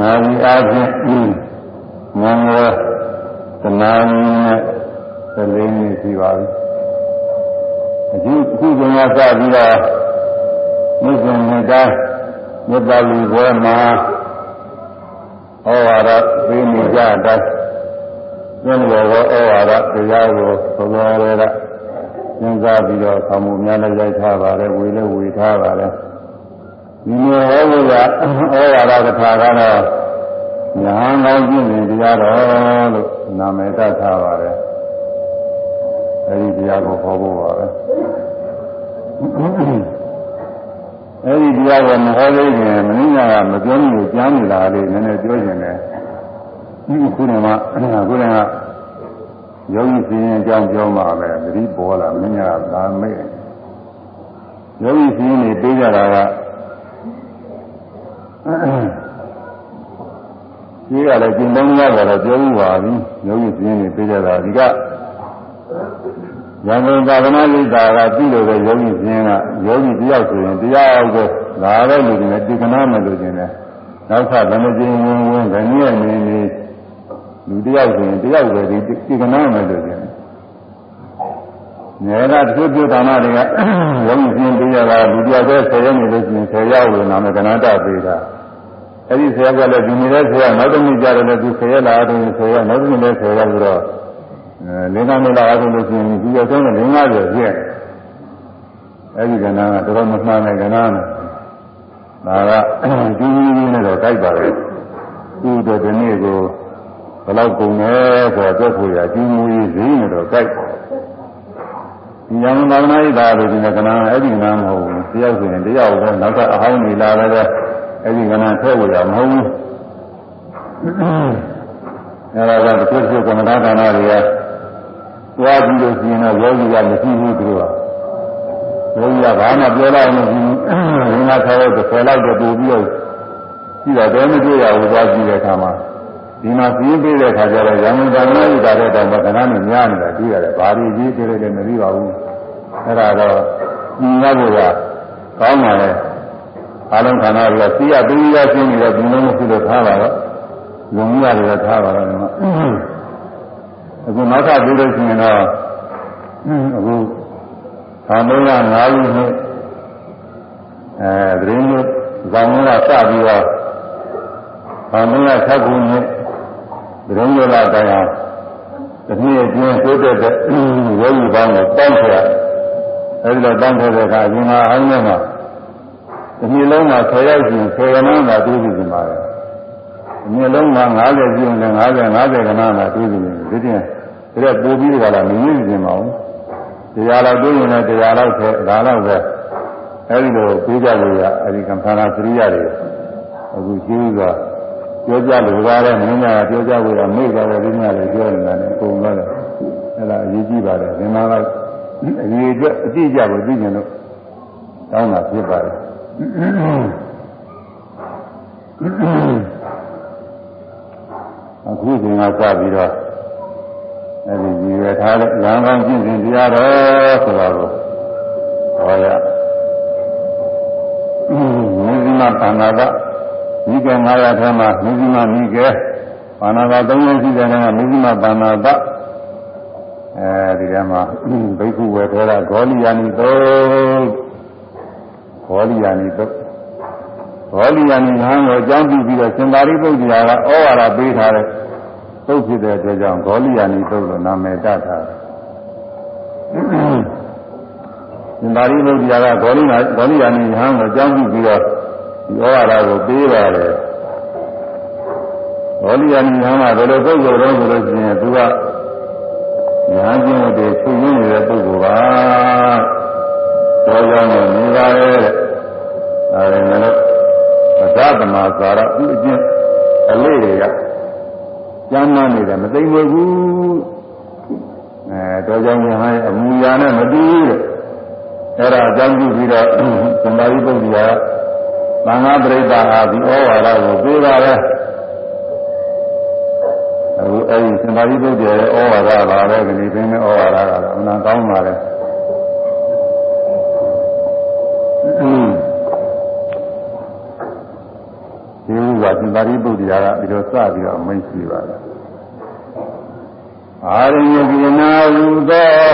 နာရီအားဖြင့်ငန်းဝဲသနာမီနဲ့သလေးနေရှိပါပြီအခုအခုကစပြီးတော့မြစ်ရှင်မြတ်သားမြတ်ပါဠိဘွဲမှာဩဝါဒပေးနေကြတဲ့သင်္ဘောဩဝါဒတရားကိုသောတော်ရဲကသင်္စားပြီးတော့ဆောင်းမှုများလည်းရိုက်ထားပါတယ်ဝေလည်းဝေထားပါတယ် ဒီလိုဟောလို့ကဩဝါဒကထာကတော့ညာကောင်းခြင်းနဲ့တရားတော်လို့နာမည်တတ်ထားပါတယ်အဲဒီတရားကိုဟောဖို့ပါပဲအဲဒီတရားကိုမဟောသေးခင်မင်းညာကမပြောမိလို့ကြားနေတာလေးနည်းနည်းပြောရှင်တယ်ဒီခုနကခုနကယောဂီစင်အကြောင်းပြောမှာပဲသတိပေါ်လာမင်းညာကသာမေ့ယောဂီစင်နေပြေးကြတာက ကြီးကလည်းကျင့်သုံးရတာတော့ပြောပြီးပါပြီယောဂီစင်နေပြေးကြတာဒီကရန်ကုန်သာသနာ့လိတာကပြုလို့တဲ့ယောဂီစင်ကယောဂီတယောက်ဆိုရင်တရားအောင်ကိုဒါပဲလူတွေနဲ့ဒီကနာမလို့ခြင်းတယ်နောက်ထပ်ဗမကျင်ဝင်ဝင်ဗနည်းနေနေလူတယောက်ဆိုရင်တယောက်ပဲဒီဒီကနာမလို့ခြင်းငယ်ကတချို့ပြုဌာနတွေကယောဂီစင်ပြရတာလူတယောက်ပဲဆယ်ရက်နေလို့ရှိရင်ဆယ်ရက်ဝင်နာမယ်ကနာတပေးတာ အဲ့ဒီဆယ်ရက်ကလည်းဒီနေတဲ့ဆယ်ရက်နောက်တစ်နေ့ကျတော့လည်းဒီဆယ်ရက်လာတော့ဆယ်ရက်နောက်တစ်နေ့လည်းဆယ်ရက်ဆိုတော့လင်းသားမလာဘူးလို့ရှိရင်ဒီရက်ဆုံးကလင်း50ပြည့်အဲ့ဒီကဏ္ဍကတော်တော်မမှန်တဲ့ကဏ္ဍနဲ့ဒါကကျူးကြီးကြီးနဲ့တော့ကြိုက်ပါလေသူ့တို့ဒီနေ့ကိုဘယ်လောက်ကုန်လဲဆိုတော့သက်ဖို့ရကျူးမူကြီးဈေးနဲ့တော့ကြိုက်ဒီယံသာသနာ့ဒါလို့ဒီကဏ္ဍအဲ့ဒီကဏ္ဍမဟုတ်ဘူးတယောက်ဆိုရင်တယောက်ပဲနောက်ထပ်အဟောင်းနေလာလည်း အဲ့ဒီကဏ္ဍထည့်ဖို့ရမဟုတ်ဘူးအဲ့ဒါကတစ်ခုခုကမ္မဋ္ဌာန်းတွေကသွားပြီးလို့ရှိရင်တော့ယောဂီကမရှိဘူးသူတို့ကယောဂီကဘာမှပြောလိုက်မရှိဘူးငင်္ဂါဆောက်တော့ဆယ်လောက်တော့ပို့ပြီးတော့ရှိတော့တဲမတွေ့ရဘူးသွားကြည့်တဲ့အခါမှာဒီမှာပြင်းပေးတဲ့အခါကျတော့ရံမသာနာ့ဥဒါတဲ့တောင်မှကဏ္ဍနဲ့များနေတာတွေ့ရတယ်ဘာတွေကြီးတွေ့တယ်မသိပါဘူးအဲ့ဒါတော့ညီရဖို့ကကောင်းပါလေ အလုံးခန္ဓာတွေကသိရပြီးရရှင်းနေတဲ့ဒီလိုမရှိလို့ထားပါတော့လုံရတယ်ထားပါတော့ဒီမှာအခုနောက်ထပ်ပြီးလို့ရှိရင်တော့အခုသံမေးက၅ခုနှစ်အဲသတင်းမျိုးဇောင်းကစပြီးတော့သံမေးက၆ခုနှစ်သတင်းမျိုးလာတိုင်အောင်ဒီနေ့ကျင်းတိုးတက်တဲ့ဝိယပေါင်းကိုတောင်းထရအဲဒီတော့တောင်းထတဲ့အခါအရင်ကအောင်းထဲမှာ ဒီနေ့လုံးမှာ10ရောက်ရှင်10ရနန်းသာတွေးပြီးနေပါတယ်အမြင့်လုံးက90ကျင်းနဲ့90 50ကနာမှာတွေးပြီးနေဒီတင်ဒါကပို့ပြီးကြလားမငြင်းနေပါဘူးတရားလောက်တွေးရင်လည်းတရားလောက်ပဲဒါလောက်ပဲအဲဒီလိုပြေးကြလို့ရအဲဒီကံဖာနာစရိယတွေအခုရှိဥစွာပြောကြလို့ကားတဲ့မင်းများပြောကြလို့ရမိကြတယ်ဒီများလည်းပြောနေတာနဲ့ပုံသွားတယ်အဲဒါအရေးကြီးပါတယ်ဒီမှာကအရေးအတွက်အကြည့်ကြကိုသိကျင်လို့တောင်းတာဖြစ်ပါတယ် အခုချိန်ကစပြီးတော့အဲဒီကြီးရထားတဲ့ရံကောင်းကျင့်စဉ်တရားတော်ဆိုတာကိုဟောရမြင်းစီမပါဏာကမိကေ900ထဲမှာမြင်းစီမမိကေပါဏာက3မျိုးရှိတယ်ကမြင်းစီမပါဏာကအဲဒီထဲမှာဘိက္ခုဝေထောရဂောလိယာနိသော ဂောလိယာနိသောဂောလိယာနိဟံကိုအကြောင်းပြုပြီးတော့ရှင်သာရိပုတ္တရာကဩဝါဒပေးထားတဲ့သုတ်ဖြစ်တဲ့အတွက်ကြောင့်ဂောလိယာနိသုတ်လို့နာမည်တတ်တာရှင်သာရိပုတ္တရာကဂောလိနာဂောလိယာနိဟံကိုအကြောင်းပြုပြီးတော့ဒီဩဝါဒကိုပေးပါတယ်ဂောလိယာနိဟံကဘယ်လိုပုဂ္ဂိုလ်တော့ဆိုလို့ရှိရင်သူကညာချင်းတွေဖြူရင်းနေတဲ့ပုဂ္ဂိုလ်ပါ တော်ကြောင့်နေပါရဲ့ဒါပေမဲ့အသဒမသာရဥအကျင့်အလေးတွေကကျမ်းမ်းနေတယ်မသိဘူးအဲတော်ကြောင့်ညာရဲ့အမူအရာနဲ့မတူဘူးတဲ့အဲ့ဒါအကြောင်းပြုပြီးတော့သံဃာရိပုတ္တရာသံဃာပရိသတ်အားဒီဩဝါဒကိုပေးပါပဲအခုအဲ့ဒီသံဃာရိပုတ္တရာရဲ့ဩဝါဒပါပဲဒီနေ့ပင်ဩဝါဒကတော့အမှန်ကောင်းပါလေ ဒီဥစ္စာရှင်သာရိပုတ္တရာကပြီးတော့စပြီးတော့အမိန့်ရှိပါတယ်အာရိယကိနာဟုသော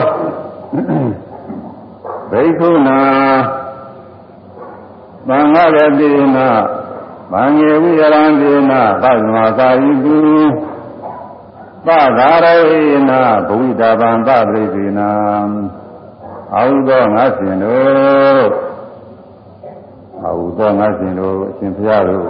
ဘိက္ခုနာသံဃာရတိနာမံငေဝိရံတိနာသဗ္ဗမသာယိတုသသာရေနာဘဝိတာဗံသပရိသေနာအာဟုသောငါရှင်တို့ အာဟုသောငါရှင်တို့အရှင်ဘုရားတို့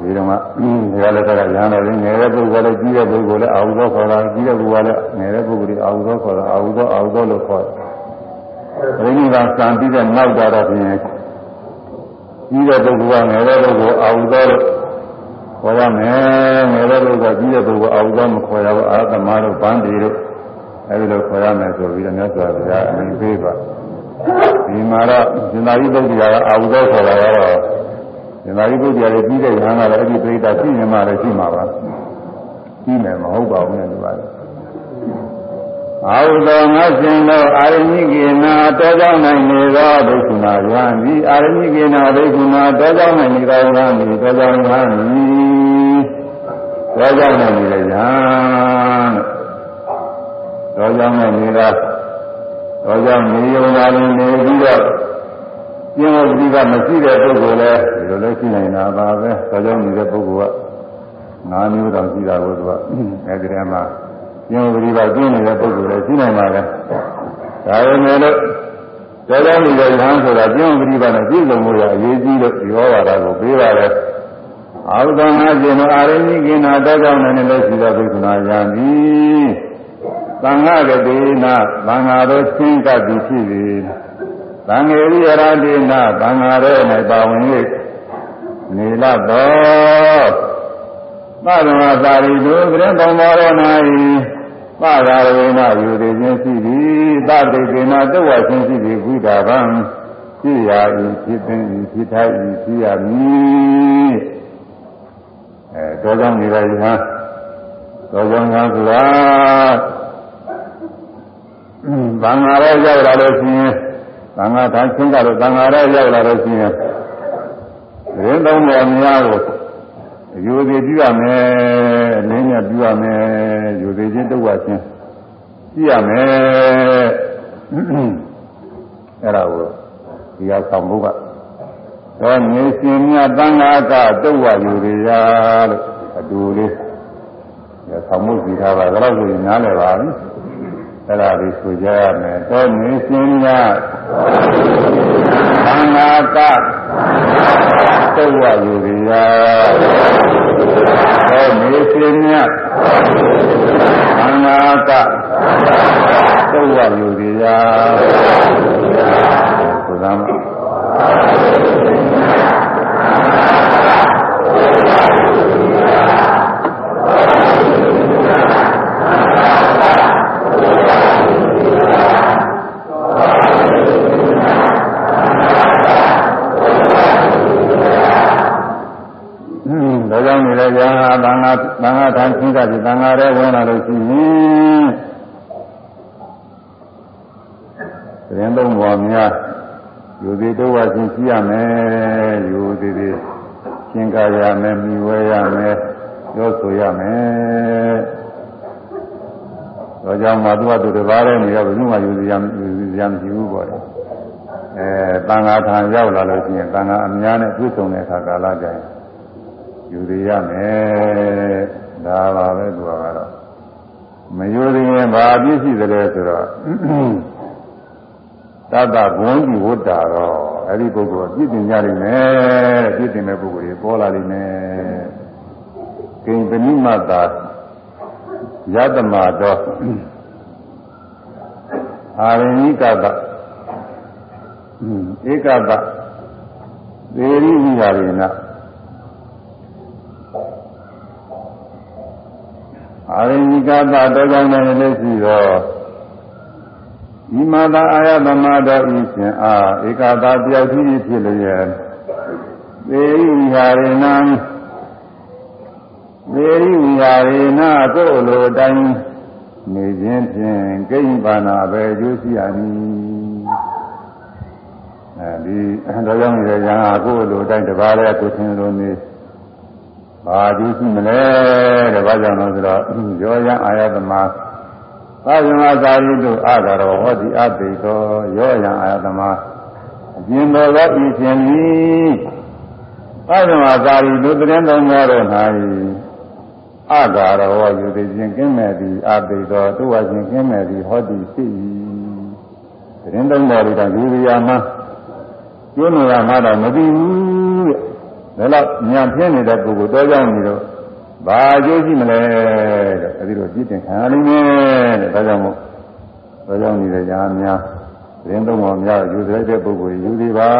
ဒီတော့မှဒီကလည်းကရဟန်းတော်ငယ်တဲ့ပုဂ္ဂိုလ်လည်းကြီးတဲ့ပုဂ္ဂိုလ်လည်းအာဟုသောခေါ်တာကြီးတဲ့ပုဂ္ဂိုလ်လည်းငယ်တဲ့ပုဂ္ဂိုလ်လည်းအာဟုသောခေါ်တာအာဟုသောအာဟုသောလို့ခေါ်တယ်။ဘိနိဗ္ဗာန်စံပြီးတဲ့နောက်ကြတော့ဖြင့်ကြီးတဲ့ပုဂ္ဂိုလ်ကငယ်တဲ့ပုဂ္ဂိုလ်အာဟုသောလို့ခေါ်ရမယ်။ငယ်တဲ့ပုဂ္ဂိုလ်ကကြီးတဲ့ပုဂ္ဂိုလ်အာဟုသောမခေါ်ရဘူးအာသမတို့ဗန္ဒီတို့အဲဒီလိုခေါ်ရမယ်ဆိုပြီးတော့မြတ်စွာဘုရားအမိန့်ပေးပါ ဒီမှာတော့ရှင်သာရိပုတ္တရာကအာဟုသောခေါ်တာကတော့ရှင်သာရိပုတ္တရာလည်းပြီးတဲ့ရဟန်းကလည်းအဲ့ဒီပြိတ္တာရှိနေမှလည်းရှိမှာပါပြီးမယ်မဟုတ်ပါဘူးနဲ့ဒီပါအာဟုသောငါရှင်တို့အာရဏိကေနာတောကြောင်းနိုင်နေသောဒုက္ခနာယံဒီအာရဏိကေနာဒုက္ခနာတောကြောင်းနိုင်နေသောယံဒီတောကြောင်းယံဒီတောကြောင်းနိုင်နေတဲ့ယံတောကြောင်းနိုင်နေတာ တောကြောင်းနေုံသာနေပြီးတော့ကျင့်ဝတ်ဒီကမရှိတဲ့ပုဂ္ဂိုလ်လည်းဒီလိုလည်းရှိနေတာပါပဲတောကြောင်းနေတဲ့ပုဂ္ဂိုလ်ကငါးမျိုးတောင်ရှိတာကိုသူကအဲဒီထဲမှာကျင့်ဝတ်ဒီကကျင့်နေတဲ့ပုဂ္ဂိုလ်လည်းရှိနိုင်ပါလေဒါပေမဲ့လို့တောကြောင်းနေတဲ့ဉာဏ်ဆိုတာကျင့်ဝတ်ဒီကနဲ့ပြည့်စုံလို့ရအရေးကြီးလို့ဒီဟောတာကိုပေးပါတယ်အာဟုသောငါရှင်အာရဏိကိနာတောကြောင်းနဲ့လည်းရှိသောဘိက္ခုနာယံသည် သံဃာကတိနာသံဃာတို့ချင်းကပ်ပြီးဖြစ်သည်သံဃေရိယရာတိနာသံဃာတို့၌ပါဝင်၍နေလတော်သဗ္ဗမသာရိတို့ပြည့်ပေါင်းတော်၌သရာဝေနယူရခြင်းရှိသည်သတိကေနတဝခြင်းရှိသည်ဝိဒါဗံဖြစ်ရာဤဖြစ်ပင်ဤဖြစ်ထိုက်ဤဖြစ်ရမည်အဲတော်ကြောင့်နေရည်ဟာတော်ကြောင့်ကဆိုတာ သံဃာရဲရောက်လာလို့ရှိရင်သံဃာထမ်းချင်းကတော့သံဃာရဲရောက်လာလို့ရှိရင်ရင်းသုံးတော်များကိုယူသေးပြုရမယ်အလင်းနဲ့ပြုရမယ်ယူသေးချင်းတုတ်ဝချင်းကြည့်ရမယ်အဲ့ဒါကိုဒီဟာဆောင်ဖို့ကတော့နေရှင်မြတ်သံဃာကတုတ်ဝယူရရာလို့အတူလေးဆောင်မှုစီထားပါတော့ဆိုရင်နားလည်ပါပြီ အဲ့ဒါလေးဆိုကြရမယ်တော့နေရှင်ညသံဃာကသုဝယူရိယတော့နေရှင်ညသံဃာကသုဝယူရိယဆိုသားကြောင့်နေတဲ့ကြာသံဃာသံဃာထံ ချင်းကပြီးသံဃာရဲဝင်လာလို့ရှိရင်သတင်းသုံးပေါ်များယူသေးတော့ဝချင်းရှိရမယ်ယူသေးသေးရှင်းကားရမယ်မြည်ဝဲရမယ်ပြောဆိုရမယ်တော့ကြောင့်မှသူကသူတစ်ပါးတည်းနေတော့ဘယ်သူမှယူစီရယူစီရမရှိဘူးပေါ့လေအဲသံဃာထံရောက်လာလို့ရှိရင်သံဃာအများနဲ့တွေ့ဆုံတဲ့အခါကာလကြရင်ယူရရမယ် ဒါပါပဲသူကတော့မယူရင်ဘာအပြည့်ရှိသလဲဆိုတော့သတ္တဘုံကြီးဝတ္တာတော့အဲ့ဒီပုဂ္ဂိုလ်အပြည့်တင်ကြလိမ့်မယ်အပြည့်တင်တဲ့ပုဂ္ဂိုလ်ကြီးပေါ်လာလိမ့်မယ်ကိဉ္ပနိမတာယတမတော်အာရဏိကတဧကတသေရိဝိဟာရိနာ အာရိဏိကသတောကြောင့်လည်းလည်းရှိသောဤမာသာအာယသမတော်ဤရှင်အားဧကသာတယောက်ကြီးဖြစ်လျက်သေရိဝိဟာရေနံသေရိဝိဟာရေနကိုယ်လိုတိုင်းနေခြင်းဖြင့်ကိဉ္ပါနာပဲကျိုးရှိရမည်အဲဒီတော့ကြောင့်ဒီရံဟာကိုယ်လိုတိုင်းတပါးလဲကိုထင်လို့နေ ဘာကြည့်ရှိမလဲတဲ့ဘာကြောင့်လဲဆိုတော့ရောရန်အာယတမသာယမသာရိတုအာဂရောဟောတိအဘိသောရောရန်အာယတမအကျဉ်တော်သောဤရှင်သည်သာယမသာရိတုတရင်တော်များတော်၌အာဂရောယူသည်ချင်းကင်းမဲ့သည်အဘိသောသူဝချင်းကင်းမဲ့သည်ဟောတိရှိ၏တရင်တော်တော်တို့ကလူရိယာမှာကျိုးနေရမှတော့မသိဘူးတဲ့ ဒါတော့ညာပြင်းနေတဲ့ပုဂ္ဂိုလ်တော့ကြောင်းနေတော့ဘာအကျိုးရှိမလဲတဲ့အဲဒီလိုပြည့်တင်ခံရလိမ့်မယ်တဲ့ဒါကြောင့်မို့တော့ကြောင်းနေတဲ့ညာများရင်သုံးပေါ်များယူတဲ့တဲ့ပုဂ္ဂိုလ်ယူသေးပါ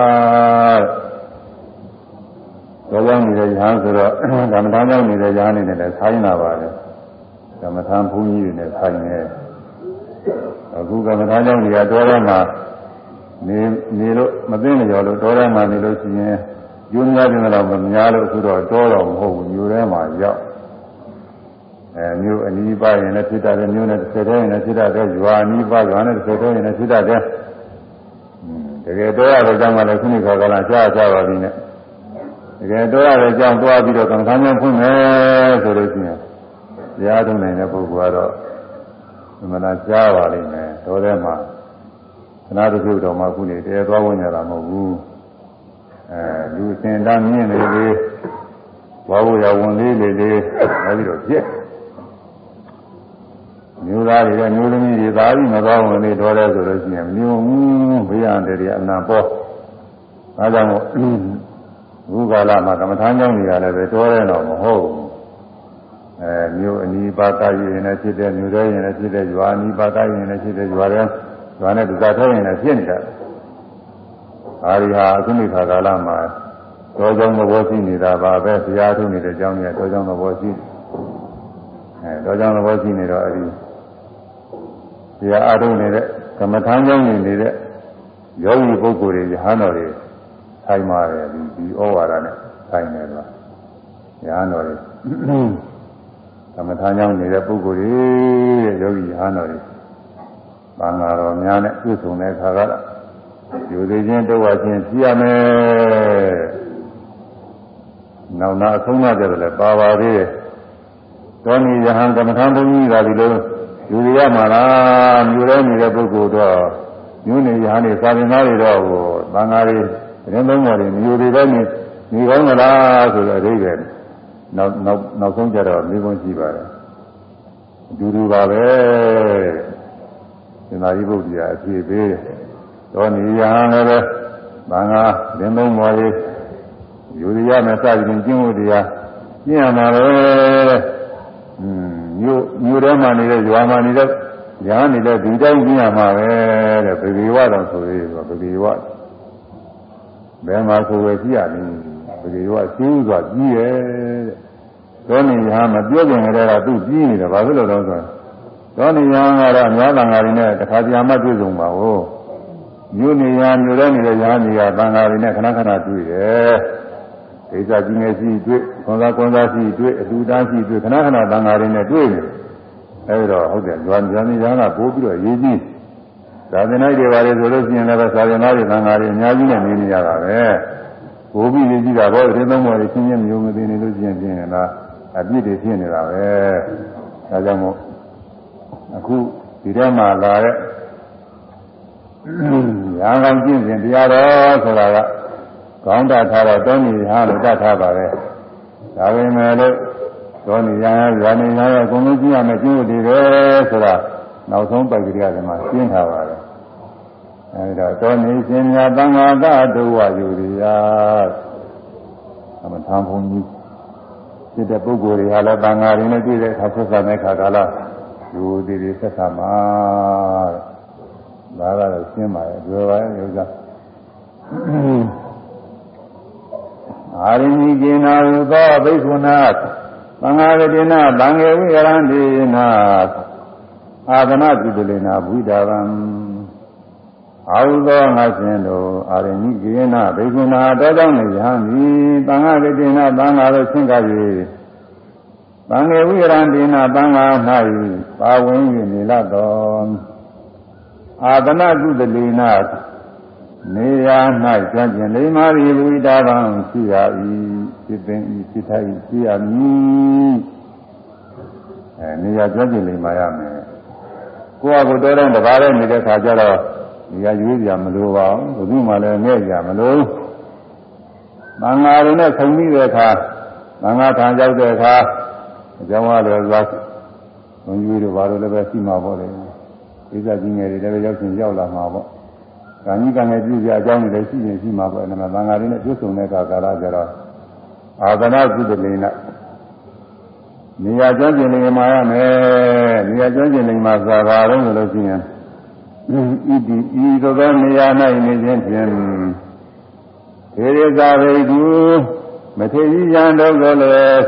တဲ့တော့ကြောင်းနေတဲ့ညာဆိုတော့ကမ္မထာကြောင့်နေတဲ့ညာနေနဲ့လည်းဆိုင်လာပါလေကမ္မထာဘုန်းကြီးတွေနဲ့ဆိုင်နေအခုကမ္မထာကြောင့်နေရတော့ရမှာနေနေလို့မသိမရောလို့တောထဲမှာနေလို့ရှိရင် ကျိုးများတယ်တော့မများလို့အခုတော့တောတော့မဟုတ်ဘူးမြို့ထဲမှာရောက်အဲမြို့အနီးပါရင်လည်းဖြစ်တတ်တယ်မြို့နဲ့တစ်ဆက်တည်းရင်လည်းဖြစ်တတ်တယ်ရွာအနီးပါရွာနဲ့တစ်ဆက်တည်းရင်လည်းဖြစ်တတ်တယ်တကယ်တော့ရတဲ့ကြောင့်လည်းခုနှစ်ခါကလာကြားကြပါပြီနဲ့တကယ်တော့ရတဲ့ကြောင့်တွားပြီးတော့ကံခမ်းကျန်းဖွင့်မယ်ဆိုလို့ရှိရင်တရားထုံးနိုင်တဲ့ပုဂ္ဂိုလ်ကတော့သမဏကြားပါလိမ့်မယ်တောထဲမှာခဏတစ်ခုတော့မှခုနေတည်းသွားဝင်ကြတာမဟုတ်ဘူး အဲလူစင်တန်းမြင့်လေးလေးဘဝရဝန်လေးလေးလေးအဲဒီတော့ပြက်မျိုးသားတွေကမျိုးသမီးတွေသာပြီးမသွားဝင်လေးတော်တယ်ဆိုလို့ရှိရင်မျိုးဘေးရန်တွေအနံပေါ်အဲကြောင့်ဘုကာလမှာကမ္မထာကြောင့်နေရလည်းပဲတော်တယ်တော့မဟုတ်ဘူးအဲမျိုးအနီးပါးကရင်လည်းဖြစ်တဲ့မျိုးတွေရင်လည်းဖြစ်တဲ့ရွာအနီးပါးကရင်လည်းဖြစ်တဲ့ရွာတွေဒါနဲ့ဒီသာထိုးရင်လည်းဖြစ်နေတာ အာရိဟာအခုနိခါကာလမှာတောကြောင့်သဘောရှိနေတာပါပဲဘုရားထုနေတဲ့အကြောင်းကြီးတောကြောင့်သဘောရှိအဲတောကြောင့်သဘောရှိနေတော့အဲဒီဘုရားအားထုတ်နေတဲ့ကမ္မထာကြောင့်နေနေတဲ့ယောဂီပုဂ္ဂိုလ်တွေယဟန်တော်တွေဆိုင်ပါတယ်ဒီဒီဩဝါဒနဲ့ဆိုင်နေတော့ယဟန်တော်တွေကမ္မထာကြောင့်နေတဲ့ပုဂ္ဂိုလ်တွေရဲ့ယောဂီယဟန်တော်တွေသံဃာတော်များနဲ့ပြည့်စုံတဲ့အခါက ယူသေးခြင်းတော့ဝချင်းကြည့်ရမယ်။နောက်နာအဆုံးမကြတယ်လည်းပါပါသေးတယ်။တောနီယဟန်ကမ္မထံဘုန်းကြီးကဒီလိုယူရမှာလားမြူရဲနေတဲ့ပုဂ္ဂိုလ်တော့ညနေယဟန်နေစာပင်သားတွေတော့ဟိုသံဃာတွေရင်သုံးပေါ်တွေမြူတွေပဲနေနေကောင်းမလားဆိုတော့အဓိပ္ပာယ်နောက်နောက်နောက်ဆုံးကြတော့မိဘရှိပါတယ်။အတူတူပါပဲ။ရှင်သာရိပုတ္တရာအပြည့်ပေးတယ်။ သောနိယံလည်းပဲသံဃာလင်းသုံးပေါ်လေးယူရရမယ်စသည်ဖြင့်ကျင့်ဝတ်တရားကျင့်ရမှာပဲ။อืมမြို့မြို့ထဲမှာနေတဲ့ရွာမှာနေတဲ့ညာနေတဲ့ဒီတိုင်းကျင့်ရမှာပဲတဲ့ဘေဘေဝတော်ဆိုရေးဆိုဘေဘေဝဘယ်မှာဆိုရကြည့်ရလဲဘေဘေဝရှင်းစွာကြီးရဲ့တဲ့။သောနိယံမပြောကြင်ကြတဲ့ကသူ့ကြီးနေတယ်ဘာဖြစ်လို့လဲဆိုတော့သောနေယံကတော့များတန်ဃာတွေနဲ့တခါကြာမှတွေ့ဆုံပါဘူး မြို့နေရမြို့ထဲနေတဲ့ရာနေရတန်ဃာတွေနဲ့ခဏခဏတွေ့တယ်ဒေသကြီးငယ်ရှိတွေ့ခွန်သာခွန်သာရှိတွေ့အတူတန်းရှိတွေ့ခဏခဏတန်ဃာတွေနဲ့တွေ့နေအဲဒီတော့ဟုတ်တယ်ဇွန်ဇန်နေရကပိုးပြီးတော့ရေးကြည့်သာသနာ့တွေပါလေဆိုလို့ရှိရင်လည်းသာသနာ့တွေတန်ဃာတွေအများကြီးနဲ့နေနေရတာပဲပိုးပြီးရေးကြည့်တာတော့တင်းသုံးပေါ်တွေရှင်းရှင်းမျိုးမသိနေလို့ရှိရင်ပြင်နေတာအပြစ်တွေဖြစ်နေတာပဲဒါကြောင့်မို့အခုဒီထဲမှာလာတဲ့ ရာဂံကျင့်စဉ်တရားတော်ဆိုတာကကောင်းတတ်ထားတော့တောနေဟာလို့တတ်ထားပါပဲဒါပေမဲ့လို့တောနေရရဇာနေရရအကုန်လုံးကျင့်ရမယ်ကျင့်လို့ဒီပဲဆိုတာနောက်ဆုံးပိုက်ကလေးကမှကျင့်ထားပါတယ်အဲဒီတော့တောနေရှင်များတန်ခါသတုဝယူရိယအမှန်ထမ်းဘုန်းကြီးဖြစ်တဲ့ပုဂ္ဂိုလ်တွေဟာလည်းတန်ခါရင်းနဲ့တွေ့တဲ့အခါဆက်ဆံတဲ့အခါကာလလူသေးသေးဆက်ဆံမှာ ဒါကတော့ရှင်းပါရဲ့ပြောပါရဲ့ဥစ္စာအာရိဏီကိနာဟုသောဘိက္ခုနာသံဃာရတိနာသံဃေဝိရန္တိနာအာသနာပြုတလေနာဘုဒ္ဓဗံအာဟုသောငါရှင်တို့အာရိဏီကိနာဘိက္ခုနာတောကြောင့်နေရဟန်းသည်သံဃာရတိနာသံဃာတို့ချင်းကပ်၍သံဃေဝိရန္တိနာသံဃာ၌ပါဝင်၍နေလတော် အာသနာကုသလေနာနေရာ၌ကျွမ်းကျင်လိမ္မာရီဝိတာဘံရှိရ၏ဖြစ်ပင်ဤဖြစ်ထိုက်ရှိရမည်အဲနေရာကျွမ်းကျင်လိမ္မာရမယ်ကိုယ့်အကိုတော်တဲ့တပါးတဲ့နေတဲ့ခါကျတော့နေရာရွေးကြမလိုပါဘူးဘုသူမှလည်းငဲ့ကြမလို့သံဃာတွေနဲ့ဆုံပြီးတဲ့အခါသံဃာထံရောက်တဲ့အခါအကြောင်းအရာတွေသွားဘုံကြီးတို့ဘာလို့လည်းပဲရှိမှာပေါ့လေ ကိစ္စကြီးငယ်တွေလည်းရောက်ချင်းရောက်လာမှာပေါ့။ကာမိကံနဲ့ပြုကြအကြောင်းတွေလည်းရှိရင်ရှိမှာပေါ့။အဲ့ဒါသံဃာတွေနဲ့ပြည့်စုံတဲ့ကာလကျတော့အာသနာကုသလေနနေရာကျွမ်းကျင်နေမှာရမယ်။နေရာကျွမ်းကျင်နေမှာသာဘာလို့လို့ရှိရင်ဤဒီဤသို့သောနေရာ၌နေခြင်းဖြင့်ဒေရဇာဝိတုမထေရယံတို့ကိုလည်း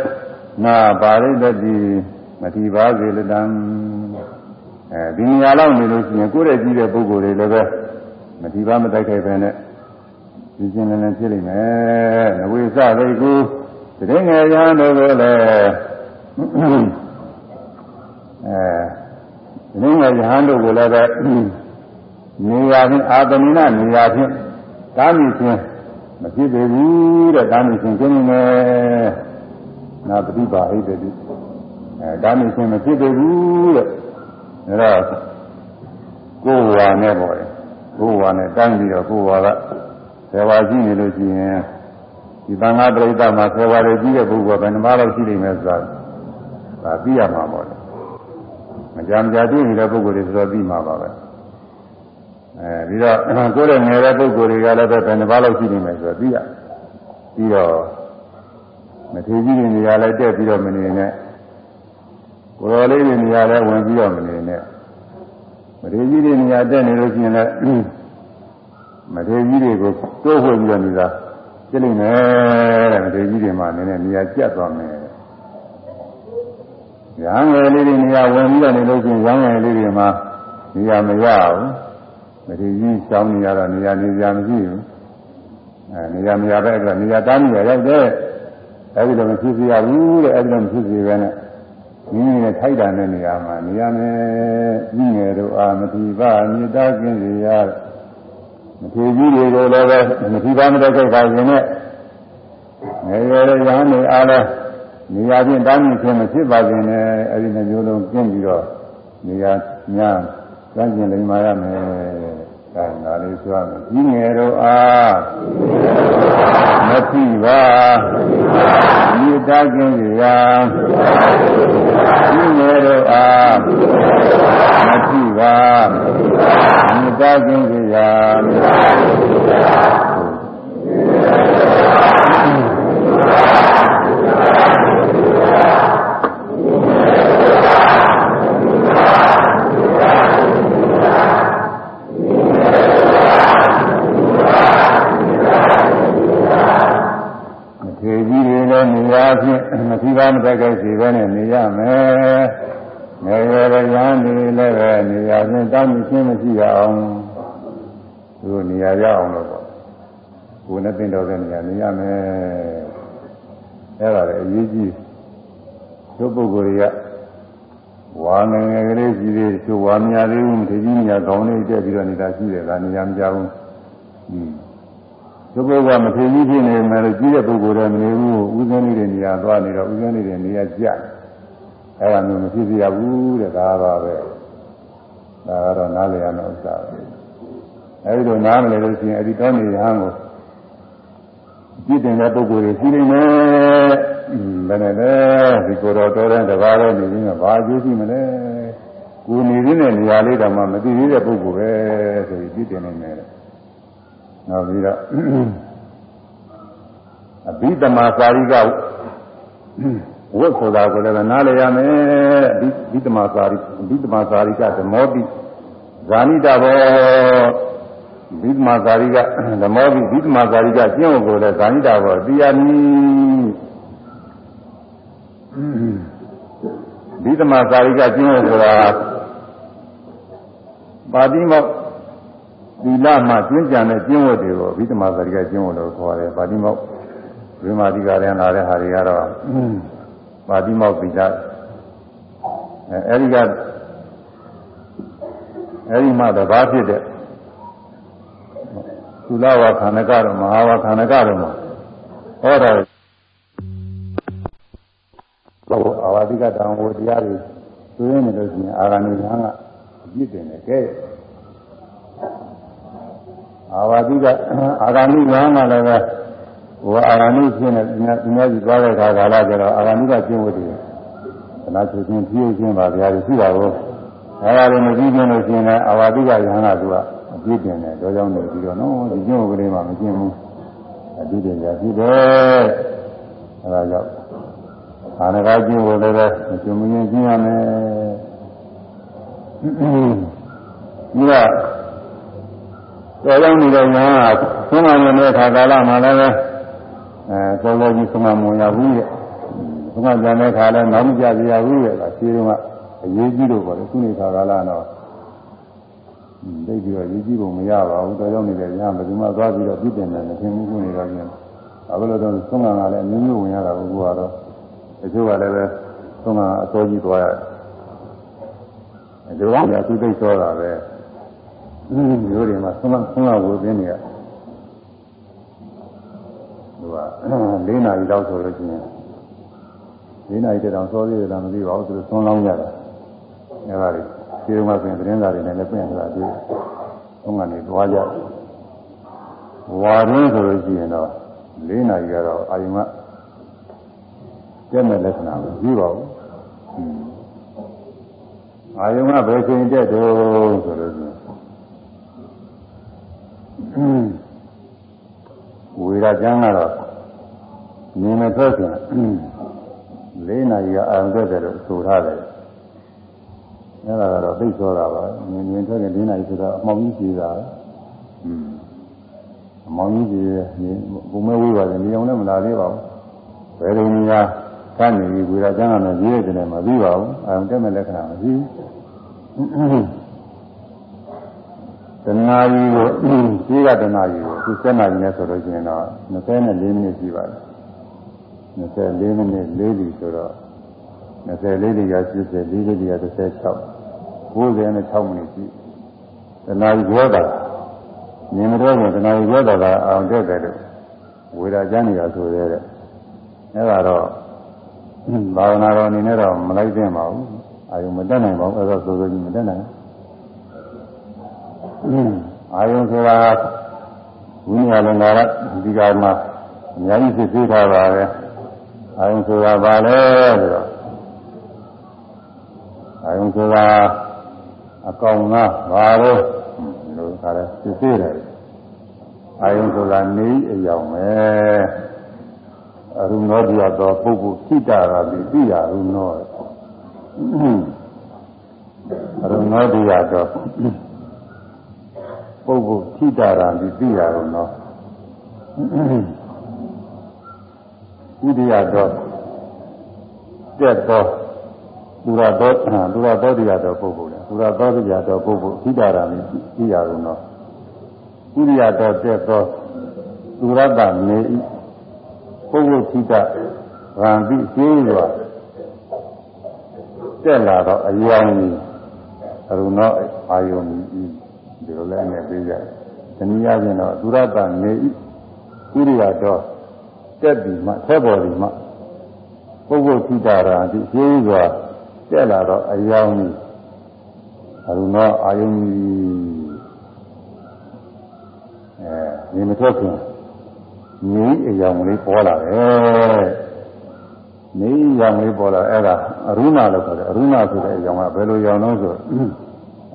နာပါရိတတိမတိပါစေလတံ အဲဒီနေရာလောက်နေလို့ရှိရင်ကိုယ်ရဲ့ကြီးတဲ့ပုဂ္ဂိုလ်တွေလည်းပဲမတိပါမတိုက်ခိုက်ပဲနဲ့ဒီကျင်လည်းလည်းဖြစ်လိမ့်မယ်။နဝိသဝိကုတရင်ငယ်ရန်တို့ကိုလည်းအဲတရင်ငယ်ရဟန်းတို့ကိုလည်းပဲနေရာချင်းအာသမိနနေရာချင်းတားမြစ်ချင်းမဖြစ်သေးဘူးတဲ့တားမြစ်ချင်းကျင်းနေတယ်။နာပฏิပါဟိတတိအဲတားမြစ်ချင်းမဖြစ်သေးဘူးတဲ့။ အဲတော့ကိုယ်ဝါနဲ့ပေါ့လေကိုယ်ဝါနဲ့တိုင်းပြီးတော့ကိုယ်ဝါကဆယ်ဝါရှိနေလို့ရှိရင်ဒီသံဃာပရိသတ်မှာဆယ်ဝါတွေကြီးတဲ့ပုဂ္ဂိုလ်ကဘယ်နှပါးလောက်ရှိနေမလဲဆိုတာဒါသိရမှာပေါ့လေမကြမ်းကြတွေ့နေတဲ့ပုဂ္ဂိုလ်တွေဆိုတော့သိမှာပါပဲအဲဒီတော့ကိုယ်ရဲ့ငယ်တဲ့ပုဂ္ဂိုလ်တွေကလည်းပဲဘယ်နှပါးလောက်ရှိနေမလဲဆိုတော့သိရပြီးတော့မထေကြီးတွေနေရာလဲတက်ပြီးတော့မနေနဲ့ ကိုယ်တော်လေးတွေနေရာလဲဝင်ပြီးတော့မနေနဲ့မထေကြီးတွေနေရာတက်နေလို့ရှိရင်လည်းမထေကြီးတွေကိုတိုးဝှပြီးတော့နေတာပြလိမ့်မယ်တဲ့မထေကြီးတွေမှနည်းနည်းနေရာကျက်သွားမယ်ရဟန်းငယ်လေးတွေနေရာဝင်ပြီးတော့နေလို့ရှိရင်ရဟန်းငယ်လေးတွေမှာနေရာမရဘူးမထေကြီးစောင်းနေရတော့နေရာနေရာမရှိဘူးအဲနေရာမရတဲ့အတွက်နေရာတားနေရရောက်တဲ့အဲဒီလိုမဖြစ်စေရဘူးတဲ့အဲဒီလိုမဖြစ်စေပဲနဲ့ မိမိနဲ့ထိုက်တာတဲ့နေရာမှာနေရာမယ်ကြီးငယ်တို့အာမတိပါမြေတားကင်းစေရမထေကြီးတွေကိုလည်းပဲမတိပါမတက်ခိုက်ပါရင်နဲ့ငယ်ရွယ်တဲ့ရဟန်းတွေအားလည်းနေရာချင်းတားမြစ်ခြင်းမဖြစ်ပါစေနဲ့အဲဒီနှမျိုးလုံးကျင့်ပြီးတော့နေရာများကျမ်းကျင်လိမ္မာရမယ် ဒါငါလေးဆိုရမယ်ကြီးငယ်တို့အားမတိပါမြေတားကင်းစေရကြီးငယ်တို့အားမတိပါမြေတားကင်းစေရာမထေကြီးတွေလည်းနေရာဖြ င့်မတိပါမတက်ခဲ့စီပဲနဲ့နေရမယ်ငယ်ရွယ်ရဟန်းတွေလည်းပဲနေရာဖြင့်တောင်းမြခြင်းမရှိရအောင်သူနေရာရအောင်လို့ပေါ့ကိုယ်နဲ့တင်တော်တဲ့နေရာနေရမယ်အဲ့ဒါလည်းအရေးကြီးသူပုဂ္ဂိုလ်တွေကဝါငယ်ငယ်ကလေးကြီးတွေသူဝါမြသေးဘူးတကြီးမြကောင်းလေးတက်ပြီးတော့နေတာရှိတယ်ဒါနေရာမကြဘူး သူပုဂ္ဂိုလ်ကမထေကြီးဖြစ်နေမယ်လို့ကြီးတဲ့ပုဂ္ဂိုလ်တွေမနေဘူးဥစဉ်နေတဲ့နေရာသွားနေတော့ဥစဉ်နေတဲ့နေရာကြက်အဲ့ဒါမျိုးမဖြစ်စေရဘူးတဲ့ဒါပါပဲဒါကတော့နားလည်ရမယ့်ဥစ္စာပဲအဲဒီလိုနားမလည်လို့ရှိရင်အဒီတောနေရဟန်းကိုကြည့်တင်တဲ့ပုဂ္ဂိုလ်တွေရှိနေမယ်ဘယ်နဲ့လဲဒီကိုယ်တော်တော်တဲ့တပါးတော့နေပြီးတော့ဘာအကျိုးရှိမလဲကိုနေရင်းတဲ့နေရာလေးတောင်မှမသိသေးတဲ့ပုဂ္ဂိုလ်ပဲဆိုပြီးကြည့်တင်နေတယ် နောက်ပြီးတော့အဘိဓမ္မာစာရိကဝတ်ဆိုတာကိုလည်းနားလည်ရမယ်အဘိဓမ္မာစာရိအဘိဓမ္မာစာရိကဓမောပိဇာနိတဘောဘိဓမ္မာဇာတိကဓမောဘိဘိဓမ္မာဇာတိကကျင့်ဝတ်ကိုလည်းဇာနိတာဘောသိရမည်ဘိဓမ္မာဇာတိကကျင့်ဝတ်ဆိုတာပါတိမော သီလမှကျင့်ကြံတဲ့ကျင့်ဝတ်တွေကိုဘိဓမ္မာဇာတိကကျင့်ဝတ်လို့ခေါ်တယ်ပါတိမောဝိမာတိကလည်းလာတဲ့ဟာတွေကတော့ပါတိမောသီလအဲအဲဒီကအဲဒီမှတဘာဖြစ်တဲ့သုလဝါခန္ဓကတော့မဟာဝါခန္ဓကတော့မှာဟောတာဘောအာဝတိကတံဝတရားတွေသိရနေလို့ရှိရင်အာရဏိညာကအပြစ်တင်တယ်ကဲ အာဝတိကအာရဏိညာကလည်းပဲဟိုအာရဏိဖြစ်နေဒီနေ့ဒီသွားတဲ့ခါကာလကျတော့အာရဏိကကျင့်ဝတ်တယ်ခဏချွချင်းဖြည့်ချင်းပါဗျာရှိတာကိုအဲဒါလည်းမကြည့်ကြလို့ရှိရင်လည်းအာဝတိကယဟနာသူကအပြစ်တင်တယ်တော့ကြောင့်နေပြီးတော့နော်ဒီကျင့်ဝတ်ကလေးမှမကျင့်ဘူးအပြစ်တင်ကြပြီတယ်အဲဒါကြောင့်အာနကကျင့်ဝတ်လည်းပဲမကျင့်မရင်ကျင့်ရမယ်ဒီက တော်ရောက်နေတဲ့ညာကဆုံးမနေတဲ့ခါကာလမှာလည်းပဲအဲစောစောကြီးဆုံးမမရဘူးရဲ့ဆုံးမကြတဲ့ခါလည်းနောက်မကြပြရဘူးရဲ့ကခြေတုံးကအရေးကြီးလို့ပေါ့လေခုနေခါကာလတော့သိပြီးတော့ရေးကြည့်ဖို့မရပါဘူးတော်ရောက်နေတဲ့ညာဘယ်သူမှသွားပြီးတော့ပြည့်တင်တယ်မထင်ဘူးခုနေတော့ကျင်ဘာလို့လဲတော့ဆုံးမကလည်းအမျိုးမျိုးဝင်ရတာဘူးကတော့တချို့ကလည်းပဲဆုံးမအစောကြီးသွားရတယ်ဒီကောင်ကသူသိစောတာပဲ မျိုးတွေမှာဆုံးမဆုံးမဝေပြင်းနေရသူက၄နာရီလောက်ဆိုလို့ရှိရင်၄နာရီတောင်စောသေးတယ်လားမသိပါဘူးသူဆုံးလောင်းကြတာအဲပါလေဒီမှာဆိုရင်သတင်းစာတွေနဲ့လည်းပြင်လာတွေ့ဆုံးကနေသွားကြဝါရင်းဆိုလို့ရှိရင်တော့၄နာရီကတော့အာယုံကကျက်မဲ့လက္ခဏာမပြီးပါဘူးအာယုံကဘယ်ချိန်တက်တော့ဆိုလို့ရှိရင် ဝေရကျမ်းကတော့နေမထွက်ခင်၄နာရီကအာရုံတက်တယ်လို့ဆိုထားတယ်အဲ့ဒါကတော့သိသောတာပါမြင်မြင်ထွက်ခင်၄နာရီဆိုတော့အမောင်ကြီးကြီးတာอืมအမောင်ကြီးကြီးနေဘုံမဲဝေးပါတယ်နေအောင်လည်းမလာသေးပါဘူးဘယ်လိုများကနေပြီးဝေရကျမ်းကလည်းရေးရတယ်မပြီးပါဘူးအာရုံတက်မဲ့လက္ခဏာမရှိဘူး တဏှာကြီးကိုကြီးကတဏှာကြီးကိုသူ7နာရီနဲ့ဆိုလို့ရှိရင်တော့24မိနစ်ရှိပါတယ်24မိနစ်4လီဆိုတော့24လီက80 4လီက36 96မိနစ်ရှိတဏှာကြီးကြောတာမြင်မတော့ရင်တဏှာကြီးကြောတာကအောင်တက်တယ်လို့ဝေဒာကျမ်းနေရဆိုရဲတဲ့အဲ့ဒါတော့ဘာဝနာတော်အနေနဲ့တော့မလိုက်သင့်ပါဘူးအာယုံမတက်နိုင်ပါဘူးအဲ့ဒါဆိုဆိုကြီးမတက်နိုင်ဘူး အာယုံဆိုတာဝိညာဉ်လုံးကဒီကမှာအများကြီးဖြစ်သေးတာပါပဲအာယုံဆိုတာဘာလဲဆိုတော့အာယုံဆိုတာအကောင်ကဘာလို့လို့ခါလဲဖြစ်သေးတယ်အာယုံဆိုတာနေအယောင်ပဲအရုဏောတိယသောပုဂ္ဂိုလ်ခိတာရာတိတိယရုဏောအရုဏောတိယသော ပုဂ္ဂိုလ်ထိတာရာဒီသိရတော့နော်ဥဒိယတော့တက်တော့သူရတော့သူရတော့တရားတော့ပုဂ္ဂိုလ်လေသူရတော့တရားတော့ပုဂ္ဂိုလ်ထိတာရာဒီသိရတော့နော်ဥဒိယတော့တက်တော့သူရတနေဤပုဂ္ဂိုလ်ထိတာရံပြီးရှင်းရွာတက်လာတော့အယောင်ကြီးအရုဏအာယုံကြီး ဒီလိုလည်းနဲ့ပြေးကြတယ်။တနည်းအားဖြင့်တော့သုရတနေဤဣရိယာတော့တက်ပြီးမှထဲပေါ်ပြီးမှပုဂ္ဂိုလ်ခိတာရာဒီရှင်းစွာတက်လာတော့အယောင်ကြီးအရုဏအာယုန်ကြီးအဲဒီမထွက်ခင်နေအယောင်လေးပေါ်လာတယ်။နေအယောင်လေးပေါ်လာအဲ့ဒါအရုဏလို့ခေါ်တယ်အရုဏဆိုတဲ့အယောင်ကဘယ်လိုယောင်လို့ဆို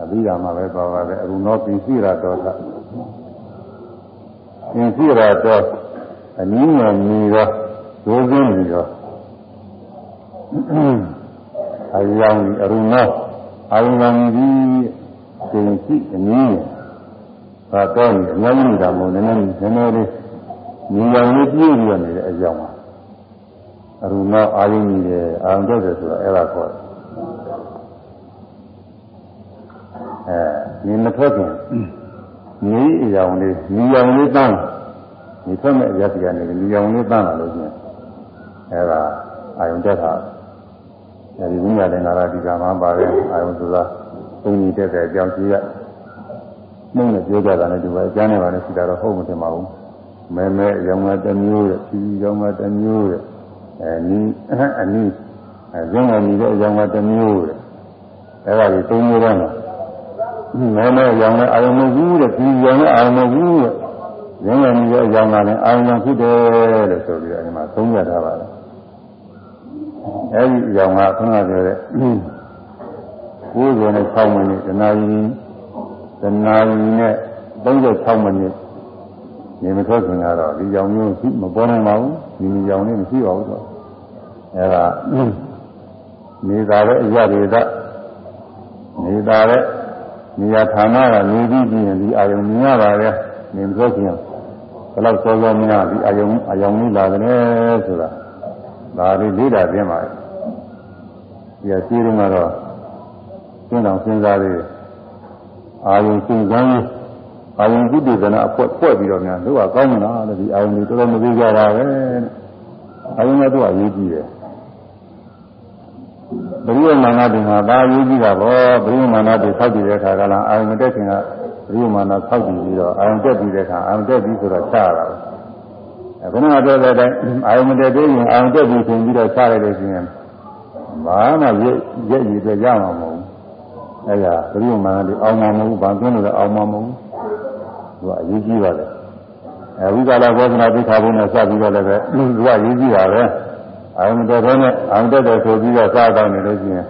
အဘိဓမ္မာပဲပါပါတယ်အရုဏောပင်စီရတော်ကပင်စီရတော်အနည်းငယ်မြည်တော့ဒိုးစင်းမြည်တော့အယောင်အရုဏောအရုဏံဒီပင်စီအနည်းငယ်သာတော့အများကြီးနေတာမဟုတ်နည်းနည်းနည်းနည်းလေးမြည်ရောင်လေးပြည့်ပြီးနေတဲ့အကြောင်းပါအရုဏောအာယုန်ကြီးရဲ့အာရုံတက်တယ်ဆိုတာအဲ့ဒါခေါ်တယ် အဲနေမထွက်ခင်နေအရောင်လေးညီရောင်လေးတန်းနေထွက်မဲ့အရာစီကနေညီရောင်လေးတန်းလာလို့ချင်းအဲဒါအာယုန်တက်တာအဲဒီဝိညာဉ်လည်းငါရဒီကမှာပါပဲအာယုန်ဆိုတာဘုံကြီးတက်တဲ့အကြောင်းကြီးရနှုတ်နဲ့ပြောကြတာနဲ့ဒီမှာအကျမ်းနဲ့ပါနဲ့ရှိတာတော့ဟုတ်မထင်ပါဘူးမဲမဲရောင်မတစ်မျိုးတဲ့ဖြူရောင်မတစ်မျိုးတဲ့အဲနီးအနီးအဲဇင်းဝင်နေတဲ့ရောင်မတစ်မျိုးတဲ့အဲဒါကြီးသုံးမျိုးတော့ မဲမဲရောင်နဲ့အာယုံမဘူးတဲ့ဖြူရောင်နဲ့အာယုံမဘူးတဲ့ဇင်းဝင်နေတဲ့ရောင်ကလည်းအာယုံဖြစ်တယ်လို့ဆိုပြီးတော့ဒီမှာသုံးရထားပါတယ်အဲဒီရောင်ကခုနကပြောတဲ့96မိနစ်တနာရီတနာရီနဲ့36မိနစ်နေမထွက်ခင်ကတော့ဒီရောင်မျိုးရှိမပေါ်နိုင်ပါဘူးဒီရောင်လေးမရှိပါဘူးတော့အဲဒါနေတာတဲ့အရာတွေနေတာတဲ့ နေရာဌာနကနေပြီးပြီးရင်ဒီအာယုံမြင်ရပါလေနေမထွက်ခင်ဘယ်လောက်စောစောများဒီအာယုံအာယုံလေးလာတယ်ဆိုတာဒါလေးလေးတာပြင်ပါဒီအစီအရင်ကတော့စဉ်းတော်စဉ်းစားလေးအာယုံစဉ်းစားရေးအာယုံကုတ္တနာအဖွဲ့ဖွဲ့ပြီးတော့များတို့ကကောင်းမလားလို့ဒီအာယုံတွေတော်တော်မသေးကြပါပဲအာယုံကတို့ကရေးကြည့်တယ် ဘရိယမာနတွေမှာဒါရေးကြည့်တာပေါ့ဘရိယမာနတွေဆောက်ကြည့်တဲ့အခါကလည်းအာယုံမတက်ခင်ကဘရိယမာနဆောက်ကြည့်ပြီးတော့အာယုံတက်ပြီးတဲ့အခါအာယုံတက်ပြီးဆိုတော့ချရတာပဲခုနကပြောတဲ့အတိုင်းအာယုံမတက်သေးရင်အာယုံတက်ပြီးဆိုပြီးတော့ချရတဲ့ဆိုရင်ဘာမှရက်ရက်ရည်ပဲရမှာမဟုတ်ဘူးအဲဒါဘရိယမာနတွေအောင်မှာမဟုတ်ဘူးဘာသွင်းလို့လဲအောင်မှာမဟုတ်ဘူးသူကအရေးကြီးပါလေအဲဝိကာလဘောဓနာသိက္ခာဘုံနဲ့စပြီးတော့လည်းပဲသူကအရေးကြီးတာပဲ အာရုံတော်တဲ့နဲ့အာရုံတက်တယ်ဆိုပြီးတော့စားတော့နေလို့ရှိရင်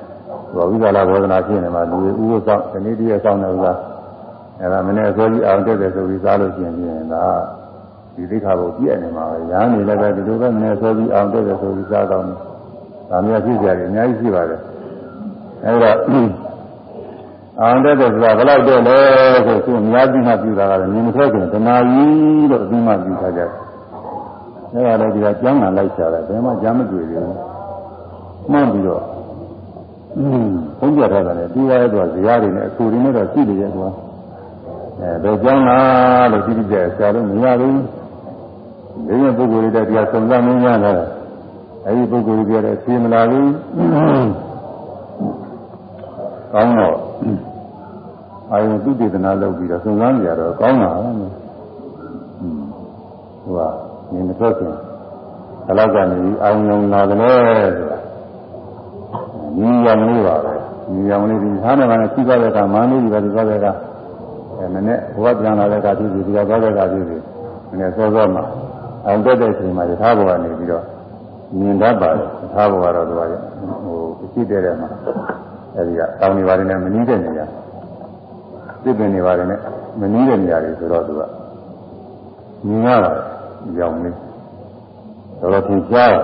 သူကဝိကာလဘောဓနာဖြစ်နေမှာလူဥပ္ပဆောင်ဒီနေ့တည်းရဆောင်တဲ့ဥစ္စာအဲဒါမနေ့အစောကြီးအာရုံတက်တယ်ဆိုပြီးစားလို့ရှိရင်ပြင်ဒါဒီသိက္ခာဘုံပြည့်နေမှာပဲညာနေလည်းပဲဒီလိုပဲမနေ့အစောကြီးအာရုံတက်တယ်ဆိုပြီးစားတော့နေဒါမျိုးဖြစ်ကြတယ်အများကြီးရှိပါတယ်အဲဒါအောင်တဲ့ဆိုတာဘယ်လောက်တော့လဲဆိုသူအများကြီးမှပြတာကလည်းမြင်မထွက်ခင်တနာကြီးလို့အပြီးမှပြထားကြတယ်။ အဲဒါလည်းဒီကကျမ်းဂန်လိုက်ချတယ်ဘယ်မှကြားမတွေ့သေးဘူး။မှန်ပြီးတော့อืมဘုန်းကြီးထားတယ်လေပြီးရတဲ့သူကဇရာတွေနဲ့အဆူတွေနဲ့တော့ရှိနေတယ်ကွာ။အဲဘယ်ကျမ်းလားလို့ကြည့်ကြတယ်ဆရာတို့မရဘူး။ဒီရင်ပုဂ္ဂိုလ်တွေတရားစုံစမ်းမင်းရတယ်။အဲဒီပုဂ္ဂိုလ်တွေပြောတယ်သိမလားဘူး။ကောင်းတော့အာယုသုတေသနာလုပ်ပြီးတော့စုံစမ်းကြတော့ကောင်းတာပဲ။ဟိုက နေမထွက်ခင်ဘယ်လောက်ကနေအာယုံလာတယ်ဆိုတာညီရောင်လေးပါပဲညီရောင်လေးဒီသားနဲ့ကလည်းရှိသွားတဲ့အခါမန်းလေးကြီးပဲဒီသွားတဲ့အခါအဲမနေ့ဘဝပြန်လာတဲ့အခါသူဒီသွားတဲ့အခါသူဒီမနေ့စောစောမှာအောင်တက်တဲ့အချိန်မှာယထာဘောကနေပြီးတော့မြင်တတ်ပါတယ်ယထာဘောကတော့သူကဟိုအရှိတဲ့တဲ့မှာအဲဒီကတောင်းနေပါတယ်နဲ့မနည်းတဲ့နေရာသစ်ပင်နေပါတယ်နဲ့မနည်းတဲ့နေရာတွေဆိုတော့သူကမြင်ရတာ ရောင်လေးတော်တော်သင်ရှားတယ်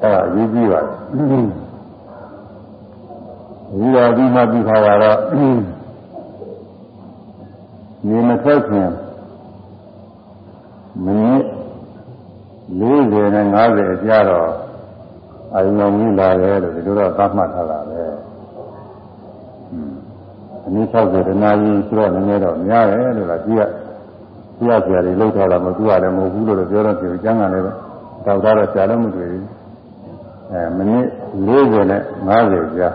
အဲဒါအရေးကြီးပါတယ်ဒီတော်ဒီမှပြီးခါတော့နေမထွက်ခင်မိနစ်40နဲ့50အကြာတော့အယုံကြီးလာတယ်လို့ဒီလိုတော့သတ်မှတ်ထားတာပဲအနည်း60တနာရီဆိုတော့နည်းနည်းတော့များတယ်လို့လားကြည့်ရ ကြည့်ရဆရာတွေလောက်ထားတာမသူကလည်းမဟုတ်ဘူးလို့ပြောတော့ပြောကျမ်းကလည်းပဲတောက်တော့ဆရာလည်းမတွေ့ဘူးအဲမိနစ်40နဲ့50ကြာ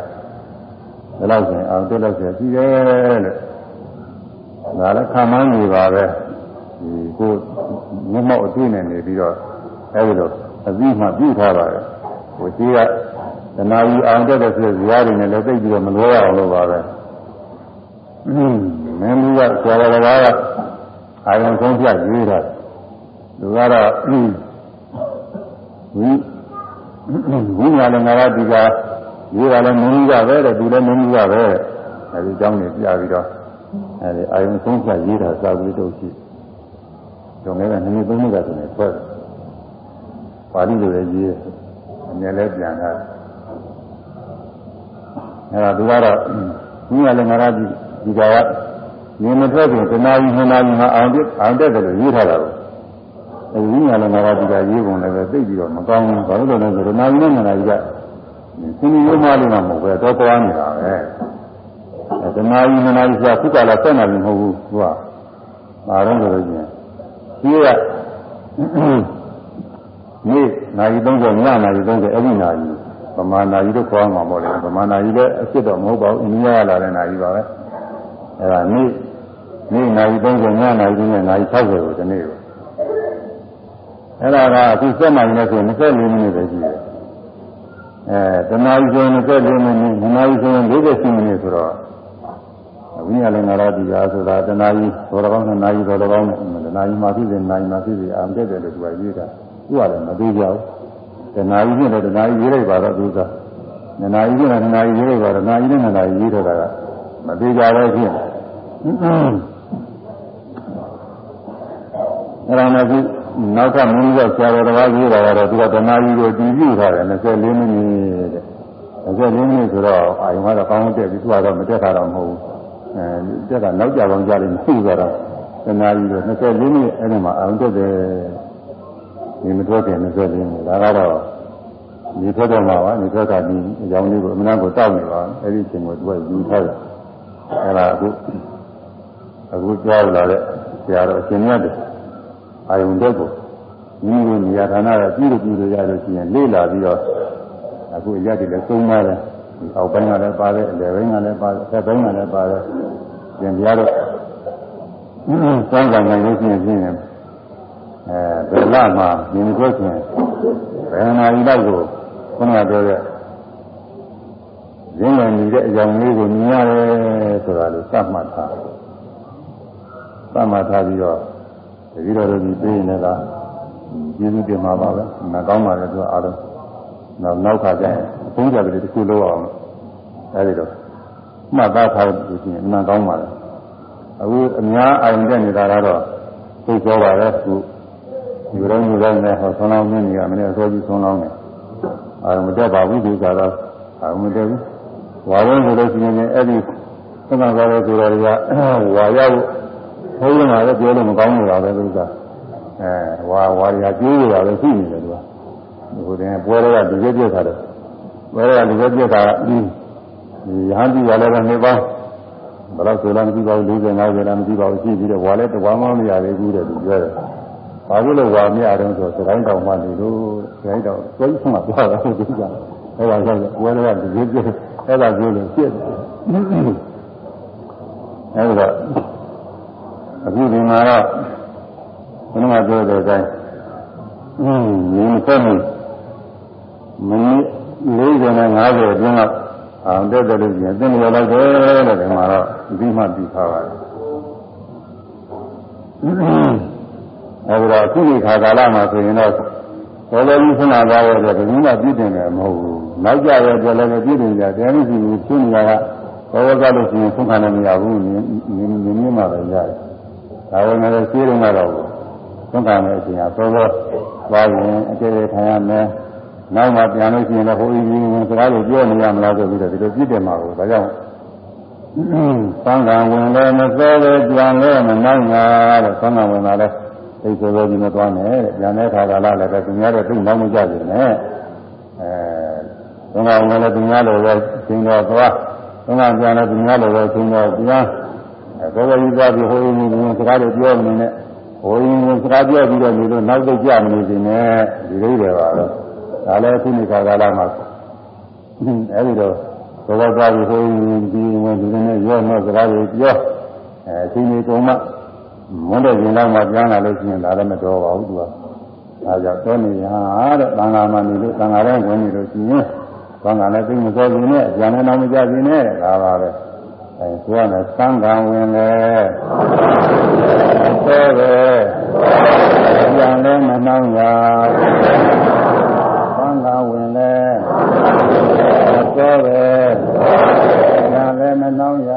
ဘယ်လောက်ဆိုရင်အောင်တက်လို့ဆရာကြည့်တယ်လို့ဒါလည်းခံမှန်းနေပါပဲဒီကိုမြတ်မောက်အတွေ့နဲ့နေပြီးတော့အဲဒီလိုအပြီးမှပြုထားပါတယ်ဟိုကြီးကတဏှာကြီးအောင်တက်တဲ့ဆိုဇာတ်တွေနဲ့လည်းသိပြီးတော့မလွဲအောင်လို့ပါပဲမင်းကြီးကဆရာတော်က အာရုံဆုံးဖြတ်ရေးတာသူကတော့ဝိဝိညာဉ်လည်းငါကဒီကရေးတာလည်းမင်းကြီးကပဲတဲ့သူလည်းမင်းကြီးကပဲအဲဒီအကြောင်းကိုပြပြီးတော့အဲဒီအာရုံဆုံးဖြတ်ရေးတာစာပြီးတော့ရှိကျောင်းထဲကနှစ်နှစ်သုံးနှစ်ကတည်းကဆွဲတယ်ပါဠိလိုလည်းရေးအမြဲလည်းပြန်တာအဲဒါသူကတော့ဝိညာဉ်လည်းငါကဒီဒီက နေမထွက်ခင်တနာကြီးနှစ်နာရီမှာအောင်တက်အောင်တက်တယ်လို့ရေးထားတာကိုအဲဒီဝိညာဉ်လည်းငါကဒီကရေးပုံလည်းပဲသိပြီးတော့မကောင်းဘူးဘာလို့လဲဆိုတော့နာရီနဲ့နာရီကသင်္ကြန်မှလို့မှမဟုတ်ပဲတော့သွားနေတာပဲအဲတနာရီနှစ်နာရီဆိုခုကလာဆက်နေပြီမဟုတ်ဘူးသူကမာတော့ဆိုလို့ချင်းဒီကနေ့နာရီ30ညနာရီ30အဲ့ဒီနာရီဗမာနာရီတော့ခေါ်မှာပေါ့လေဗမာနာရီလည်းအစ်စ်တော့မဟုတ်ပါဘူးအိန္ဒိယလာတဲ့နာရီပါပဲအဲ့ဒါနေ့ နေ့နိုင်30ညနိုင်30နဲ့နိုင်60ကိုဒီနေ့ကိုအဲ့ဒါကအခုစက်နိုင်နေဆို24မိနစ်ပဲရှိတယ်အဲတနာရီဆို24မိနစ်နှစ်နာရီဆို48မိနစ်ဆိုတော့ဝိညာဉ်လည်းငါရတိရာဆိုတာတနာရီသောတော်ကောင်းနှစ်နာရီသောတော်ကောင်းနဲ့တနာရီမှဖြစ်စေနာရီမှဖြစ်စေအာမတက်တယ်လို့သူကရေးတာသူကလည်းမသေးကြဘူးတနာရီနဲ့တနာရီရေးလိုက်ပါတော့သူကနှစ်နာရီနဲ့နှစ်နာရီရေးလိုက်ပါတော့နာရီနဲ့နှစ်နာရီရေးထားတာကမသေးကြပဲဖြစ် အဲ့ဒါနဲ့ခုနောက်ကမင်းကြီးကဆရာတော်တစ်ပါးကြီးတာကတော့သူကတနာကြီးကိုတည်ပြုထားတယ်24မိနစ်တဲ့24မိနစ်ဆိုတော့အာယုံကတော့ကောင်းတက်ပြီးသူကတော့မတက်တာတော့မဟုတ်ဘူးအဲတက်ကနောက်ကြပေါင်းကြလိမ့်မယ်ဆိုတော့တနာကြီးကို24မိနစ်အဲ့ဒီမှာအာယုံတက်တယ်ဒီမထွက်ခင်24မိနစ်ဒါကတော့ဒီထွက်တော့မှာပါဒီထွက်ကဒီအကြောင်းလေးကိုအမှန်ကိုတောက်နေပါအဲ့ဒီအချိန်ကိုသူကယူထားတယ်အဲ့ဒါအခုအခုကြောက်လာတဲ့ဆရာတော်အရှင်မြတ်တယ် အာယုန်တက်ကိုမိမိနေရာဌာနကပြုလို့ပြုလို့ရလို့ရှိရင်လေ့လာပြီးတော့အခုအရက်တွေလည်းသုံးပါတယ်ဒီအောက်ပိုင်းကလည်းပါတယ်အလယ်ပိုင်းကလည်းပါတယ်အထက်ပိုင်းကလည်းပါတယ်ပြင်ပြတော့စမ်းကြံနိုင်လို့ရှိရင်ဖြင့်အဲဘယ်လမှာမြင်ခွက်ခြင်းဘယ်နာရီလောက်ကိုခုနကပြောတဲ့ရင်းဝင်နေတဲ့အကြောင်းလေးကိုမြင်ရတယ်ဆိုတာလို့သတ်မှတ်ထားသတ်မှတ်ထားပြီးတော့ တတိတော်တို့ဒီပြေးနေတာကျေးဇူးတင်ပါပါပဲမကောင်းပါလေသူအားလုံးနောက်နောက်ခါကျရင်အဖုံးကြတယ်တခုလောက်အောင်အဲဒီတော့မှတ်သားထားလို့ရှိရင်အမှန်ကောင်းပါလေအခုအများအိုင်တက်နေတာကတော့သိကြောပါလေခုဒီလိုမျိုးတိုင်းနဲ့ဟောဆုံးလောင်းနေနေရမင်းအစောကြီးဆုံးလောင်းနေအာမတက်ပါဘူးဒီကြတော့အာမတက်ဘူးဝါဝင်ဆိုလို့ရှိရင်အဲ့ဒီသံဃာတော်တွေတော်တွေကဝါရောက် ဘုန်းကြီးကလည်းပြောလို့မကောင်းဘူးပါပဲသူကအဲဝါဝါရီကျိုးရတာပဲရှိနေတယ်သူကဟိုတင်ပွဲတွေကဒီကျက်ပြက်တာတော့ပွဲတွေကဒီကျက်ပြက်တာဒီရဟန်းကြီးကလည်းပဲနေပေါင်းဘယ်တော့ဆိုလားမကြည့်ပါဘူး40 50လားမကြည့်ပါဘူးရှိပြီးတော့ဝါလည်းတဝါမှမရသေးဘူးတဲ့သူပြောတယ်ဘာလို့လဲဝါမရတော့ဆိုစကိုင်းတောင်မှနေလို့စကိုင်းတောင်သွေးဆုံးမှာပြောတာဟုတ်ကဲ့အဲ့ဒါကြောင့်ဝဲတွေကဒီကျက်ပြက်အဲ့ဒါပြောလို့ပြည့်တယ်အဲ့ဒါ အခုဒီမှာတော့ဘုရားပြောတဲ့အတိုင်းအင်းမြင်ဆက်မှုမိနစ်40နဲ့50အတွင်းတော့အောင်တက်တယ်လို့ပြန်သင်ရလိုက်တယ်လို့ဒီမှာတော့ဒီမှပြီးထားပါတယ်အဲဒီတော့အခုဒီခါကာလမှာဆိုရင်တော့ဘောလုံးကြီးဆန္ဒသွားရတဲ့ဘယ်သူမှပြည့်တင်တယ်မဟုတ်ဘူးနောက်ကြတဲ့အတွက်လည်းပြည့်တင်ကြတယ်မရှိဘူးရှင်းနေတာကဘောဝကလို့ရှိရင်ဆုံးခံလည်းမရဘူးမြင်မြင်မြင်မှပဲရတယ် ဒါဝင်လည်းရှင်းတော့တော့သုံးခံတဲ့အချိန်ဟာသောသောသွားရင်အကျယ်ထိုင်ရမယ်နောက်မှပြန်လို့ရှိရင်လည်းဟိုအင်းကြီးစကားတွေပြောနေရမလားဆိုပြီးတော့ဒီလိုပြည့်တယ်မှာကိုဒါကြောင့်သံဃာဝင်လည်းမစောပဲပြန်လည်းမနိုင်ငါတဲ့သံဃာဝင်လာလဲသိစေစေကြီးမသွားနဲ့တဲ့ပြန်တဲ့ခါကလာလည်းပဲသူများတဲ့သူ့နောက်မကြဘူးနဲ့အဲသံဃာဝင်လည်းသူများလိုပဲရှင်တော်သွားသံဃာပြန်လည်းသူများလိုပဲရှင်တော်ပြန်အဲ ဘောဝကြီးသွားပြီးဟိုအင်းကြီးစကားတွေပြောနေနဲ့ဟိုရင်စကားပြောပြီးတော့နေလို့နောက်သိကြမနေစေနဲ့ဒီလိုတွေပါတော့ဒါလည်းခုနှစ်ခါကာလမှာအဲဒီတော့ဘောသွားပြီးဟိုရင်ဒီဝင်ဒီနဲ့ရောတော့စကားတွေပြောအဲအချိန်ကြီးကုန်မှမွန်းတဲ့ရင်လောက်မှပြန်လာလို့ရှိရင်ဒါလည်းမတော်ပါဘူးသူကဒါကြောင့်တော့နေဟာတဲ့သံဃာမှာနေလို့သံဃာထဲဝင်နေလို့ရှိရင်သံဃာလည်းသိမစောဘူးနဲ့ပြန်လည်းနောက်မကြဘူးနဲ့ဒါပါပဲ အဲဆိုရမယ်သံဃာဝင်လေသောပဲပြန်လဲမနှောင်းရသံဃာဝင်လေသောပဲပြန်လဲမနှောင်းရ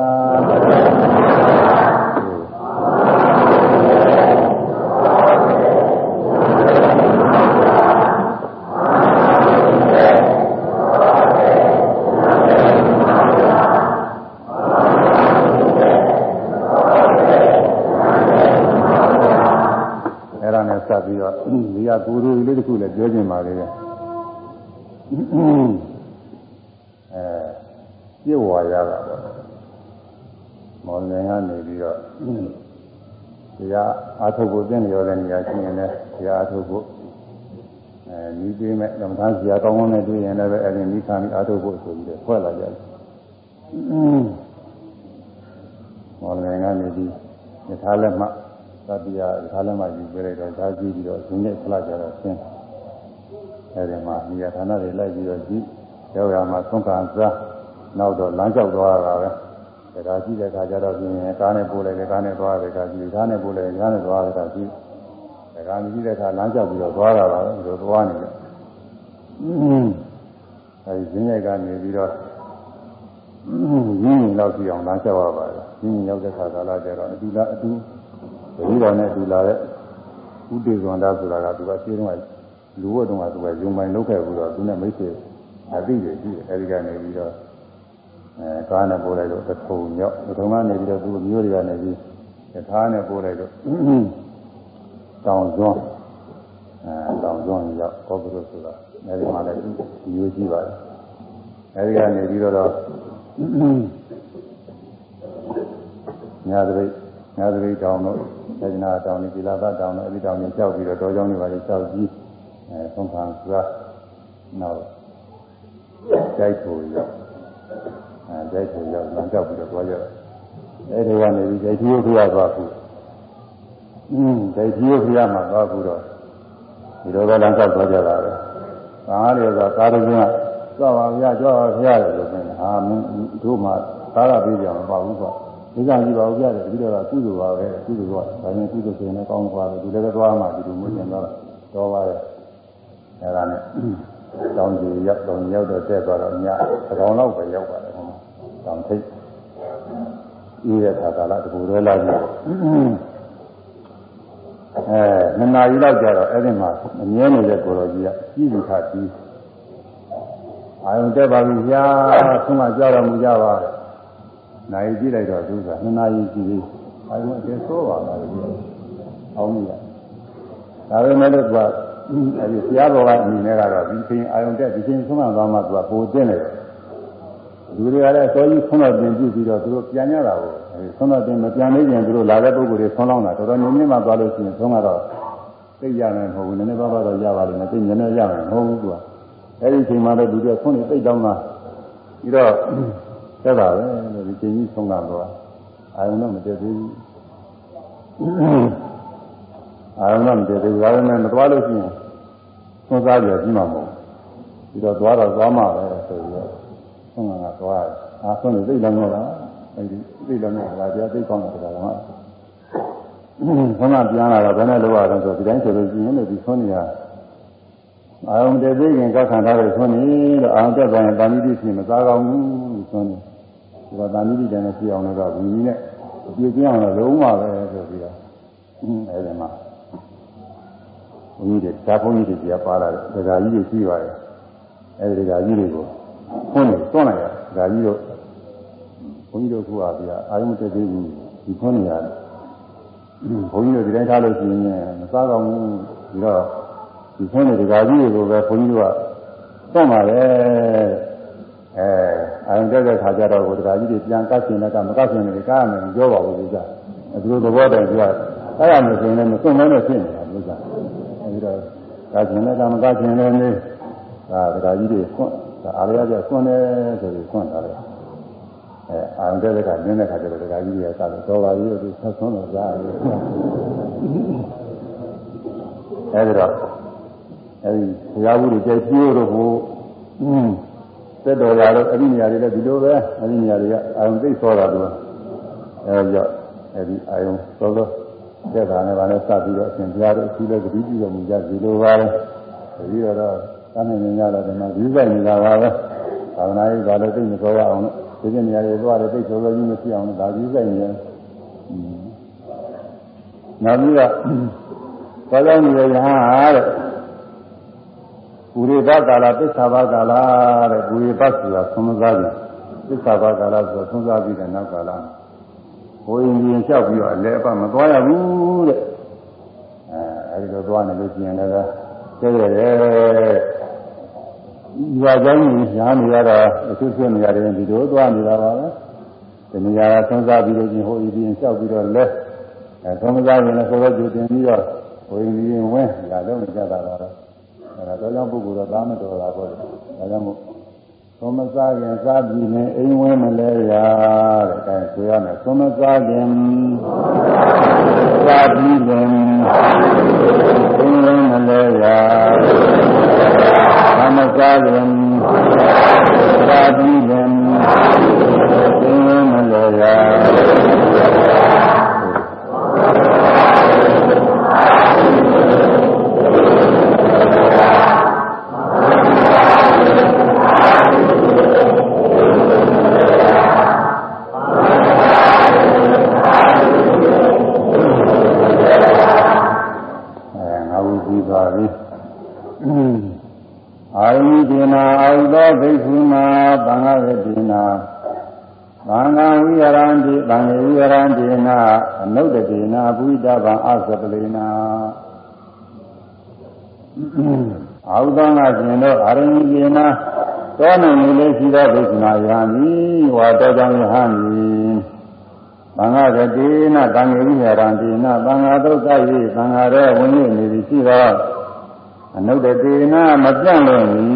ပြီးတော့ ဒီကကိုယ်တို့လေးတစ်ခုလည်းပြောချင်ပါလေတဲ့အဲပြည့်ဝရတာပေါ့မောင်လည်းကနေပြီးတော့တရားအာထုတ်ဖို့သင်လျော်တဲ့နေရာရှိရင်လည်းတရားအာထုတ်ဖို့အဲနီးပေးမဲ့ဓမ္မသားဆရာကောင်းကောင်းနဲ့တွေ့ရင်လည်းအဲဒီနီးခံပြီးအာထုတ်ဖို့ဆိုပြီးတော့ဖွဲ့လာကြတယ်မောင်လည်းကနေပြီးယထာလက်မှ သတိယယထာလက်မှယူပေးလိုက်တော့ဓာကြည့်ပြီးတော့ဇင်းနဲ့ဖလာကြတော့ဆင်းအဲဒီမှာနေရာဌာနတွေလိုက်ပြီးတော့ကြည့်ရောက်ရမှာသုံးကန်စားနောက်တော့လမ်းလျှောက်သွားတာပဲဒါကြည့်တဲ့အခါကျတော့ပြင်ကားနဲ့ပို့လိုက်တယ်ကားနဲ့သွားတယ်ကားကြည့်ကားနဲ့ပို့လိုက်ကားနဲ့သွားတယ်ကားကြည့်ဒါကကြည့်တဲ့အခါလမ်းလျှောက်ပြီးတော့သွားတာပါပဲဒီလိုသွားနေတယ်အဲဒီဇင်းရိုက်ကနေပြီးတော့ရင်းရင်လောက်ကြည့်အောင်လမ်းလျှောက်ရပါတယ်ရင်းရင်ရောက်တဲ့ခါကာလကျတော့အတူလားအတူ တတိတော်နဲ့အတူလာတဲ့ဥဒေဇွန်တာဆိုတာကသူကရှင်းတော့လူဝတ်တုန်းကသူကယုံပိုင်လုပ်ခဲ့ပြီးတော့သူနဲ့မိတ်ဆွေအသိတွေရှိတယ်အဲဒီကနေပြီးတော့အဲကားနဲ့ပို့လိုက်တော့တထုံရောက်တထုံကနေပြီးတော့သူမျိုးတွေကနေပြီးတထားနဲ့ပို့လိုက်တော့တောင်စွန်းအဲတောင်စွန်းရောက်ကောပုရုဆိုတာအဲဒီမှာလည်းမျိုးရှိပါတယ်အဲဒီကနေပြီးတော့ညာသရိတ်ညာသရိတ်တောင်တို့ စေတနာတောင်နဲ့ဒီလာဘတောင်တို့အဲဒီတောင်ကြီးကြောက်ပြီးတော့တော်ကြောင်းတွေပါလေကြောက်ကြီးအဲသုံးခံစွာနောက်ကြိုက်ဖို့ရောက်အဲကြိုက်ဖို့ရောက်လမ်းကြောက်ပြီးတော့သွားကြတယ်အဲဒီကနေပြီးကြိုက်ကြီးကိုရသွားခုอืมကြိုက်ကြီးကိုရမှာသွားခုတော့ဒီလိုပဲလမ်းကြောက်သွားကြတာပဲကားတွေကကားတွေကကြွပါဗျာကြွပါဗျာလို့ပြောနေတာဟာမင်းတို့မှကားကပြေးကြအောင်မပါဘူးကွာ ဒီကကြီးပါဦးကြတယ်ဒီတော့ကကုသိုလ်ပါပဲကုသိုလ်ကဒါရင်ကုသိုလ်ဆိုရင်လည်းကောင်းသွားတယ်ဒီလည်းသွားမှဒီလိုမျိုးကျင်သွားတော့ပါတယ်အဲဒါနဲ့တောင်ကြီးရောက်တောင်ရောက်တော့တက်သွားတော့ညအကောင်လောက်ပဲရောက်ပါတယ်ခေါင်းတောင်ထိပ်ဤတဲ့ခါကာလတကူရဲလာကြည့်အဲနှစ်နာရီလောက်ကြာတော့အဲ့ဒီမှာအမြဲနေတဲ့ကိုတော်ကြီးကကြီးပြီးခါပြီးအာယုန်တက်ပါပြီဗျာဆုံးမကြောက်ရမှုကြပါတဲ့ နိုင်ကြည့်လိုက်တော့သူကနှစ်နာရီကြည့်ပြီးအာယုန်အကျဆိုးပါလားလို့ပြောအောင်းကြီးကဒါပေမဲ့လို့သူကအဲဒီဆရာတော်ကအမိနဲ့ကတော့ဒီချိန်အာယုန်တက်ဒီချိန်ဆုံးမသွားမှသူကပိုတင်တယ်လူတွေကလည်းအစောကြီးဆုံးတော့တင်ကြည့်ပြီးတော့သူတို့ပြန်ရတာကိုဆုံးတော့တင်မပြန်နေပြန်သူတို့လာတဲ့ပုဂ္ဂိုလ်တွေဆုံးလောင်းတာတော်တော်ညမြင့်မှသွားလို့ရှိရင်ဆုံးကတော့သိရမယ်မဟုတ်ဘူးနည်းနည်းပါးပါးတော့ရပါလိမ့်မယ်သိညနေရမယ်မဟုတ်ဘူးကွာအဲဒီအချိန်မှတော့လူတွေဆုံးနေသိတောင်းတာပြီးတော့ သက်တာပဲလို့ဒီချိန်ကြီးဆုံးတာတော့အာယုံတော့မတည့်သေးဘူးအာယုံတော့မတည့်သေးဘူးဒါပေမဲ့မသွားလို့ရှိရင်သုံးစားကြပြီးမှမဟုတ်ပြီးတော့သွားတော့သွားမှပဲဆိုပြီးတော့ဆုံးကသွားတယ်အာဆုံးနေသိတယ်တော့လားအဲဒီသိတယ်တော့လားကြာသိကောင်းတယ်ကွာဘုရားပြန်လာတော့ဘယ်နဲ့လောက်ရအောင်ဆိုဒီတိုင်းဆိုလို့ရှိရင်လည်းဒီဆုံးနေရအာယုံတည်သိခင်ကခန္ဓာတွေဆုံးနေတော့အာယုံတက်သွားရင်တာဏိတိဖြစ်မစားကောင်းဘူးဆုံးနေ ဒီတော့တာဏိတိတည်းနဲ့ဖြစ်အောင်လို့ဘုရားနဲ့အပြည့်ကျင်းအောင်လုံးဝပဲဆိုပြီးတော့အဲဒီမှာဘုန်းကြီးတွေဓာတ်ဘုန်းကြီးတွေပြပါလာတယ်ဒကာကြီးတွေရှိပါတယ်အဲဒီဒကာကြီးတွေကိုခွန်းနေသွန်းလိုက်ရဒကာကြီးတို့ဘုန်းကြီးတို့ကပြအာယုံတည်သိဘူးဒီခွန်းနေရတယ်ဘုန်းကြီးတို့ဒီတိုင်းထားလို့ရှိရင်မစားကောင်းဘူးပြီးတော့ဒီဆင်းတဲ့ဒကာကြီးတွေကိုပဲဘုန်းကြီးတို့ကသွန့်ပါလေ အဲအရင်တက်တဲ့ခါကျတော့ဒကာကြီးတွေပြန်ကတ်ရှင်တဲ့ကမကတ်ရှင်တဲ့ကားမယ်ပြောပါဘူးကွာအဲဒီလိုသဘောတည်းပြောအဲ့ရမယ်ဆိုရင်လည်းမစွန့်မဲနဲ့ဖြစ်နေတာလို့ကအဲဒီတော့ကတ်ရှင်တဲ့ကမကတ်ရှင်တဲ့နေဒါဒကာကြီးတွေသွန့်ဒါအားရကြသွန့်တယ်ဆိုပြီးသွန့်တာလေအဲအာရုံတဲ့ကနင်းတဲ့ခါကျတော့ဒကာကြီးတွေကစတော့တော်ပါပြီလို့ဆက်ဆုံးတော့ကြားတယ်အဲဒီတော့အဲဒီဘုရားဘူးတွေကြိုက်ပြိုးတော့ဟိုอืม သက်တော်ရတော့အဲ့ဒီနေရာတွေလည်းဒီလိုပဲအဲ့ဒီနေရာတွေကအာရုံသိဆောတာသူအဲကြောင့်အဲ့ဒီအာရုံသောသောသက်တာနဲ့ဗာနဲ့စပြီးတော့အရှင်ဘုရားတို့အခုလည်းတတိပြုတော်မူကြဒီလိုပါလေဒီတော့တော့သာမန်ဉာဏ်တော့ဒီမှာဒီဆိုင်နေတာပါပဲသာဝနာရေးဘာလို့သိမပြောရအောင်လို့ဒီကျနေရာတွေသွားတယ်သိဆိုလို့ကြီးမရှိအောင်လို့ဒါဒီဆိုင်နေတယ်နောက်ပြီးတော့ဘာကြောင့်နေရဟာတဲ့ ပုရိသကာလသစ္စာဘကာလတဲ့ပုရိသဆိုတာသုံးစားပြန်သစ္စာဘကာလဆိုသုံးစားပြီးတဲ့နောက်ကာလဘိုးရင်ကြီးလျှောက်ပြီးတော့အလဲအပမသွားရဘူးတဲ့အဲအဲဒီလိုသွားနေလို့ကျင်လည်းကျဲရတယ်ရွာကြောင်းကြီးရှားနေရတာအဆွဆွနေရတယ်ဒီလိုသွားနေတာပါပဲဒီနေရာကသုံးစားပြီးလို့ချင်းဟိုရင်ကြီးလျှောက်ပြီးတော့လဲအဲသုံးစားရင်လည်းဆိုတော့ကြိုတင်ပြီးတော့ဘိုးရင်ကြီးဝင်းရလုံးနေကြတာပါတော့ အဲဒါတော့ကြောင့်ပုဂ္ဂိုလ်တော့သားမတော်တာပေါ့လေဒါကြောင့်မို့သုံးမစားခင်စားပြီးနေအိမ်ဝင်မလဲရတဲ့အဲဆိုရမယ်သုံးမစားခင်စားပြီးနေအိမ်ဝင်မလဲရသမစားခင်စားပြီးနေအိမ်ဝင်မလဲဗံအသပလေနာအာဟုသောငါ ရှင်တို့အာရဏိကေနာတောနိုင်နေလေးရှိသောဒုက္ခနာယဟံဤဝါတောကြောင့်ယဟံဤသံဃာကတိနာသံဃာဝိဟရံတိနာသံဃာဒုက္ခယေသံဃာရဲ့ဝင်နေနေပြီရှိသောအနုတ္တေနာမပြန့်လို့ဤ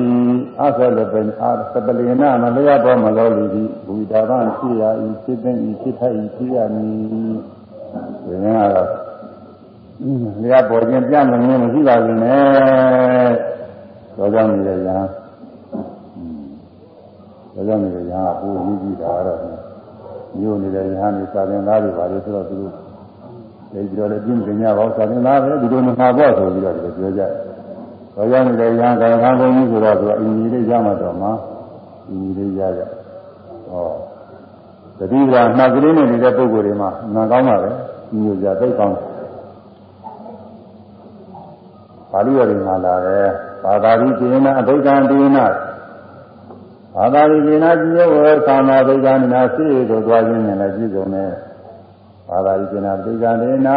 အသလပင်အာသပလေနာမလျော့တော်မလို့ဤဘုဒ္ဓဘာရှိရာဤဖြစ်တဲ့ဤဖြစ်ထိုက်ဤဖြစ်ရမည်ဒီနေ့ကတော့လျာပေါ်ခြင်းပြမငင်းမရှိပါဘူးနဲ့ သောကြောင့်နေတဲ့ညာသောကြောင့်နေတဲ့ညာကပိုးကြီးကြီးတာတော့မျိုးနေတဲ့ညာနေစာသင်သားတွေပါလေဆိုတော့သူတို့ဒီပြီးတော့လည်းပြင်းပြညာပါစာသင်သားပဲဒီလိုမမှာပေါ့ဆိုပြီးတော့ပြောကြတယ်သောကြောင့်နေတဲ့ညာကံခံကုန်ကြီးဆိုတော့သူကအင်းကြီးလေးရမှတော့မှအင်းကြီးလေးရကြဟောတတိယနှက်ကလေးနဲ့နေတဲ့ပုံကိုယ်တွေမှာနာကောင်းပါပဲမျိုးကြသိကောင်းတယ်ပါဠိတော်တွေမှာလာတယ် ဘာသာတိကေနအဘိဓမ္ဒေနဘာသာတိကေနကြည်ဝေသာနာဘိဓမ္ဒေနစိတ်တို့သွားခြင်းနဲ့လည်းပြည့်စုံတယ်ဘာသာတိကေနဘိဓမ္ဒေန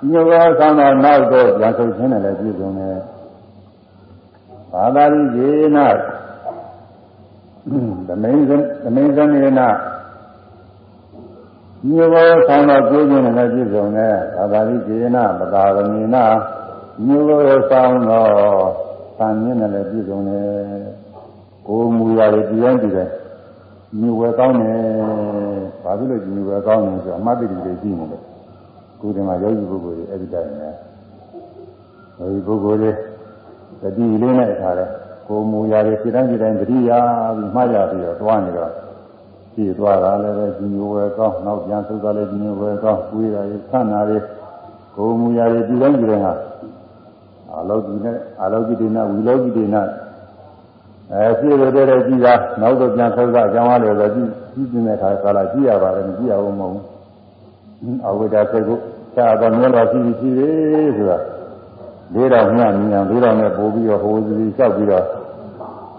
ကြည်ဝေသာနာနောက်တော့ပြန်ဆုပ်ခြင်းနဲ့လည်းပြည့်စုံတယ်ဘာသာတိကေနသမိန်သမိန်ဇနေနညောသာနာကျိုးခြင်းနဲ့ပြည့်စုံတယ်ဘာသာတိကေနပတာဝမေနမြို့ကိုဆောင်တော့ သံမြင့်နဲ့လည်းပြည့်စုံတယ်ကိုမူရာတွေပြင်းပြတယ်မြို့ဝဲကောင်းတယ်ဘာဖြစ်လို့မြို့ဝဲကောင်းလဲဆိုတော့အမှတ်တရတွေရှိနေတယ်ကိုယ်ဒီမှာယောဂီပုဂ္ဂိုလ်တွေအဲ့ဒီတိုင်းနဲ့ယောဂီပုဂ္ဂိုလ်တွေတတိလေးနဲ့ထားတယ်ကိုမူရာတွေစိတ်တိုင်းစိတ်တိုင်းတတိယပြီးမှားကြပြီးတော့တွားနေတော့ကြည့်သွားတာလည်းပဲဒီမျိုးဝဲကောင်းနောက်ပြန်သုသွားလည်းဒီမျိုးဝဲကောင်းကိုယ်ရာတွေဆန္နာတွေကိုမူရာတွေဒီတိုင်းဒီတိုင်းဟာ အာလောကိနဲ့အာလောကိတေနဝီလောကိတေနအဲပြည့်တဲ့တဲ့ကြည့်တာနောက်တော့ပြန်ဆောက်တာကျောင်းရလို့ဆိုကြည့်ကြည့်နေတဲ့ခါကာလကြည့်ရပါတယ်မကြည့်ရဘူးမဟုတ်ဘူးအဝိဒါစိတ်ကိုသာတော့မျိုးတော်ရှိရှိသေးဆိုတာလေးတော်မြတ်မြင်လေးတော်နဲ့ပို့ပြီးတော့ဟိုစီလျှောက်ပြီးတော့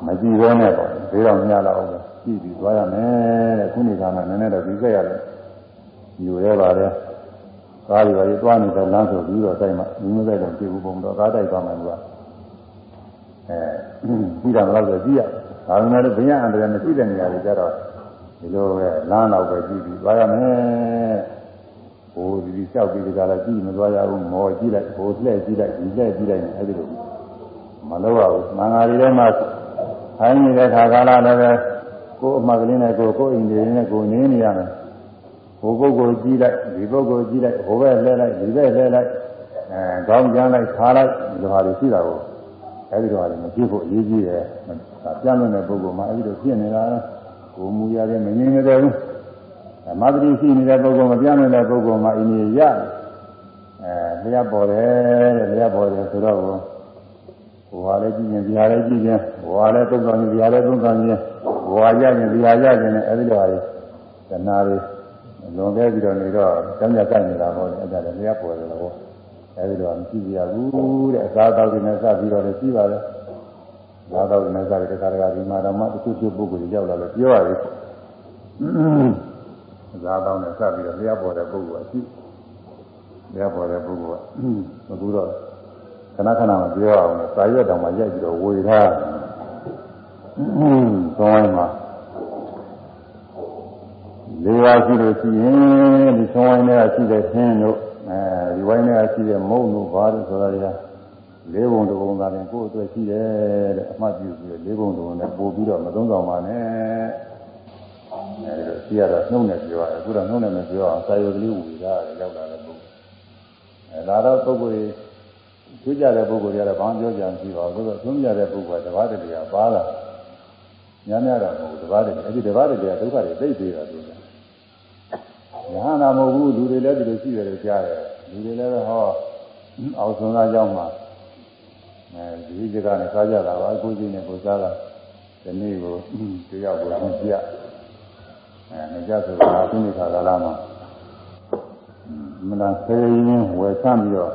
မကြည့်ဘဲနဲ့ပေါ့လေးတော်မြတ်လာအောင်ကြည့်ပြီးသွားရမယ်တဲ့ခုနေကမှနည်းနည်းတော့ပြီးခဲ့ရတယ်ယူရဲပါတယ် ကားတွေပါရေးသွားနေတဲ့လမ်းဆိုပြီးတော့ဆိုင်မှာမိမဆိုင်တော့ပြေဘူးပုံတော့ကားတိုက်သွားမှလို့ကအဲပြီးတာတော့ဆိုကြည့်ရဒါပေမဲ့ဘုရားအန္တရာယ်မရှိတဲ့နေရာတွေကြတော့ဒီလိုပဲလမ်းတော့ပဲကြည့်ပြီးသွားရမယ်ဟိုဒီဒီလျှောက်ပြီးကြတာကြည့်မသွားရဘူးမော်ကြည့်လိုက်ဟိုလှည့်ကြည့်လိုက်ဒီလှည့်ကြည့်လိုက်အဲဒီလိုမလုပ်ရဘူးမင်္ဂလာတွေထဲမှာထိုင်နေတဲ့ခါကာလလည်းပဲကိုယ်အမှတ်ကလေးနဲ့ကိုယ်ကိုယ်အိမ်တွေနဲ့ကိုယ်နေနေရမယ် ဟိုပုဂ္ဂိုလ်ကြည့်လိုက်ဒီပုဂ္ဂိုလ်ကြည့်လိုက်ဟိုဘက်လှည့်လိုက်ဒီဘက်လှည့်လိုက်အဲကောင်းကြမ်းလိုက်ခါလိုက်ဒီဟာတွေရှိတာကိုအဲဒီတော့လည်းမကြည့်ဖို့အရေးကြီးတယ်ပြန့်လွင့်တဲ့ပုဂ္ဂိုလ်မှာအဲဒီလိုဖြစ်နေတာကိုမူရတယ်မငြင်းနေတယ်ဘူးမသတိရှိနေတဲ့ပုဂ္ဂိုလ်မပြန့်လွင့်တဲ့ပုဂ္ဂိုလ်မှာအင်းကြီးရတယ်အဲလျှပ်ပေါ်တယ်တဲ့လျှပ်ပေါ်တယ်ဆိုတော့ဟိုဟာလည်းကြည့်ရင်ဒီဟာလည်းကြည့်ရင်ဟိုဟာလည်းသုံးဆောင်ရင်ဒီဟာလည်းသုံးဆောင်ရင်ဟိုဟာရရင်ဒီဟာရရင်အဲဒီလိုဟာတွေသနာတွေ လွန်ခဲ့ပြီးတော့နေတော့ကျမ်းစာကြိုက်နေတာပေါ့လေအဲ့ဒါလည်းလျှပ်ပေါ်တယ်လို့အဲဒီတော့မရှိကြဘူးတဲ့အစားအသောက်တွေနဲ့စပြီးတော့လည်းရှိပါတယ်။စားသောက်တွေနဲ့စပြီးတခါတခါဒီမှာတော့မှတစ်ခုခုပုဂ္ဂိုလ်ရောက်လာလို့ပြောရပြီ။စားသောက်နဲ့စပြီးတော့လျှပ်ပေါ်တဲ့ပုဂ္ဂိုလ်ကရှိလျှပ်ပေါ်တဲ့ပုဂ္ဂိုလ်ကအခုတော့ခဏခဏမပြောအောင်လေစာရွက်တောင်မှရိုက်ပြီးတော့ဝေထား။သုံးမှာ လေးပါးရှိလို့ရှိရင်ဒီဆုံးဝိုင်းထဲကရှိတဲ့သင်းတို့အဲဒီဝိုင်းထဲကရှိတဲ့မုံတို့ဘာလို့ဆိုတာတွေကလေးဘုံတစ်ဘုံသာရင်ကိုယ့်အတွက်ရှိတယ်တဲ့အမှတ်ပြုပြီးလေးဘုံတစ်ဘုံနဲ့ပို့ပြီးတော့မသုံးဆောင်ပါနဲ့အဲဒီတော့ရှိရတော့နှုတ်နဲ့ပြောရတယ်အခုတော့နှုတ်နဲ့မပြောအောင်စာရုပ်ကလေးဝေတာရောက်လာတဲ့ပုဂ္ဂိုလ်အဲလာတော့ပုဂ္ဂိုလ်ကြီးကျွကြတဲ့ပုဂ္ဂိုလ်တွေကတော့ဘာမှပြောကြမရှိပါဘူးဆိုတော့သုံးကြတဲ့ပုဂ္ဂိုလ်ကတပါးတည်းကပါလာညာများတော့မဟုတ်တပါးတည်းအဲ့ဒီတပါးတည်းကဒုက္ခတွေသိသေးတာသူက ညာနာမဟုတ်ဘူးလူတွေလည်းဒီလိုရှိတယ်လို့ကြားတယ်လူတွေလည်းဟောအောက်ဆုံးသားကြောင်းမှာအဲဒီကြကနေစားကြတာပါကိုကြီးနဲ့ကိုစားတာဒီနေ့ကိုတရားကိုသိကြအဲမကြဆိုတာအသိဉာဏ်ကာလမှာမနာဆေးရင်းဝယ်ဆမ်းပြီးတော့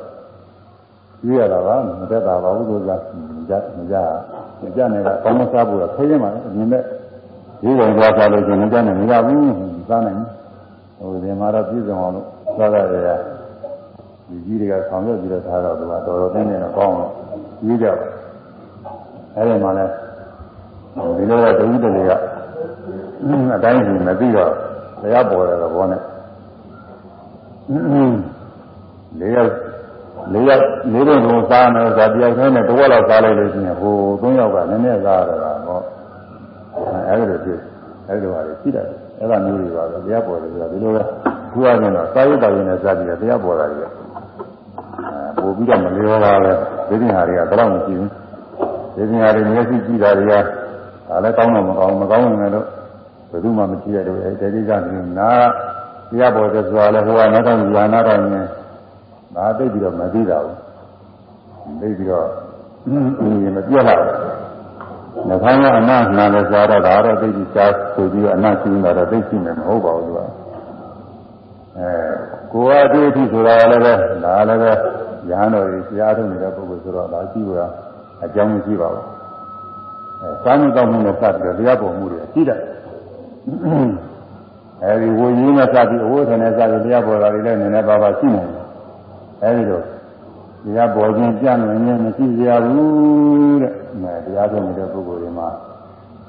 ကြည့်ရတာပါမတက်တာပါဘူးလို့ကမကြမကြမကြနဲ့ကကောင်းမစားဖို့ခေးရင်ပါအမြင်နဲ့ဒီကောင်သွားစားလို့ကျင်မကြနဲ့မရဘူးစားနိုင် ဟိုဒီမှာတော့ပြည်စုံအောင်လို့စားရတယ်ဒီကြီးတွေကဆောင်ရွက်ပြီးတော့ထားတော့သူကတော်တော်တင်းနေတော့ကောင်းတော့ကြီးကြပါအဲဒီမှာလဲဒီလိုတော့ဒုက္ခတွေကအတိုင်းကြီးမသိတော့တရားပေါ်တယ်တော့ဘောနဲ့လေးယောက်လေးယောက်လေးတော့ဘုံစားမယ်ဆိုတရားခဲနဲ့တစ်ဝက်လောက်စားလိုက်လို့ရှိရင်ဟိုသုံးယောက်ကနည်းနည်းစားရတာဟောအဲဒီလိုဖြစ်အဲဒီလိုပါလေရှိတယ် အဲ့ဒါမျိုးတွေပါပဲတရားပေါ်တယ်ဆိုတာဒီလိုပဲသူကကျတော့စာရုပ်ပါရင်နဲ့စပြီးတော့တရားပေါ်တာကြီးအဲပို့ပြီးတော့မလျောပါပဲဒီပြင်ဟာတွေကဘယ်တော့မှမရှိဘူးဒီပြင်ဟာတွေမျက်စိကြည့်တာတွေကဒါလည်းကောင်းတော့မကောင်းမကောင်းရင်လည်းဘယ်သူမှမကြည့်ရတော့အဲဒီကိစ္စကနာတရားပေါ်တယ်ဆိုတာလည်းဟိုကနောက်တော့ညာနာတော့ရင်ဒါသိပြီးတော့မသိတာဘူးသိပြီးတော့ဒီမပြတ်လာဘူး နှခိုင်းကအနာနာလည်းစားတော့ဒါတော့သိပြီးစားဆိုပြီးတော့အနာရှိနေတာတော့သိရှိနေမဟုတ်ပါဘူးသူကအဲကိုယ်အတွေ့အထိဆိုတာလည်းပဲဒါလည်းပဲရဟန်းတော်ကြီးကြားထုတ်နေတဲ့ပုဂ္ဂိုလ်ဆိုတော့ဒါရှိဖို့အကြောင်းမရှိပါဘူးအဲစာမှုတောက်မှုနဲ့စပြီးတော့တရားပေါ်မှုတွေရှိတယ်အဲဒီဝိညာဉ်နဲ့စပြီးအဝိထနဲ့စပြီးတရားပေါ်တာတွေလည်းနည်းနည်းပါးပါးရှိနေတယ်အဲဒီလို တရားပေါ်ခြင်းကြံ့နေခြင်းမရှိကြဘူးတဲ့အဲတရားထုတ်နေတဲ့ပုဂ္ဂိုလ်တွေမှာ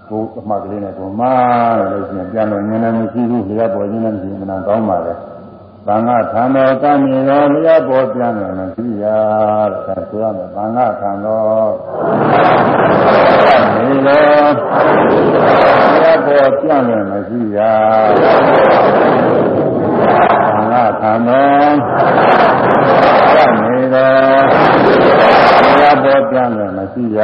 ကိုယ်အမှတ်ကလေးနဲ့ကိုမှားလို့ရှိရင်ကြံ့လို့ဉာဏ်လည်းမရှိဘူးတရားပေါ်ခြင်းလည်းမရှိဘူးမနာကောင်းပါလေသံဃာထံတော်ကနေရောလျာပေါ်ပြန်တယ်မရှိရတဲ့ဆိုရမယ်သံဃာထံတော်နေရောလျာပေါ်ပြန်တယ်မရှိရသံဃာထံတော်ကနေရောလျာပေါ်ပြန်တယ်မ ရှိရ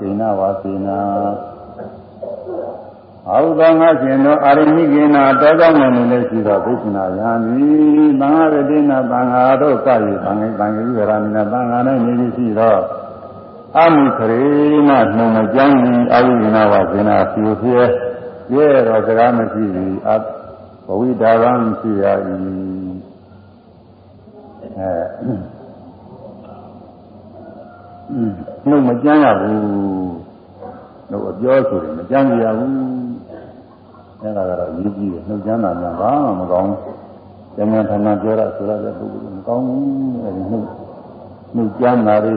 စေနာဝါစေနာအာဟုသောငါရှင်တို့အာရမိကိနာ တောကြောင့်လည်းလည်းရှိသောဘိက္ခနာယံဤသံဃာရတိနာသံဃာတို့က၍သံဃာသံဃာဝရဏနာသံဃာ၌နေပြီးရှိသောအမှုခရေနနှုံမကြောင်းဤအာဟုကိနာဝါစေနာဖြူဖြဲရဲတော်စကားမရှိသည်အဘဝိဒါရံရှိရ၏အဲနှုတ်မကြမ်းရဘူးနှုတ်အပြောဆိုရင်မကြမ်းရဘူး အဲ့ဒါကတော့ရည်ကြည့်တယ်နှုတ်ကြမ်းတာများဘာမှမကောင်းဘူးကျန်ကျန်ထမှပြောရဆိုရတဲ့ပုဂ္ဂိုလ်မကောင်းဘူးအဲ့ဒီနှုတ်နှုတ်ကြမ်းတာတွေ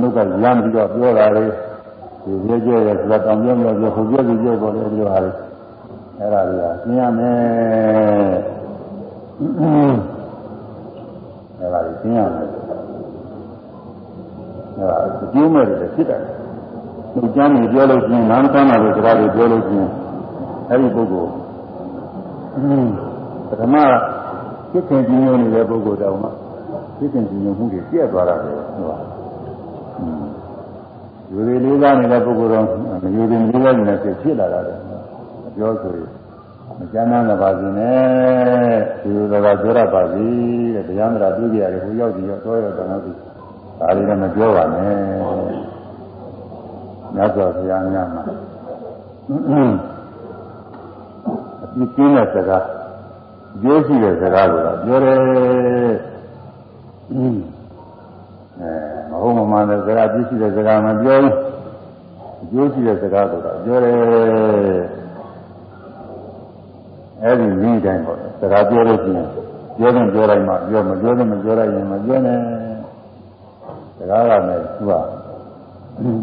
နှုတ်ကရမ်းပြီးတော့ပြောတာတွေဒီရဲကျဲရဆိုတာတောင်ပြောပြောပြောဟိုပြောပြီးပြောပေါ်တယ်ဒီလိုဟာတွေအဲ့ဒါတွေကသင်ရမယ်အဲ့ဒါတွေသင်ရမယ်အဲဒါအကျိုးမဲ့တွေဖြစ်တယ်။သူကျမ်းနေပြောလို့ရှိရင်နာမသမ်းတာလို့စကားတွေပြောလို့ရှိရင်အဲဒီပုဂ္ဂိုလ် ပထမဖြစ်ခင်ကြီးညိုနေတဲ့ပုဂ္ဂိုလ်တောင်မှဖြစ်ခင်ကြီးညိုမှုတွေပြည့်သွားတာပဲဟုတ်ပါယူရည်လေးစားနေတဲ့ပုဂ္ဂိုလ်တော့မယူရည်လေးစားနေတဲ့ဖြစ်ဖြစ်လာတာလေပြောဆိုရင်မကျမ်းမ်းပါစေနဲ့ဒီလိုကပြောရပါစေတဲ့တရားမရာပြုကြရတယ်ဟိုရောက်ကြည့်ရောတော့ရောတောင်းလို့ဒါလေးလည်းမပြောပါနဲ့မြတ်စွာဘုရားများမှာအ ပြစ်ကင်းတဲ့စကားပြောရှိတဲ့စကားကိုပြောတယ်အဲမဟုတ်မမှန်တဲ့စကားပြည့်ရှိတဲ့စကားမပြောဘူးအကျိုးရှိတဲ့စကားဆိုတာပြောတယ်အဲ့ဒီနည်းတိုင်းပေါ့စကားပြောလို့ရှိရင်ပြောရင်ပြောလိုက်မှပြောမပြောရင်မပြောလိုက်ရင်မပြောနဲ့စကားကလည်းသူက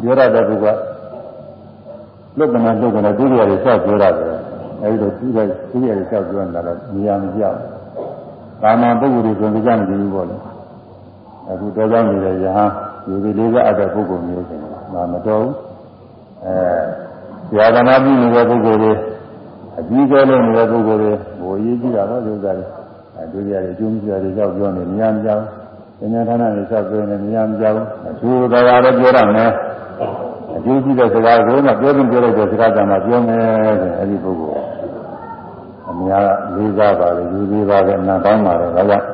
ပြောရတဲ့ပုဂ္ဂိုလ်ကလုတ်ကနာလုတ်ကနာဒုတိယတွေဆောက်ပြောရတယ် အဲဒီတော့သူကဒုတိယတွေဆောက်ပြောနေတာလည်းနေရာမပြောက်ကာမပုဂ္ဂိုလ်တွေဆိုရင်ကြားမကြည့်ဘူးပေါ့လေအခုတော်ကြောင်းနေတဲ့ယဟန်ဒီဒီလေးကအပ်တဲ့ပုဂ္ဂိုလ်မျိုးဆိုရင်ဒါမတော်ဘူးအဲဆရာကနာပြုနေတဲ့ပုဂ္ဂိုလ်တွေအကြီးကျယ်လို့နေတဲ့ပုဂ္ဂိုလ်တွေဟိုရေးကြည့်တာတော့ဒီဥစ္စာတွေအဲဒုတိယတွေအကျိုးမရှိတွေကြောက်ပြောနေနေရာမပြောက်ပညာဌာနတွေဆောက်ပြောနေနေရာမပြောက်အကျိုးတော်တော်လည်းပြောရမယ်အကျိုးရှိတဲ့စကားကိုမှပြောရင်ပြောလိုက်တဲ့စကားတမ်းမှပြောမယ်ဆိုအဲဒီပုဂ္ဂိုလ်အ များလေးစားပါလေယူသေးပါပဲနာကောင်းပါလေဒါကြောင့်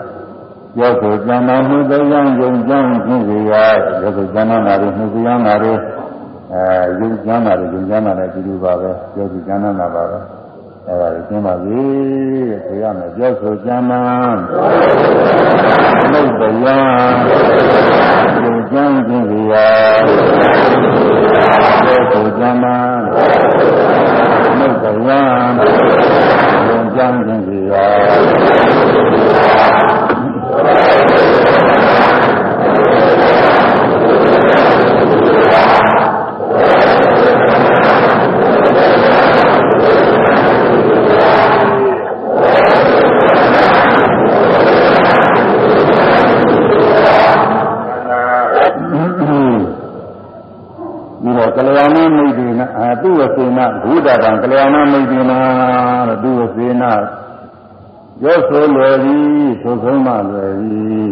ယောဂိကျမ်းနာမှုတရားယုံကြမ်းခြင်းစီရယောဂိကျမ်းနာတွေမှုတရားနာတွေအဲယုံကြမ်းနာတွေယုံကြမ်းနာတွေအတူတူပါပဲယောဂိကျမ်းနာပါပဲအဲဒါကိုရှင်းပါပြီတဲ့ဆိုရမယ်ပြောဆိုကျမ်းနာမှုတရားယုံကြမ်းခြင်းစီရပြောဆိုကျမ်းနာမှုတရားယုံ ကြမ်းခြင်းစီရောကလျာဏမိတ်ဒီနာအတုဝစေနဘုဒ္ဓတံကလျာဏမိတ်ဒီနာတဲ့ သူဝစေနရောဆိုလွယ်သည်ဆိုဆုံးမလွယ်သည်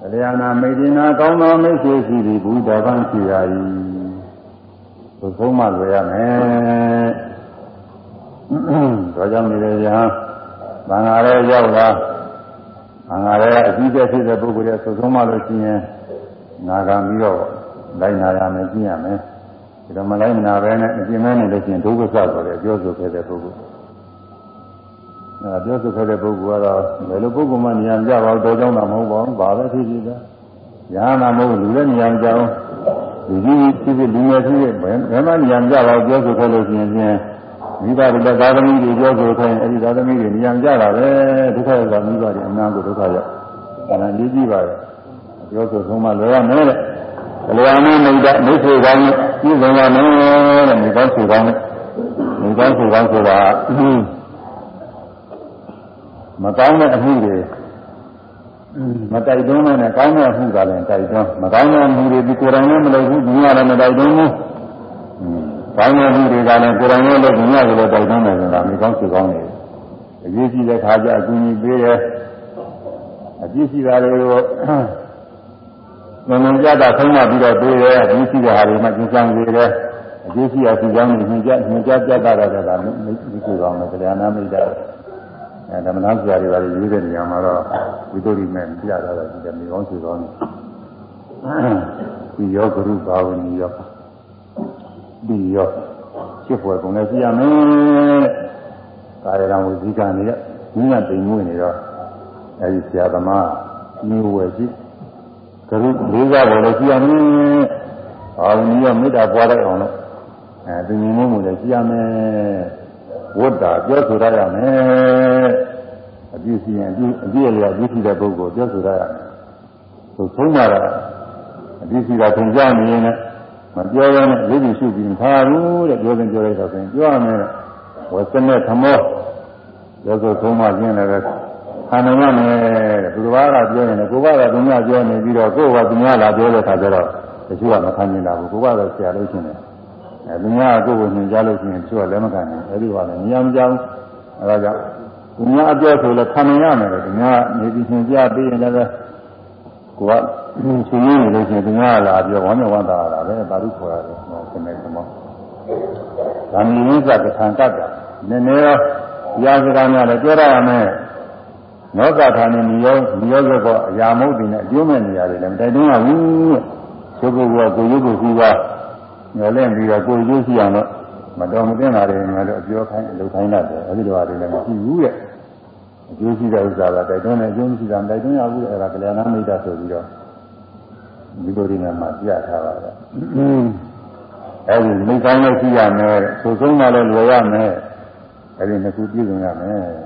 ကလျာဏမိတ်ဒီနာကောင်းသောမိတ်ဆွေရှိသည်ဘုဒ္ဓဗံရှိရာ၏ဆိုဆုံးမလွယ်ရမယ်ဒါကြောင့်နေလေဗျာသံဃာရဲရောက်လာသံဃာရဲအကြီးကျယ်ဖြစ်တဲ့ပုဂ္ဂိုလ်ရဲ့ဆိုဆုံးမလို့ရှိရင်နာခံပြီးတော့လိုက်နာရမယ်ကျင့်ရမယ် ဒီတော့မလိုက်နာပဲနဲ့အကျင့်မဲနေလို့ရှိရင်ဒုက္ခဆဆိုတဲ့ပြောဆိုခဲ့တဲ့ပုဂ္ဂိုလ်အဲပြောဆိုခဲ့တဲ့ပုဂ္ဂိုလ်ကတော့ဘယ်လိုပုဂ္ဂိုလ်မှဉာဏ်ကြပါတော့ကြောင်းတာမဟုတ်ပါဘူးဘာပဲဖြစ်ဖြစ်ပဲညာနာမဟုတ်လူလည်းဉာဏ်ကြအောင်ဒီကြီးဖြစ်ဖြစ်လူငယ်ဖြစ်ဖြစ်ဘယ်မှဉာဏ်ကြပါပြောဆိုခဲ့လို့ရှိရင်ချင်းမိဘတွေလည်းသာသမီတွေပြောဆိုခိုင်းအဲဒီသာသမီတွေဉာဏ်ကြတာပဲဒုက္ခရောက်တာမိဘတွေအနာကိုဒုက္ခရောက်အဲဒါလေးကြည့်ပါရဲ့ပြောဆိုဆုံးမလွယ်ရမယ်တဲ့ဘလျာမမိတ်တဲ့မိတ်ဆွေကောင်းနဲ့ ပြည်စုံရမယ်တဲ့မိကောင်းဆွေကောင်းနဲ့မိကောင်းဆွေကောင်းဆိုတာမကောင်းတဲ့အမှုတွေမတိုက်တွန်းနဲ့ကောင်းတဲ့အမှုကလည်းတိုက်တွန်းမကောင်းတဲ့အမှုတွေဒီကိုယ်တိုင်လည်းမလုပ်ဘူးဒီကလည်းမတိုက်တွန်းဘူးကောင်းတဲ့အမှုတွေကလည်းကိုယ်တိုင်လည်းလုပ်ဒီကလည်းတိုက်တွန်းတယ်ဆိုတာမိကောင်းဆွေကောင်းတွေအရေးကြီးတဲ့ခါကျအကူအညီပေးတယ်အပြည့်ရှိတာတွေကို ငုံငုံကြတာဆုံးမပြီးတော့တွေ့ရဲဒီရှိတဲ့ဟာတွေမှကျင်းဆောင်နေတယ်အကျိုးရှိရာစီကြောင်းတွေညွှန်ကြားညွှန်ကြားပြတာတော့ဒါမိမိကိုကောင်းတယ်တရားနာမိတာအဲဓမ္မနာဆရာတွေပါရေးတဲ့နေရာမှာတော့ဝိသုရိမဲ့ပြတာတော့ဒီကမြေကောင်းစီကောင်းတယ်ဒီယောဂရုဘာဝနီယောဒီယောရှစ်ဖွဲ့ကုန်လည်းပြရမယ်ကာယရံဝိဇိကနေရညီကတိမ်မွေ့နေတော့အဲဒီဆရာသမားမျိုးဝယ်ကြည့် ကရုလေးစားပေါ်လို့ရှိရမယ်။အာရုံကြီးကမေတ္တာပွားတတ်အောင်လို့အဲသူညီမှုမှုလည်းရှိရမယ်။ဝတ္တာပြောဆိုရရမယ်။အပြည့်ရှိရင်အပြည့်အပြည့်အလျောက်ပြည့်ရှိတဲ့ပုဂ္ဂိုလ်ပြောဆိုရရမယ်။သူဆုံးမတာအပြည့်ရှိတာသင်ကြားနေရင်လည်းမပြောရနဲ့ရုပ်ရှင်ရှုပြီးထားဘူးတဲ့ပြောရင်ပြောလိုက်တော့ဆိုရင်ပြောရမယ်ဝဆနဲ့သမောပြောဆိုဆုံးမခြင်းလည်း ခံနိုင်ရမယ်တဲ့သူတစ်ပါးကပြောရင်လည်းကိုယ်ကသူများပြောနေပြီးတော့ကိုယ်ကသူများလာပြောတဲ့ခါကျတော့တချို့ကမခံနိုင်တာဘူးကိုယ်ကတော့ဆရာလို့ရှိနေအဲသူများကကိုယ်ကိုညွှန်ကြားလို့ရှိရင်တချို့ကလည်းမခံနိုင်အဲဒီကလည်းညံကြောင်းအဲဒါကြောင့်သူများအပြောဆိုလည်းခံနိုင်ရမယ်သူများနေပြီးညွှန်ကြားပြီးရင်လည်းကိုယ်ကရှင်ရင်းနေလို့ရှိရင်သူများလာပြောဝမ်းမြောက်ဝမ်းသာတာပဲဘာလို့ခေါ်ရတယ်ဟောဆင်းနေသမောဒါမြင်ရင်းစကခံတတ်တာနည်းနည်းရောရာစကားများလည်းပြောရရမယ် နောကထာနဲ့မြေရောမြေရောကတော့အရာမဟုတ်တင်နဲ့အကျိုးမဲ့နေရာတွေလည်းမတိုက်တွန်းရဘူးတဲ့သုဘကကိုရုပ်ကိုကြီးကညှော်လင့်ပြီးတော့ကိုရုပ်ရှိအောင်တော့မတော်မတင်တာတွေငါတို့အပြောခိုင်းအလုပ်ခိုင်းတတ်တယ်အဲဒီလိုဟာတွေလည်းမရှိဘူးတဲ့အကျိုးရှိတဲ့ဥစ္စာကတိုက်တွန်းတယ်အကျိုးမရှိတာတိုက်တွန်းရဘူးအဲ့ဒါကလျာဏမိတ်တာဆိုပြီးတော့ဒီလိုဒီမှာပြထားတာကအဲ့ဒီမိကောင်းလည်းရှိရမယ်သို့ဆုံးမှလည်းလွယ်ရမယ်အဲ့ဒီနှစ်ခုပြည့်စုံရမယ်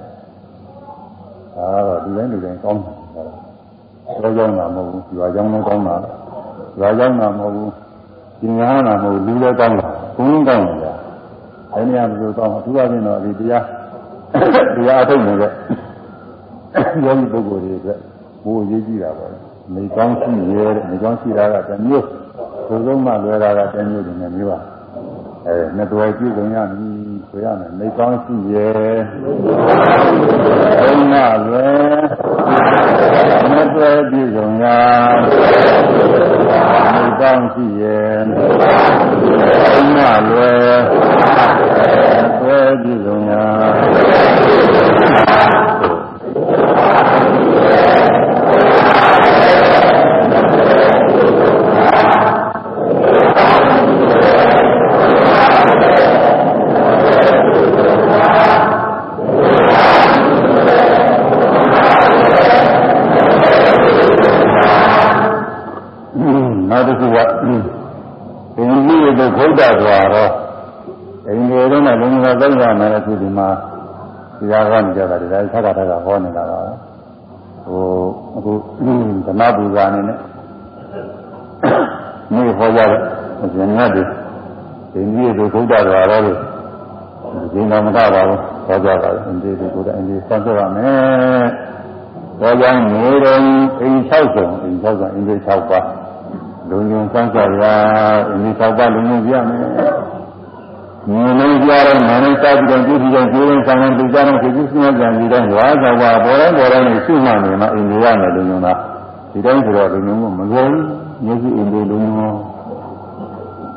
ဒါတော့ဒီတိုင်းဒီတိုင်းကောင်းတယ်ဟုတ်လားကြောင်းတာမဟုတ်ဘူးရွာကြောင်းလည်းကောင်းတာရွာကြောင်းတာမဟုတ်ဘူးပညာနာမဟုတ်လူလည်းကောင်းတာဘုံလုံးကောင်းတယ်အဲ့ဒီအရမျိုးကောင်းသူကပြင်တော့ဒီတရားတရားအထုတ်နေတဲ့ယောဂီပုဂ္ဂိုလ်တွေအတွက်ဘိုးရေးကြည့်တာပေါ့မိကောင်းရှိရဲတဲ့မိကောင်းရှိတာကတစ်မျိုးဘုံဆုံးမှလွယ်တာကတစ်မျိုးဒီနဲ့မျိုးပါအဲနှစ်တွယ်ကြည့်ကြရမည် ဆိုရမယ်မိကောင်းရှိရဲဘုံမှလွယ်နှစ်တွယ်ကြည့်ကြရမိကောင်းရှိရဲဘုံမှလွယ်နှစ်တွယ်ကြည့်ကြရနောက်တစ်ခုကအင်းကြီးတို့ဘုဒ္ဓသွားတော့အင်းတွေတော့လည်းလုံလုံသုံးရမယ်အခုဒီမှာတရားဟောနေကြတာ ဒီတိုင်းသက္ကတာကဟောနေတာပါဟိုအခုဓမ္မပူဇာအနေနဲ့နေဟောကြတဲ့အရှင်မြတ်တွေအင်းကြီးတို့ဘုဒ္ဓသွားတော့လို့ဒီနာမကပါဘူးဟောကြတာအင်းကြီးတို့ဘုဒ္ဓအင်းကြီးဆန်းဆွရမယ်ဘောကြောင့်နေတော်အိမ်၆ဆုံးအိမ်၆ဆုံးအိမ်ကြီး၆ပါးလုံုံစမ်းစားရအင်းဒီ၆ပါးလုံုံပြမယ်။ မြင်လို့ကြားတော့နာနဲ့စားပြီးတော့ကြည့်ပြီးတော့ကျိုးရင်းဆောင်ရင်ဒီကြတော့ဒီကုသနာကြံပြီးတော့ဝါသာဝါပေါ်တိုင်းပေါ်တိုင်းနဲ့ရှိမှနေမှာအိမ်ကြီးရမယ်လုံုံလားဒီတိုင်းဆိုတော့လုံုံကမလွယ်ဘူးမျက်စိအိမ်ကြီးလုံုံ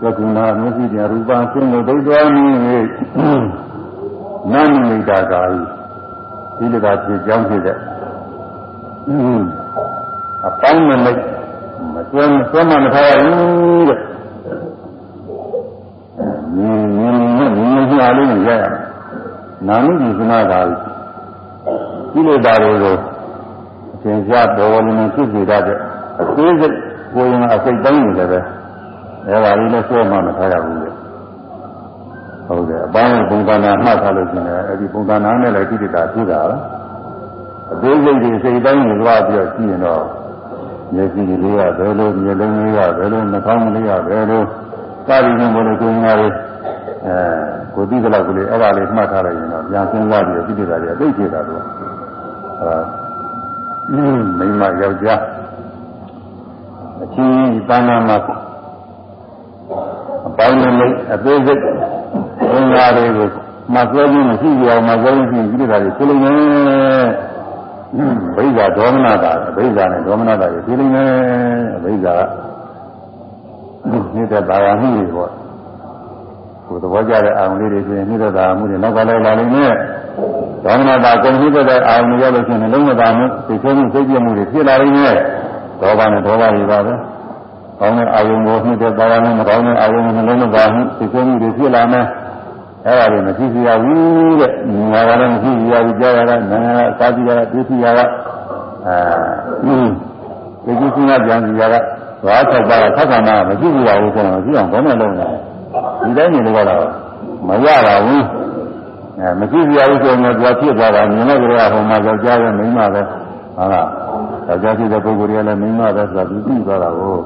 သက္ကုဏမျက်စိပြရူပဆင်းလို့ဒိဋ္ဌာနည်းနာမိတာကာယဒီလိုသာဖြစ်ကြောင်းဖြစ်တဲ့အပိုင်းမလိုက်မကျွမ်းကျွမ်းမမထားရဘူးတဲ့မြင်မြင် နဲ့မြင်မြင်လေးကိုရရမယ်နာမိဒီစနာသာကိလေသာတွေကိုအရှင်ရှားပေါ်ဝင်နေဖြစ်စေတတ်တဲ့အသေးစိတ်ကိုရင်အစိတ်တိုင်းနေတယ်ပဲအဲဒါလေးလည်းဆွဲမှမထားရဘူးလေဟုတ်တယ်အပန်းပုံသဏ္ဍာန်မှတ်ထားလို့ရှိရင်အဲဒီပုံသဏ္ဍာန်နဲ့လည်းကိလေသာဖြစ်တာအသေးစိတ်တွေစိတ်တိုင်းနေသွားပြီးတော့ရှိရင်တော့မျက်စိလေးကဘယ်လိုမျက်လုံးလေးကဘယ်လိုနှာခေါင်းလေးကဘယ်လိုစာရင်းဘယ်လိုကိုယ်ငါလေးအဲ ကိုသိကြလောက်ကလေးအဲ့ဒါလေးမှတ်ထားလိုက်ရင်တော့ပြန်စဉ်းစားပြီးသိတဲ့ဓာတ်တွေအသိဖြစ်တာတော့အဲမိမယောက်ျားအချင်းပန်းနာမှာအပိုင်းလေးအသေးစိတ်ဘုံသားတွေကိုမှတ်ပြောခြင်းမရှိကြအောင်မှပြောခြင်းရှိတဲ့ဓာတ်တွေဖြစ်လိမ့်မယ်ဘိဇာဒေါမနတာဘိဇာနဲ့ဒေါမနတာကိုသိလိမ့်မယ်ဘိဇာကနေတဲ့ဘာဝမှုတွေပေါ့ ကိုယ်သဘောကျတဲ့အာရုံလေးတွေဆိုရင်နေတဲ့ဘာဝမှုတွေနောက်ကလည်းလာလိမ့်မယ်ဒေါမနတာကုန်နေတဲ့အာရုံတွေရောက်လို့ရှိရင်လုံးဝတာမှုသိဆုံးမှုသိပြမှုတွေဖြစ်လာလိမ့်မယ်ဒေါဘနဲ့ဒေါဘတွေပါပဲကောင်းတဲ့အာရုံကိုနေတဲ့ဘာဝနဲ့မကောင်းတဲ့အာရုံကိုလုံးဝတာမှုသိဆုံးမှုတွေဖြစ်လာမယ်အဲ့ဒါတွေမရှိစီရဘူးတဲ့ငါကလည်းမရှိစီရဘူးကြားရတာနာငါကစားကြည့်ရတာသိစီရတာအဲဒီကိစ္စကကြံစီရတာဘာ၆ပါးသက္ကနာမရှိဘူးပါဘူးဆိုတော့ကြည့်အောင်ဘယ်နဲ့လုံးလဲ ဒီတိုင်းနေလို့ကတော့မရပါဘူးအဲမရှိစီရဘူးဆိုရင်တော့ဖြစ်သွားတာမြင်တဲ့ကြရဟိုမှာကြောက်ကြရဲမိမပဲဟုတ်လားကြောက်ကြဖြစ်တဲ့ပုဂ္ဂိုလ်တွေကလည်းမိမပဲဆိုတာသူသိသွားတာကို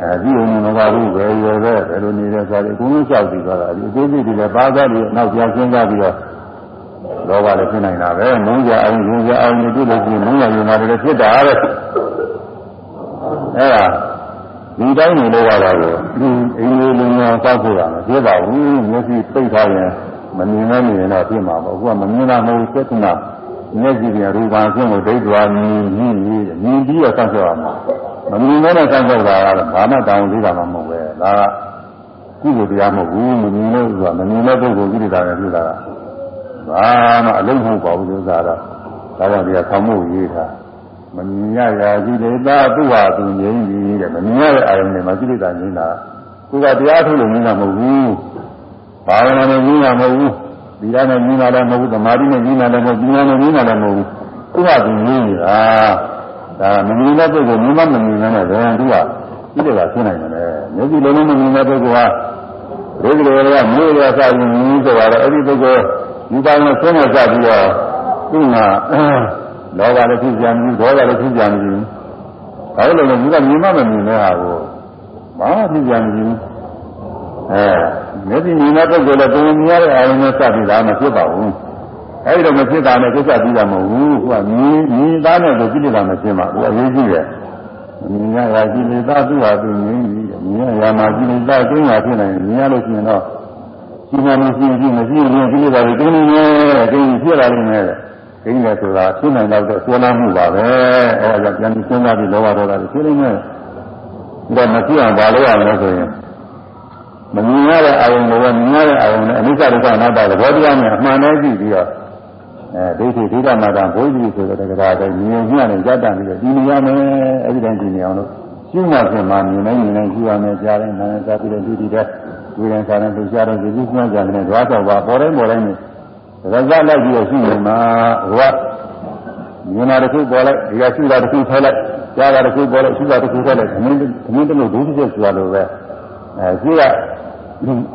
အဲဒီလိုမကဘူးပဲရွယ်ပဲဘယ်လိုနေလဲဆိုတော့အကုန်လုံးလျှောက်ပြီးသွားတာဒီအသေးစိတ်တွေလည်းပါသားပြီးနောက်ပြန်စဉ်းစားပြီးတော့လောဘလည်းဖြစ်နိုင်တာပဲမုန်းကြအောင်ယုံကြအောင်နေတွေ့လို့ရှိရင်မုန်းရယုံတာတွေဖြစ်တာပဲအဲဒါ ဒီတိုင်းနေလို့ရတာကိုအင်းလေးလုံးအောင်စောက်ဖို့ရမှာဖြစ်ပါဘူးမျက်စိပိတ်ထားရင်မမြင်နိုင်ရင်တော့ဖြစ်မှာပေါ့အခုကမမြင်တာမဟုတ်သက်နာမျက်စိကရူပါဆင်းကိုဒိဋ္ဌာမြင်မြင်မြင်ပြီးတော့စောက်ရမှာမမြင်တဲ့စောင့်ကြောက်တာကတော့ဘာမှတောင်းသေးတာမှမဟုတ်ပဲဒါကကုသိုလ်တရားမဟုတ်ဘူးမမြင်လို့ဆိုတာမမြင်တဲ့ပုဂ္ဂိုလ်ကိလေသာနဲ့ပြုတာကဘာမှအလုံးမဟုတ်ပါဘူးလို့ဆိုတာတော့ဒါကြောင့်ဒီကဆောင်းမှုရေးတာ မမြင်ရရာကိလေသာသူ့ဟာသူငြိမ်းပြီတဲ့မမြင်ရတဲ့အာရုံတွေမှာကိလေသာငြိမ်းတာသူကတရားထုတ်လို့ငြိမ်းတာမဟုတ်ဘူးဘာဝနာနဲ့ငြိမ်းတာမဟုတ်ဘူးဒီကနေ့ညီလာလည်းမဟုတ်ဘူးသမာဓိနဲ့ညီလာလည်းမဟုတ်ဘူးဉာဏ်နဲ့ညီလာလည်းမဟုတ်ဘူးသူကသူညီနေတာဒါမမြင်တဲ့ပုဂ္ဂိုလ်မြင်မမမြင်တဲ့ဘယ်သူကဒီလိုကဖြစ်နိုင်တယ်မျက်စိလုံးလုံးမမြင်တဲ့ပုဂ္ဂိုလ်ဟာဒုက္ခတွေကမျိုးရစရင်မြင်ဆိုတော့အဲ့ဒီပုဂ္ဂိုလ်ဒီပိုင်းနဲ့ဆင်းရဲကြပြီးတော့သူ့မှာ လောဘလည်းဖြစ်ကြံပြီးဒေါသလည်းဖြစ်ကြံပြီးဒါလို့လည်းဒီကမြင်မမမြင်တဲ့ဟာကိုဘာမှဖြစ်ကြံပြီးအဲမျက်စိမြင်တဲ့ပုဂ္ဂိုလ်လည်းပုံမြင်ရတဲ့အာရုံနဲ့စပြီးသားမဖြစ်ပါဘူးအဲဒီတော့မဖြစ်တာနဲ့ကိစ္စပြီးတာမဟုတ်ဘူးသူကမြင်မြင်သားနဲ့ကိုကြည့်နေတာမဖြစ်ပါဘူးအရေးကြီးတယ်မြင်ရရာကြည့်နေတာသူ့ဟာသူမြင်ပြီးမြင်ရရာမှာကြည့်နေတာကျင်းရဖြစ်နိုင်မြင်ရလို့ရှိရင်တော့ဒီမှာမရှိရင်မရှိရင်ကြည့်နေတာကိုကျင်းနေတယ်ကျင်းဖြစ်လာလိမ့်မယ် ကျင်းတယ်ဆိုတာဖြစ်နိုင်တော့ဆွဲလမ်းမှုပါပဲအဲဒါကြောင့်ပြန်ပြီးစဉ်းစားပြီးလောဘဒေါသတွေဖြစ်နေတယ်ဒါမဖြစ်အောင်ဘာလို့ရမလဲဆိုရင်မမြင်ရတဲ့အာယုံကိုပဲမြင်ရတဲ့အာယုံနဲ့အနိစ္စဒုက္ခအနတ္တသဘောတရားနဲ့အမှန်တည်းကြည့်ပြီးတော့အဲဒိဋ္ဌိဒိဋ္ဌမာတာဘုရားကြီးဆိုတဲ့တရားတိုင်းမြင်မြင်နဲ့ကြတတ်ပြီးတော့ဒီနေရမယ်အဲဒီတိုင်းဒီနေအောင်လို့ရှင်းမှပြင်မှမြင်နိုင်မြင်နိုင်ကြည့်ရမယ်ကြားတယ်နားတယ်စားပြီးတော့ဒီဒီတဲ့ဒီရင်စားတယ်သူရှားတယ်ဒီကြီးမှကြတယ်ဓဝါတော့ပါပေါ်တိုင်းပေါ်တိုင်းနဲ့ ရဇလိုက်ပြီးတော့ရှိနေမှာဟောမြင်တာတစ်ခုပေါ်လိုက်ဒီကရှိတာတစ်ခုထဲလိုက်ကြားတာတစ်ခုပေါ်လိုက်ရှိတာတစ်ခုထဲလိုက်အမင်းအမင်းတို့ဒုတိယဆိုတာလိုပဲအဲရှိက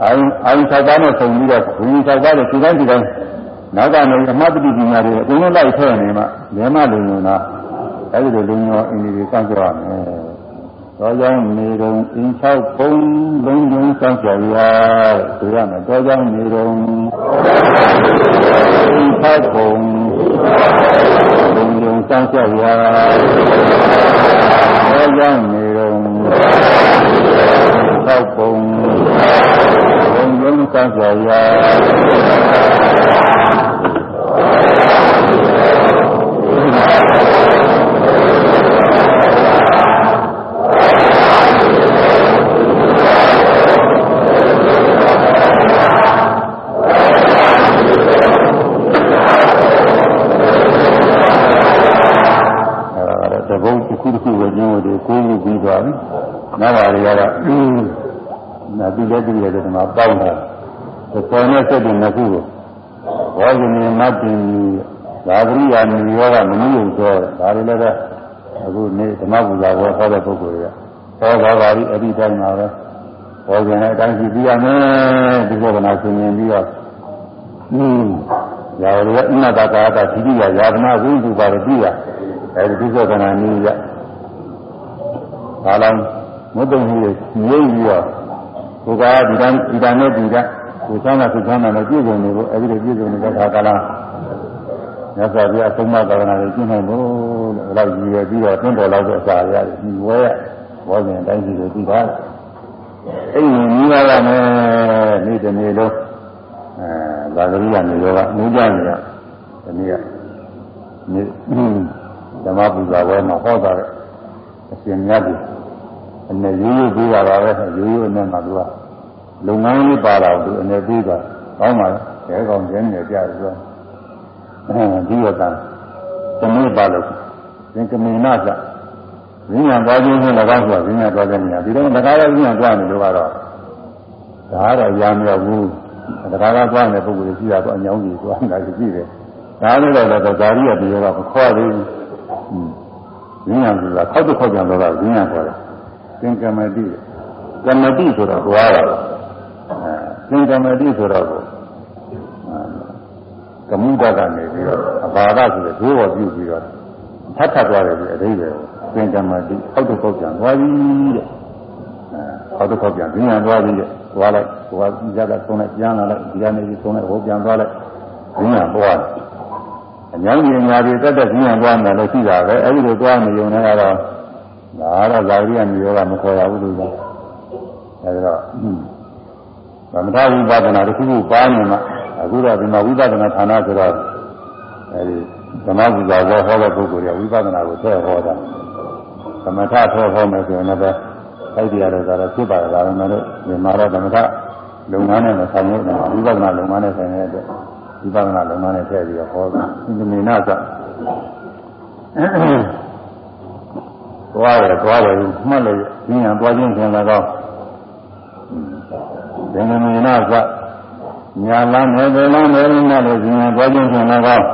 အာယအာယသောက်သားနဲ့ပုံပြီးတော့ဘုရင်သောက်သားတွေဒီတိုင်းဒီတိုင်းနောက်ကနေအမှတ်တတိပညာတွေအကုန်လုံးလိုက်ထည့်နေမှမြဲမလုံုံတာအဲဒီလိုလုံုံအင်းဒီစောင့်ကြရမယ်။ တော်ကြောင့်နေတုံအင်း၆ပုံလုံးလုံးစောင့်ကြရဆိုရမယ်တော်ကြောင့်နေတုံအင်း၆ပုံလုံးလုံးစောင့်ကြရတော်ကြောင့်နေတုံ၆ပုံလုံးလုံးစောင့်ကြရ နောက်ပါတွေကတော့နာတိလက်တိရဲ့ဒီမှာပေါင်းတာပေါ်နဲ့စက်တင်နှစ်ခုကိုဘောဇနေမတ်တင်သာဂရိယာနိယောကမနည်းယုံသောဒါတွေလည်းပဲအခုနေ့ဓမ္မပူဇာဝေဟောတဲ့ပုဂ္ဂိုလ်တွေကဟောပါပါပြီအဲ့ဒီတိုင်းမှာပဲဘောဇနေအတိုင်းရှိပြီးရမယ်ဒီဘောကနာဆင်ရင်ပြီးတော့อืมရာဝရအနတ္တကာတာသီတိယယာဒနာဝိသုပါရတိယအဲဒီဒီဘောကနာနည်းရဘာလို့ မုတ်တုံကြီးကိုငြိမ့်ပြီးတော့ကိုကဒီတန်းဒီတန်းနဲ့ဒီကကိုချမ်းသာသူချမ်းသာနဲ့ပြည့်စုံနေလို့အဲဒီလိုပြည့်စုံနေတဲ့ခါကလာမြတ်စွာဘုရားသုံးမသာသနာကိုကျင့်နိုင်ဖို့လို့လောက်ရည်ရပြီးတော့သင်တော်လောက်တဲ့အစာရတယ်ဒီဝဲဘောဇင်တိုင်းကြီးကိုသိတာအဲ့ဒီညီလာရမယ်နေ့တစ်နေ့လုံးအဲသာဂရိယနေရောကနူးကြနေတာဒီနေ့ကနေ့ဓမ္မပူဇာဝဲမှာဟောတာတဲ့အရှင်မြတ်ကြီး အနေရိုးရိုးပြီးတာပါပဲရိုးရိုးအနေမှာသူကလုပ်ငန်းလေးပါတာသူအနေပြီးတာကောင်းပါလားရဲကောင်ကျင်းနေကြတယ်သူကအဲဒီရတာသမီးပါလို့သင်္ကမေနသဈဉ္ညာသွားခြင်းနဲ့၎င်းဆိုတာဈဉ္ညာသွားတဲ့နေရာဒီတော့ငကားရဈဉ္ညာသွားနေလို့ကတော့ဒါကတော့ရာမြောက်ဘူးငကားကသွားနေတဲ့ပုဂ္ဂိုလ်ကြီးရှိတာတော့အညောင်းကြီးသွားနေတာရှိတယ်ဒါလည်းတော့ဇာတိရတရားကမခေါ်သေးဘူးဈဉ္ညာဆိုတာခောက်တစ်ခေါက်ကြံတော့ဈဉ္ညာခေါ်တယ် သင်္ကမတိကမ္မတိဆိုတော့သွားတာအဲသင်္ကမတိဆိုတော့ကမှုတကနေပြီးတော့အဘာဒဆိုတဲ့ဒိုးပေါ်ပြုပြီးတော့ထပ်ထပ်သွားတယ်ဒီအသေးပဲသင်္ကမတိအောက်တစ်ခေါက်ပြန်သွားပြီတဲ့အဲအောက်တစ်ခေါက်ပြန်ပြန်သွားပြီတဲ့သွားလိုက်သွားကြတာသုံးလိုက်ပြန်လာလိုက်ဒီကနေပြီးသုံးလိုက်ဟိုပြန်သွားလိုက်ပြန်သွားတယ်အများကြီးအများကြီးတက်တက်ပြန်သွားတယ်လို့ရှိတာပဲအဲဒီလိုသွားနေုံနဲ့ကတော့ ဒါတော့ဇာတိယနိယောဂမခေါ်ရဘူးလို့ပြောအဲဒီတော့သမထဝိပဿနာတစ်ခုခုပါနေမှာအခုတော့ဒီမှာဝိပဿနာဌာနဆိုတော့အဲဒီဓမ္မပူဇာဘောဟောတဲ့ပုဂ္ဂိုလ်ကဝိပဿနာကိုထည့်ဟောတာသမထထည့်ဟောမယ်ဆိုရင်လည်းအဲ့ဒီရတော့ဒါတော့ဖြစ်ပါလားဒါပေမဲ့လို့ဒီမှာတော့သမထလုပ်ငန်းနဲ့မဆိုင်ဘူးဝိပဿနာလုပ်ငန်းနဲ့ဆိုင်တဲ့အတွက်ဝိပဿနာလုပ်ငန်းနဲ့ထည့်ပြီးတော့ဟောတာဒီမေနသ သွားတယ်သွားတယ်မှတ်လို့ဉာဏ်သွားခြင်းခင်လာတော့ဒင်္ဂမေနသညာလမ်းနဲ့ဘယ်လမ်းနဲ့မှလည်းဉာဏ်ပေါ်ခြင်းဖြင့်၎င်း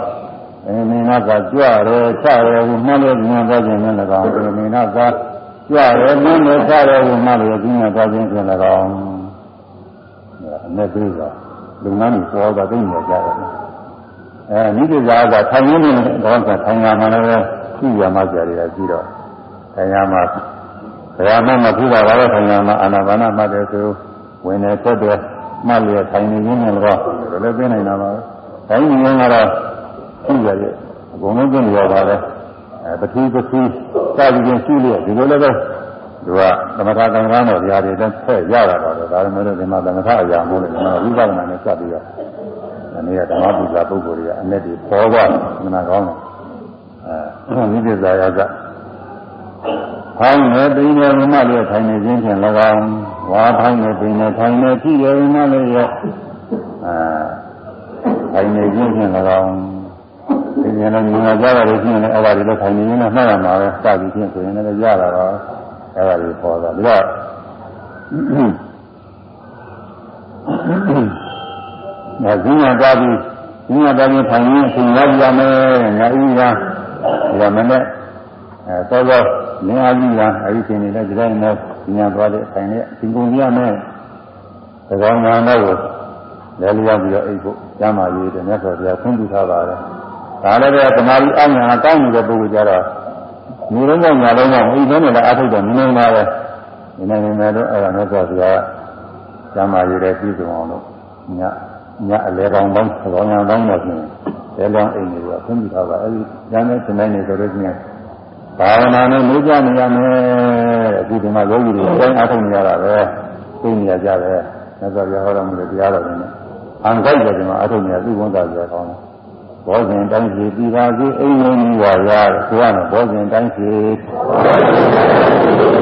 အေမိနာကကြွရဲချရဲဟုမှလည်းဉာဏ်ပေါ်ခြင်းဖြင့်၎င်းအေမိနာကကြွရဲမှလည်းချရဲဟုမှလည်းဉာဏ်ပေါ်ခြင်းဖြင့်၎င်းအနဲ့သေးကလူငန်းကြီးပေါ်တာသိနေကြတယ်အဲနိစ္စဇာကထိုင်ရင်းနဲ့တော့ထိုင်ရမှာလည်းရှိရမှကြရတယ်ပြီးတော့ ထိုင်ရမှာဘယ်မှာမဖြစ်တာလည်းထိုင်ရမှာအာနာပါနမှတ်တယ်ဆိုဝင်နေဆက်တယ်မှတ်လျက်ထိုင်နေရင်းနဲ့တော့လည်းသိနိုင်တာပါပဲထိုင်နေရင်ကတော့ရှိရတယ်အကုန်လုံးသိနေရပါပဲအဲပတိပတိစသည်ဖြင့်ရှိလျက်ဒီလိုလည်းပဲသူကသမထကံကံတော်တရားတွေတက်ဆက်ရတာတော့ဒါပေမဲ့ဒီမှာသမထအရာမို့လို့ဒီမှာဝိပဿနာနဲ့စပ်ပြီးတော့ဒီနေ့ကဓမ္မပူဇာပုဂ္ဂိုလ်တွေကအနဲ့တွေပေါ်သွားတယ်မနာကောင်းတယ်အဲဝိပဿနာရက ဖောင်းနေပိနေဝမလေးထိုင်နေခြင်းဖြင့်၎င်းဝါဖောင်းနေပိနေထိုင်နေဖြစ်ရဝမလေးရဲ့အဲထိုင်နေခြင်းဖြင့်၎င်းဒီကျရင်လည်းငါကြားရတယ်ဖြစ်ရင်လည်းအဲ့ဒါတွေလည်းထိုင်နေရင်လည်းမှတ်ရမှာပဲစသည်ဖြင့်ဆိုရင်လည်းရတာတော့အဲ့ဒါတွေပေါ်တာဒါကငါဇင်းရသွားပြီးဇင်းရသွားပြီးထိုင်ရင်အချိန်ရရမယ်ငါဥရရမနဲ့အဲသောသော လင်းအားကြီးကအဲဒီချိန်နေလဲဒီတိုင်းနဲ့ဉာဏ်သွားတဲ့အချိန်နဲ့ဒီကုန်ရမယ်သကောင်းညာတော့ကိုလဲလျောက်ပြီးတော့အိတ်ဖို့ကျမ်းမာရေးတဲ့မြတ်စွာဘုရားခွင့်ပြုထားပါတယ်ဒါလည်းပဲသမာဓိအညာကောင်းနေတဲ့ပုဂ္ဂိုလ်ကြတော့ညီလုံးကညာလုံးကအိတ်ထဲနဲ့လည်းအထုတ်တော့နည်းနည်းပါပဲဒီနေ့နေမယ်တော့အဲ့ဒါမြတ်စွာဘုရားကျမ်းမာရေးတဲ့ပြည်စုံအောင်လို့ညညအလဲကောင်းပေါင်းသကောင်းညာပေါင်းတော့ပြင်လဲလောင်းအိမ်တွေကခွင့်ပြုထားပါအဲဒီကျမ်းနဲ့သင်တိုင်းနေဆိုလို့ချင်း ဘာဝနာနဲ့လို့ကြနေရမယ်အခုဒီမှာယောဂီတွေတိုင်းအားထုတ်နေရတာပဲသိနေရကြတယ်မြတ်စွာဘုရားဟောတော်မူတဲ့တရားတော်တွေနဲ့အံခိုက်တယ်ဒီမှာအားထုတ်နေရသူ့ဝန်သားပြောကောင်းတယ်ဘောဇင်တိုင်းစီပြည်ပါစေအိမ်ဝင်ကြီးပါရဆိုရမယ်ဘောဇင်တိုင်းစီ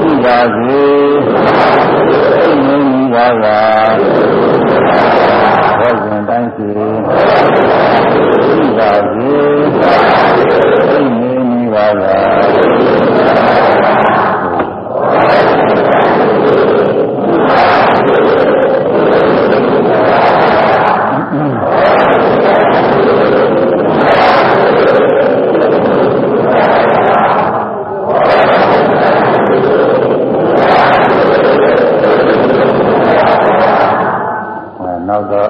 ပြည်ပါစေအိမ်ဝင်ကြီးပါရဘောဇင်တိုင်းစီပြည်ပါစေအိမ်ဝင်ကြီး ပါရနောက်တော့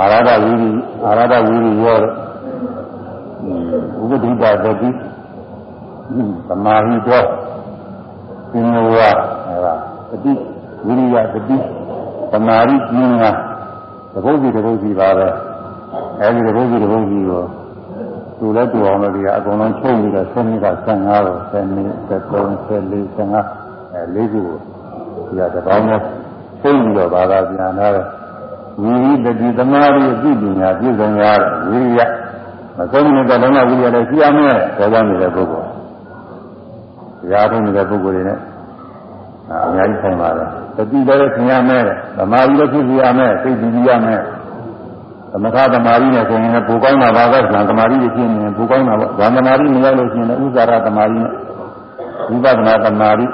အာရဒဝီရိအာရဒဝီရိရောဥပဒိတာတတိ သမာဟိတောသင်္ဝါအဲဒါတတိဝိရိယတတိသမာဓိဉာဏ်သဘုတ်စီသဘုတ်စီပါပဲအဲဒီသဘုတ်စီသဘုတ်စီကိုသူလည်းတူအောင်လို့ဒီကအကုန်လုံးချုပ်ပြီးတော့7နှစ်က15တော့7နှစ်73 74 15အဲလေးခုကိုဒီကတပေါင်းနဲ့ချုပ်ပြီးတော့ဘာသာပြန်လာတယ်ဝိရိတတိသမာဓိအပြည့်ပညာပြည့်စုံရတဲ့ဝိရိယမဆုံးနေတဲ့လုံးဝဝိရိယလည်းရှိရမယ်ပေါ်ကြနေတဲ့ပုဂ္ဂိုလ်တ ရားထုံးနေတဲ့ပုဂ္ဂိုလ်တွေနဲ့အများကြီးဆိုင်ပါတယ်တတိလည်းခင်ရမယ်သမာဓိလည်းဖြစ်စီရမယ်စိတ်ကြည်ရမယ်သမထသမာဓိနဲ့ဆိုရင်လည်းပူကောင်းတာပါပဲဇန်သမာဓိဖြစ်နေပူကောင်းတာပေါ့ဇန်သမာဓိမရောက်လို့ရှိရင်လည်းဥစ္စာရသမာဓိနဲ့ဝိပဿနာသမာဓိ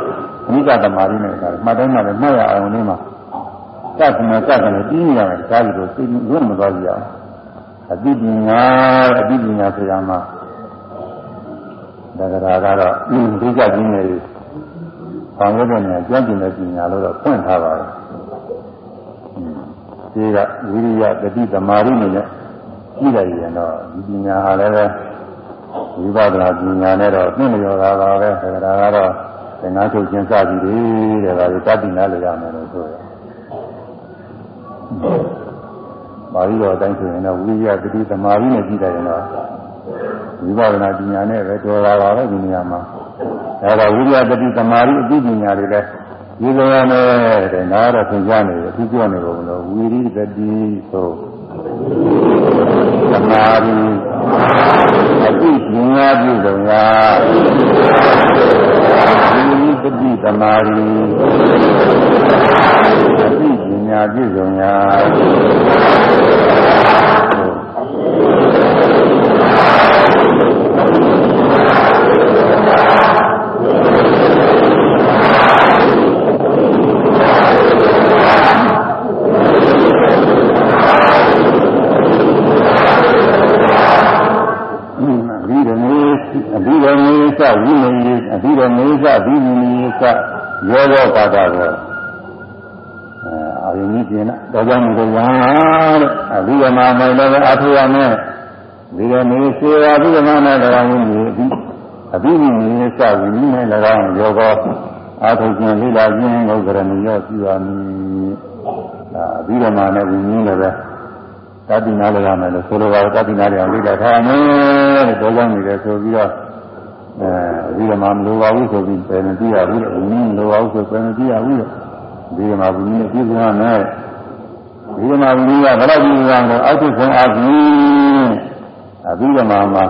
အနိကသမာဓိနဲ့ဒါမှတ်တိုင်းမှလည်းမှတ်ရအောင်လေးမှာစက္ကမစက္ကမပြီးနေရတယ်ဒါကြီးတော့စိတ်ဝင်မသွားကြရအောင်အတိပညာအတိပညာဆိုရမှာ ဒါကရာကတော့ဒီကြခြင်းတွေဆောင်ရွက်တဲ့နေရာကျွမ်းကျင်တဲ့ပညာလို့တော့ဖွင့်ထားပါတယ်ဒီကဝိရိယတတိသမာဓိနဲ့ကြည့်လိုက်ရင်တော့ဒီပညာဟာလည်းပဲဝိပဿနာပညာနဲ့တော့နှင့်လျော်တာပါပဲဒါကရာကတော့သင်္ကန်းချုပ်ခြင်းစသည်တွေတဲ့ဒါတွေတတ်သိနာလို့ရမယ်လို့ဆိုရပါဠိတော်အတိုင်းဆိုရင်တော့ဝိရိယတတိသမာဓိနဲ့ကြည့်တယ်ရင်တော့ ဝိပဿနာပညာနဲ့ပဲတော်တာပါပဲဒီနေရာမှာအဲဒါဝိရိယတတိသမာဓိအသိပညာတွေလည်းဒီလိုရမယ်တဲ့နားတော့သင်ကြားနေတယ်သူပြောနေလို့လို့ဝိရိတတိဆိုသမာဓိအသိပညာပြုစုံရာဝိရိတတိသမာဓိအသိပညာပြုစုံရာ အဘိဓမေအဘိဓမေသဝိနည်းအဘိဓမေသအဘိနည်းသရောရောပါတာကောအဲအာရုံ ကြီးပြင်တော့ကြောင့်မလို့ရတဲ့အဘိဓမ္မာမိုင်လည်းအထုရမယ်ဒီကနေ့စေဝအဘိဓမ္မာနဲ့တရားဝင်ပြီးအဘိနည်းသဝိနည်းနဲ့၎င်းရောကောအာထုခြင်းလိလာခြင်းဥဒရဏီရောပြုရမည်ဒါအဘိဓမ္မာနဲ့ဝိနည်းလည်းပဲတတိနာလည်းရမယ်လို့ဆိုလိုပါတတိနာလည်းအောင်လိလာထားမယ်တဲ့တော့ကြောင့်နေတယ်ဆိုပြီးတော့အဲဒီမှာမလိုပါဘူးဆိုပြီးပြန်ကြည့်ရဘူးလေဝိနည်းမလိုပါဘူးဆိုပြန်ကြည့်ရဘူးလေဒီမှာဝိနည်းပြည့်စုံရမယ် ဒီမှာဝိနည်းကဘယ်တော့ပြည့်စုံလဲအောက်ထဆုံးအပြင်အဘိဓမ္မာမှာ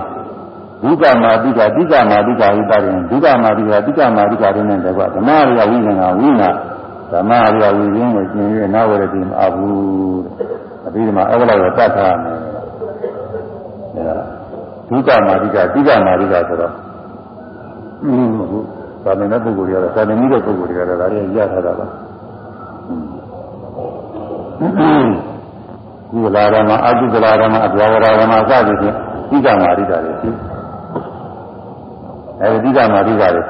ဒုက္ခမာတိကတိကမာတိကဝိပါရင်ဒုက္ခမာတိကတိကမာတိကတွေနဲ့တကွဓမ္မရိယဝိညာဏဝိနာဓမ္မရိယဝိရင်းကိုကျင်ရနာဝရတိမအဘူးတဲ့အဘိဓမ္မာအဲ့လိုပဲတတ်ထားမယ်ဒုက္ခမာတိကတိကမာတိကဆိုတော့อืมဟုတ်သာမန်တဲ့ပုဂ္ဂိုလ်တွေကတော့သာမန်တဲ့ပုဂ္ဂိုလ်တွေကတော့ဒါတွေရထားတာပါ ဒီလာရမအတုကလာရမအပြာဝရမအစသည်ဖြင့်တိကမာရိတာတွေရှိအဲဒီတိကမာရိတာတွေ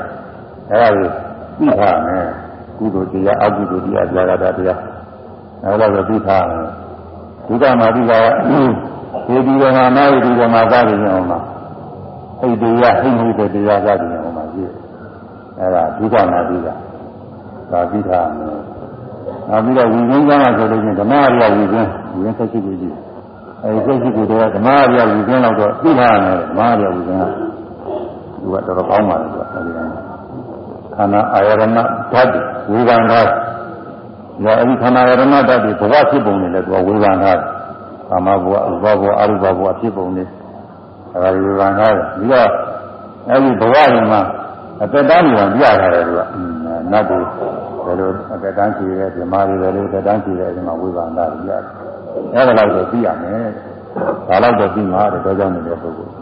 အဲဒါကိုသိထားမယ်ကုသိုလ်တရားအကုသိုလ်တရားကြာတာတရားအဲဒါကိုသိထားမယ်ဒီကမာရိတာကဒီဒီကမှာနာယဒီကမှာစသည်ဖြင့်ဟောမှာဟိတ်တရားဟိတ်မှုတဲ့တရားစသည်ဖြင့်ဟောမှာရှိတယ်အဲဒါဒုက္ခနာတိကသာသိထားမယ် နောက်ပြီးတော့ဝိဉ္ဇင်းကဆိုလို့ချင်းဓမ္မအရိယဝိဉ္ဇင်းဝိဉ္ဇင်းဆက်ရှိကိုကြည့်အဲဒီဆက်ရှိကိုတော့ဓမ္မအရိယဝိဉ္ဇင်းတော့သိထားရတယ်ဓမ္မအရိယဝိဉ္ဇင်းကသူကတော်တော်ကောင်းပါလေသူကအဲဒီတိုင်းခန္ဓာအာယရဏဓာတ်ဝေဘာဓာတ်ဒါအဲဒီခန္ဓာအာယရဏဓာတ်ဒီဘဝဖြစ်ပုံနဲ့လည်းသူကဝေဘာဓာတ်ကာမဘဝဥပဘဝအရုပဘဝဖြစ်ပုံနဲ့အဲဒါဝေဘာဓာတ်ပြီးတော့အဲဒီဘဝရင်မှာအတ္တတန်းကိုပြထားတယ်သူကနတ်ကို ဘယ်လိုအကတန်းရှိရဲဓမ္မတွေဘယ်လိုအကတန်းရှိရဲဒီမှာဝိပါဒတွေရတယ်အဲ့ဒါတော့သိရမယ်ဒါတော့တော့သိမှာတဲ့တော့ကြောင့်နေတဲ့ပုဂ္ဂိုလ်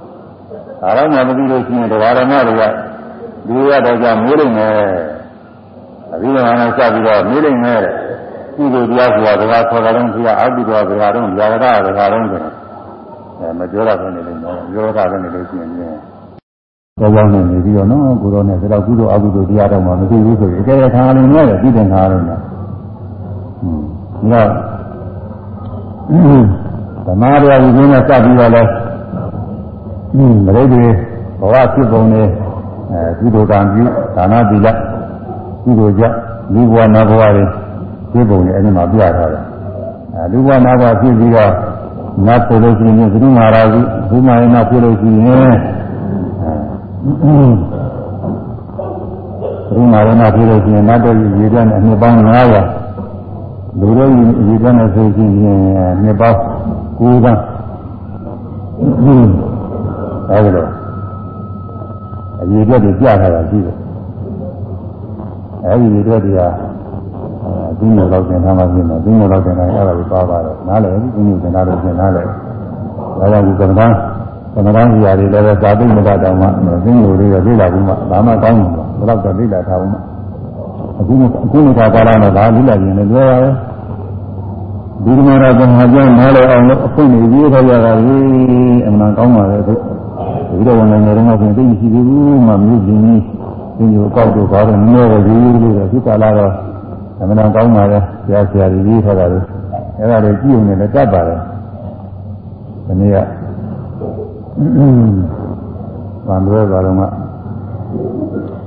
ဒါတော့မှမသိလို့ရှိရင်တရားဓမ္မတွေကဒီရတော့ကြမေးလိမ့်မယ်အဘိဓမ္မာနဲ့စပြီးတော့မေးလိမ့်မယ်ကုသိုလ်တရားဆိုတာဒါကခေါ်တာတော့ဘုရားအဘိဓမ္မာဘုရားတော့ဗျာဂရဘုရားတော့ဆိုတယ်အဲမပြောရဘဲနေလိမ့်မယ်ပြောတာလည်းနေလို့ရှိရင် ကြောကြောင်းနဲ့နေပြီးတော့နော်ကိုရောနဲ့ဒါတော့ကုသိုလ်အကုသိုလ်တရားတော့မှမသိဘူးဆိုရင်အကယ်ခါလုံးနဲ့ပြည်တင်ခါလုံးနဲ့ဟွန်းဒါဓမ္မတရားဒီင်းနဲ့စပ်ပြီးတော့လဲဟင်းမရိတ်တွေဘဝဖြစ်ပုံနဲ့အဲကုသိုလ်ကံပြုဒါနသီလကုသိုလ်ကြလူဘဝနတ်ဘဝတွေဖြစ်ပုံနဲ့အဲဒီမှာပြထားတယ်အဲလူဘဝနတ်ဘဝဖြစ်ပြီးတော့နတ်ဆိုလို့ရှိရင်သတိမာရာဟုဘုမာယနာဖြစ်လို့ရှိရင် ဒီမှာရဏဖြစ်လို့ရှိရင်နတ်တော်ကြီးရေပြနဲ့နှစ်ပေါင်း900လူတော်ကြီးရေပြနဲ့ဆိုရှင်နှစ်ပေါင်း9ပေါင်းအဲဒီလိုအရေပြတွေကြားထားတာရှိတယ်အဲဒီရေပြတွေကဒီလိုတော့သင်ထားမှပြင်တယ်ဒီလိုတော့သင်ထားရတာကိုပါပါတယ်နားလည်ဒီလိုသင်ထားလို့ပြင်နားလည်ဒါကြောင့်ဒီကမ္ဘာ သမဏကြီးရတယ်လည်းသာသိမတတ်တော့မှသိလို့လေးတော့လေ့လာပြီးမှဒါမှကောင်းတယ်ဘယ်တော့တော့လေ့လာထားဘူးမှအခုအခုနေကာလနဲ့ဒါလေ့လာရင်လည်းလွယ်ပါပဲဒီကမှာတော့ဟာကျမ်းနားလည်အောင်လို့အဖွင့်နေပြီးထားရတာလေအမှန်ကောင်းပါလေဒီတော့ဝင်နေတော့ဆိုသိရှိသေးဘူးမှမြို့ပြင်းကြီးဒီလိုကောက်တော့ဘာလို့နည်းရသေးလို့တော့ဒီကာလတော့အမှန်ကောင်းပါလေဆရာဆရာကြီးရေးထားတာလေအဲ့ဒါတွေကြည့်ုံနဲ့လည်းတတ်ပါတယ်ဒီနေ့က ဗန်တွဲကတော့က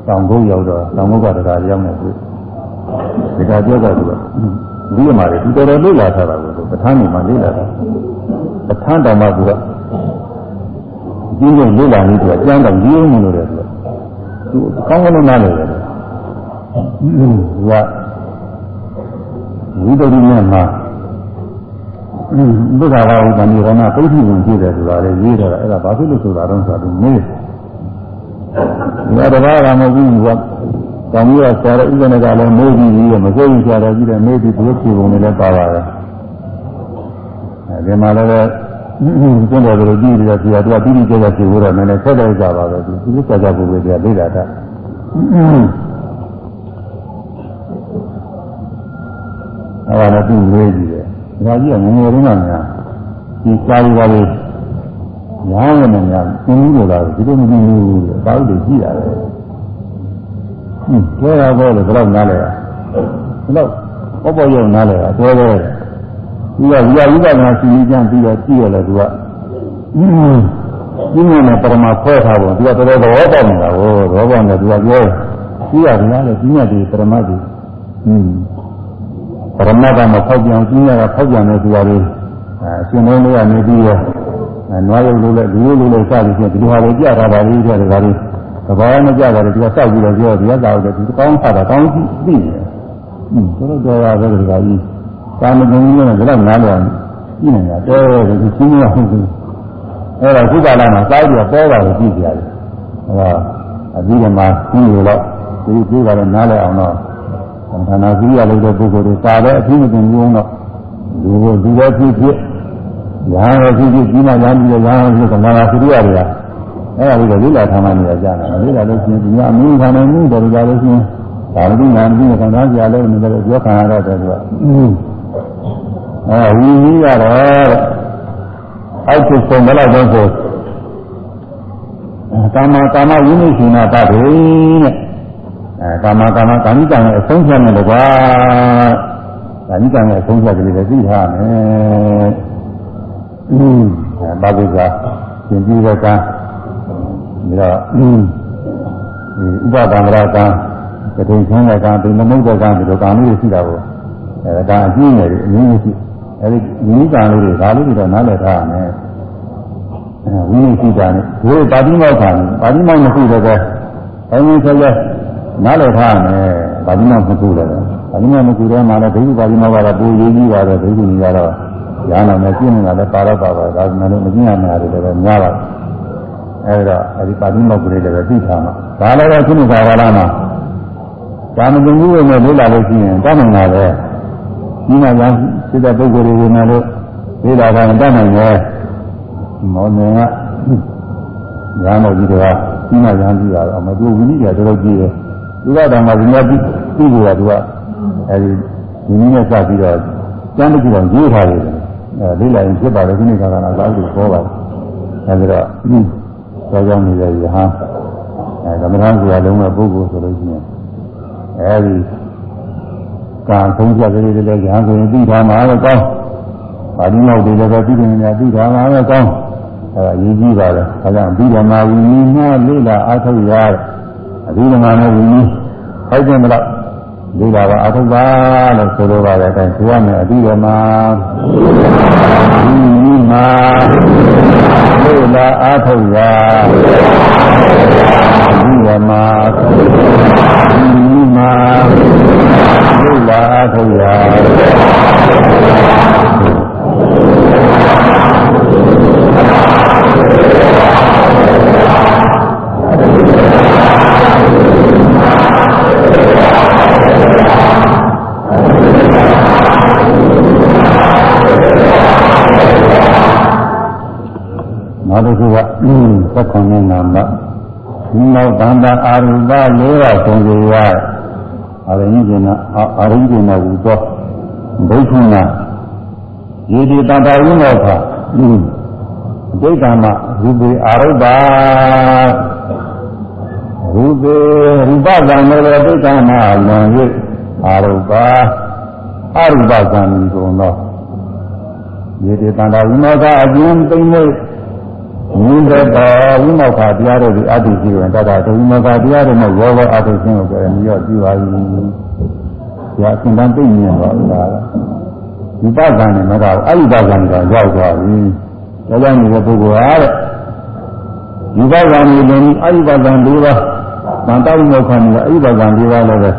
တောင်ကုန်းရောက်တော့တောင်ကုန်းကတရားရောက်နေပြီဒီကပြောတာကဒီမှာလေဒီတော်တော်လေးလာထားတာကိုပဋ္ဌာန်းနေမှာလေးလာတာပဋ္ဌာန်းတော်မှာကဒီလိုလေးလာနေသူကကျမ်းတော်ကြီးအောင်လို့တယ်သူကသူကောင်းကောင်းနားလည်တယ်သူကဝိတ္တိမြတ်မှာ ဘုရားဘာဝတဏိရဏပုဋ္ဌိဝင်ပြည့်တယ်ဆိုတာလေရေးတယ်အဲ့ဒါဘာဖြစ်လို့ဆိုတာတော့ဆိုတော့မေးဒါတဘာကမဟုတ်ဘူးကတောင်ကြီးကဆရာဥပ္ပနကလည်းမေးပြီးပြီးမစိုးရင်ဆရာတော်ကြီးလည်းမေးပြီးဘုရားဖြေပုံနဲ့လည်းပါပါတယ်အဲဒီမှာလည်းကျင့်တော်တို့ကြည့်ပြီးတော့ဆရာတော်ကပြီးပြီးကြကြဖြေဖို့တော့နည်းနည်းဆက်လိုက်ကြပါပဲသူသူကကြကြဖို့ပဲဆရာသိတာတာအဲ့ဒါလည်းသူ့မေးကြည့်တယ် ။ဒါကြီးကငငယ်တုန်းကများဒီစာရီပါလေညာရနေများသင်ပြီးတော့ဒီလိုမကြည့်ဘူး။ပါဠိတွေကြည့်ရတယ်။ဟင်းပြောရတော့လေဘယ်တော့နားလဲရ။ဘယ်တော့ဘောပေါ်ရောက်နားလဲရတော်တော်။ဒီကဒီကဝိပဿနာရှင်ကြီးကျန်ပြီးတော့ကြည့်ရလဲသူကဒီနေ့နဲ့ပရမဖွဲထားပုံသူကတော်တော်သဘောပေါက်နေတာကိုသဘောပေါက်နေသူကပြောတယ်ကြည့်ရဗျာလေဒီနေ့ဒီပရမတ်ဒီอืม ပရမတ်ကမဖောက်ပြန်ကြည့်ရတာဖောက်ပြန်နေသူကလေအဲအရှင်လုံးလေးကနေပြီးတော့အဲနွားရုပ်လို့လဲလူရုပ်လို့လဲစသည်ဖြင့်ဒီလိုဟာလေးကြတာပါလေကြတယ်ဒါလေးသဘောမကြတာလေသူကစောက်ပြီးတော့ပြောဒီကသာဟုတ်တယ်သူကောင်းစားတာကောင်းကြည့်သိတယ်อืมတော်တော်တော်ရပဲဒီကကြီးကာမဂုဏ်ကြီးနဲ့လည်းနားလည်ကြည့်နေတာတော်တယ်ဒီချင်းကြီးဟုတ်ဘူးအဲ့ဒါခုကလာမှာစားပြီးတော့ပေါ်တာကိုကြည့်ကြရတယ်ဟောအပြီးကမှပြီးလို့တော့ဒီပြီးကလည်းနားလည်အောင်တော့ ဌာနကြီးရလို့တဲ့ပုဂ္ဂိုလ်တွေစာတဲ့အဖြစ်မတင်ဘူးတော့လူကိုဒီလိုဖြစ်ဖြစ်ညာရောဖြစ်ဖြစ်ကြီးမှညာပြီးတော့ညာရောဖြစ်ကလာလာသူရတယ်ကအဲ့ဒါလေးကလိလာထားမှနေရကြတယ်လိလာလို့ရှိရင်ဒီကအမင်းခံနိုင်မှုတော်ကြလို့ရှိရင်ဒါလည်းဒီနာမည်ခံစားကြလို့နေတယ်ပြောခံရတော့တယ်သူကအဲဝီကြီးရတော့အောက်ဖြစ်ဆုံးဘယ်လောက်တော့ဆိုကာမကာမဝိနည်းရှင်နာတတ်တယ်တဲ့ အဲကာမကာမကာမိကံရဲ့အဆုံးဖြတ်နေတယ်ကွာကာမိကံရဲ့အဆုံးဖြတ်ကလေးတွေသိထားမယ်အင်းအဲဘာလို့ကရှင်ပြီးတဲ့ကံပြီးတော့အင်းဒီဥပဒံရကံတတိဆန်းတဲ့ကံဒီမမုတ်တဲ့ကံဒီလိုကံလေးတွေရှိတာကိုအဲဒါအကျဉ်းနေတယ်အရင်းကြီးရှိအဲဒီဒီကံလေးတွေဒါလေးတွေတော့နားလည်ထားရမယ်ဝိနည်းရှိတာနဲ့ဒီပါတိမောက်ခံပါတိမောက်မရှိတော့ပဲဘယ်နည်းဆိုရဲ နားလည်ထားရမယ်ပါတိမောက်မကူတယ်ပါတိမောက်မကူတဲ့မှာလည်းဒိဋ္ဌိပါတိမောက်ကတော့ပူရေးကြီးပါတယ်ဒိဋ္ဌိကြီးကတော့ညာနာနဲ့ကျင့်နေတာလည်းပါတော့ပါပါဒါမှလည်းမကျင့်ရမှာလည်းပဲများပါအဲဒါအဲဒီပါတိမောက်ကလေးတွေပဲသိထားမှာဒါလည်းပဲခုနကဘာလားမှာကာမဂုဏ်ကြီးနဲ့လေးလာလို့ရှိရင်တတ်နိုင်တာပဲဒီမှာကစိတ်တဲ့ပုဂ္ဂိုလ်တွေဝင်လို့လေးလာတာတတ်နိုင်တယ်မောင်ငယ်ကညာတော်ကြီးတွေကဒီမှာရမ်းကြည့်တာတော့မတူဝိနည်းကတော်တော်ကြီးတယ် သူကတောင်မှဒီမှာပြီးပြီးကြတာသူကအဲဒီဒီနည်းနဲ့စပြီးတော့ကျမ်းတစ်ခုတော့ရေးထားတယ်အဲလေးလာရင်ဖြစ်ပါတယ်ဒီနေ့ကကနာသာလို့ပြောပါတယ်အဲဒီတော့ဆောကြောင်းနေတဲ့ယဟန်အဲကမ္မထဆရာလုံးမဲ့ပုဂ္ဂိုလ်ဆိုလို့ရှိရင်အဲဒီကံဆုံးဖြတ်ကလေးတွေလည်းယဟန်ဆိုရင်ပြီးထားမှာတော့ကောင်းပါဠိမောက်တွေလည်းပဲပြီးတယ်များပြီးထားမှာတော့ကောင်းအဲဒါရည်ကြီးပါတယ်အဲဒါပြီးဓမ္မဝိနည်းမှာလေးလာအားထုတ်ရအပြီးဓမ္မနဲ့ဝိနည်း ဟောက်တယ်မလားလေးလာပါအားထုတ်ပါလို့ဆိုလိုပါတယ်အဲဒါဆိုရမယ်အပြီးဓမ္မဝိနည်းမှာလေးလာအားထုတ်ရအပြီးဓမ္မဝိနည်းမှာလေးလာအားထုတ်ရ နောက်တစ်ခုကသက္ကုံနဲ့နာမဒီနောက်ဗန္တာအာရုပလေးပါးဆုံးကြရအာရင်းကျင်နာအာရင်းကျင်နာဟူသောဘိက္ခုနာယေတိတတဝိမောခအဋ္ဌာမရူပေအာရုပရူပေရူပဇံမေအဋ္ဌာမလွန်၍အာရုပအရူပဇံကုန်သောယေတိတတဝိမောခအကျဉ်းသိမ့်လို့ ဝိသတောဝိမောခတရားတို့ဒီအတ္တိရှိရင်တတဝိမောခတရားတို့နဲ့ရောဘောအတ္တိရှင်ကိုကြည့်ရပြီးတော့ပြုပါပြီ။ဒါအစဉ်တန်းသိမြင်တော့ဒါဒီပဇာနဲ့မကောက်အဲ့ဒီပဇာနဲ့ရောက်သွားပြီ။ဒါကြောင့်ဒီပုဂ္ဂိုလ်ဟာတဲ့ဒီပဇာနဲ့လည်းအဲ့ဒီပဇာ၄ပါးတန်တောဝိမောခနဲ့အဲ့ဒီပဇာ၄ပါးလည်းပဲ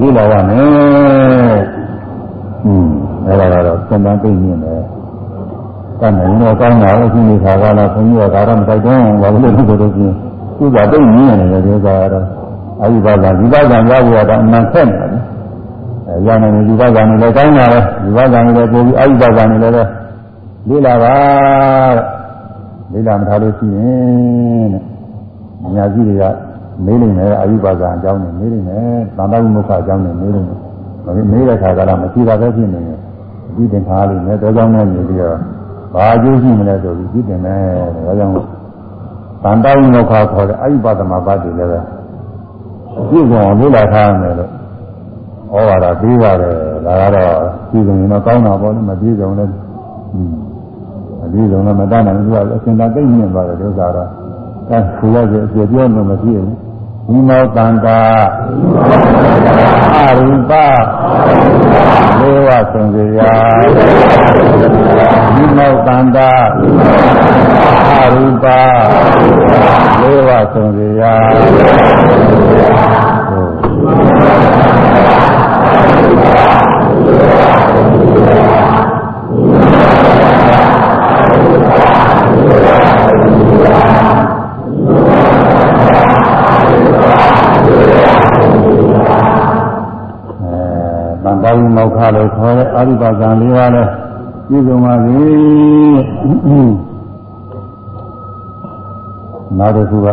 လေ့လာရမယ်။ဟွန်းအဲ့ဒါကတော့စဉ်တန်းသိမြင်တယ်။ တတ်နိုင်တော့ကောင်းတာလို့ရှိနေခါကလာခွန်ကြီးကဒါတော့မတိုက်တော့ဘာလို့လဲဆိုတော့ချင်းသူကသိနေတယ်ဒီကကတော့အဲဒီဘာသာဒီဘာသာရဖို့တော့အမှန်ဆက်နေတယ်အဲရနိုင်ဒီဘာသာနဲ့လည်းကောင်းတာပဲဒီဘာသာနဲ့လည်းပို့ပြီးအဲဒီဘာသာနဲ့လည်းလေ့လာပါလေ့လာမထားလို့ရှိရင်တဲ့အများကြီးတွေကမေးနေတယ်အာယုဘာသာအကြောင်းနဲ့မေးနေတယ်သံဃာ့မုခအကြောင်းနဲ့မေးနေတယ်မေးတဲ့ခါကလာမရှိတာပဲဖြစ်နေတယ်ဒီတင်ထားလိမ့်မယ်တော့ကြောင်းနဲ့နေပြီးတော့ ဘာအကျိုးရှိမလဲဆိုပြီးကြည့်တယ်မယ်ဒါကြောင့်ဗန္တဝိမောခခေါ်တဲ့အယုပသမဘတ်တွေလည်းပဲပြည့်စုံအောင်လေ့လာထားရမယ်လို့ဩဝါဒပေးပါတယ်ဒါကတော့ပြည့်စုံရင်တော့ကောင်းတာပေါ့လေမပြည့်စုံလည်းမပြည့်စုံလည်းမတတ်နိုင်ဘူးကအစင်သာသိမြင်သွားတယ်ဒီဥစ္စာတော့အဲဆိုရစေအပြည့်ပြောလို့မပြည့်ဘူး ဝိမောတန္တာအရူပလေဝဆုံးစေရာဝိမောတန္တာအရူပလေဝဆုံးစေရာပါ ဠိမောက္ခလို့ခေါ်တဲ့အရိပါဇံ၄ပါးလဲပြည့်စုံပါစေနောက်တစ်ခုက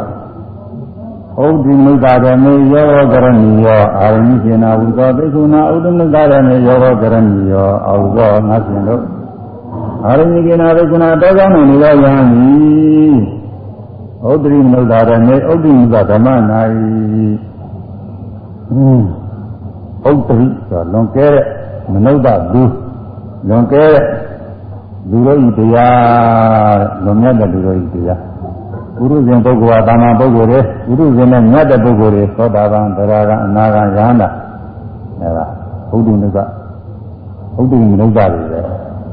ဩဒီမိတာရမေယောဂရဏီယောအာရဏိရှင်နာဝိသောသိက္ခုနာဥဒ္ဒမိတာရမေယောဂရဏီယောအာဟုသောငါရှင်တို့အာရဏိကိနာသိက္ခုနာတောကောင်းနေသောယဟန်သည်ဩဒိမိတာရမေဩဒိမိတာဓမ္မနာ၏ ဥဒ္ဓရိဆိုလွန်ကဲတဲ့မနုဿလူလွန်ကဲတဲ့လူတို့ဤတရားလွန်မြတ်တဲ့လူတို့ဤတရားပုရုဇဉ်ပုဂ္ဂိုလ်ဟာတာမန်ပုဂ္ဂိုလ်တွေပုရုဇဉ်နဲ့မြတ်တဲ့ပုဂ္ဂိုလ်တွေသောတာပန်တရားကအနာဂံယဟန္တာအဲဒါဥဒ္ဓိနုကဥဒ္ဓိနုကတွေပဲ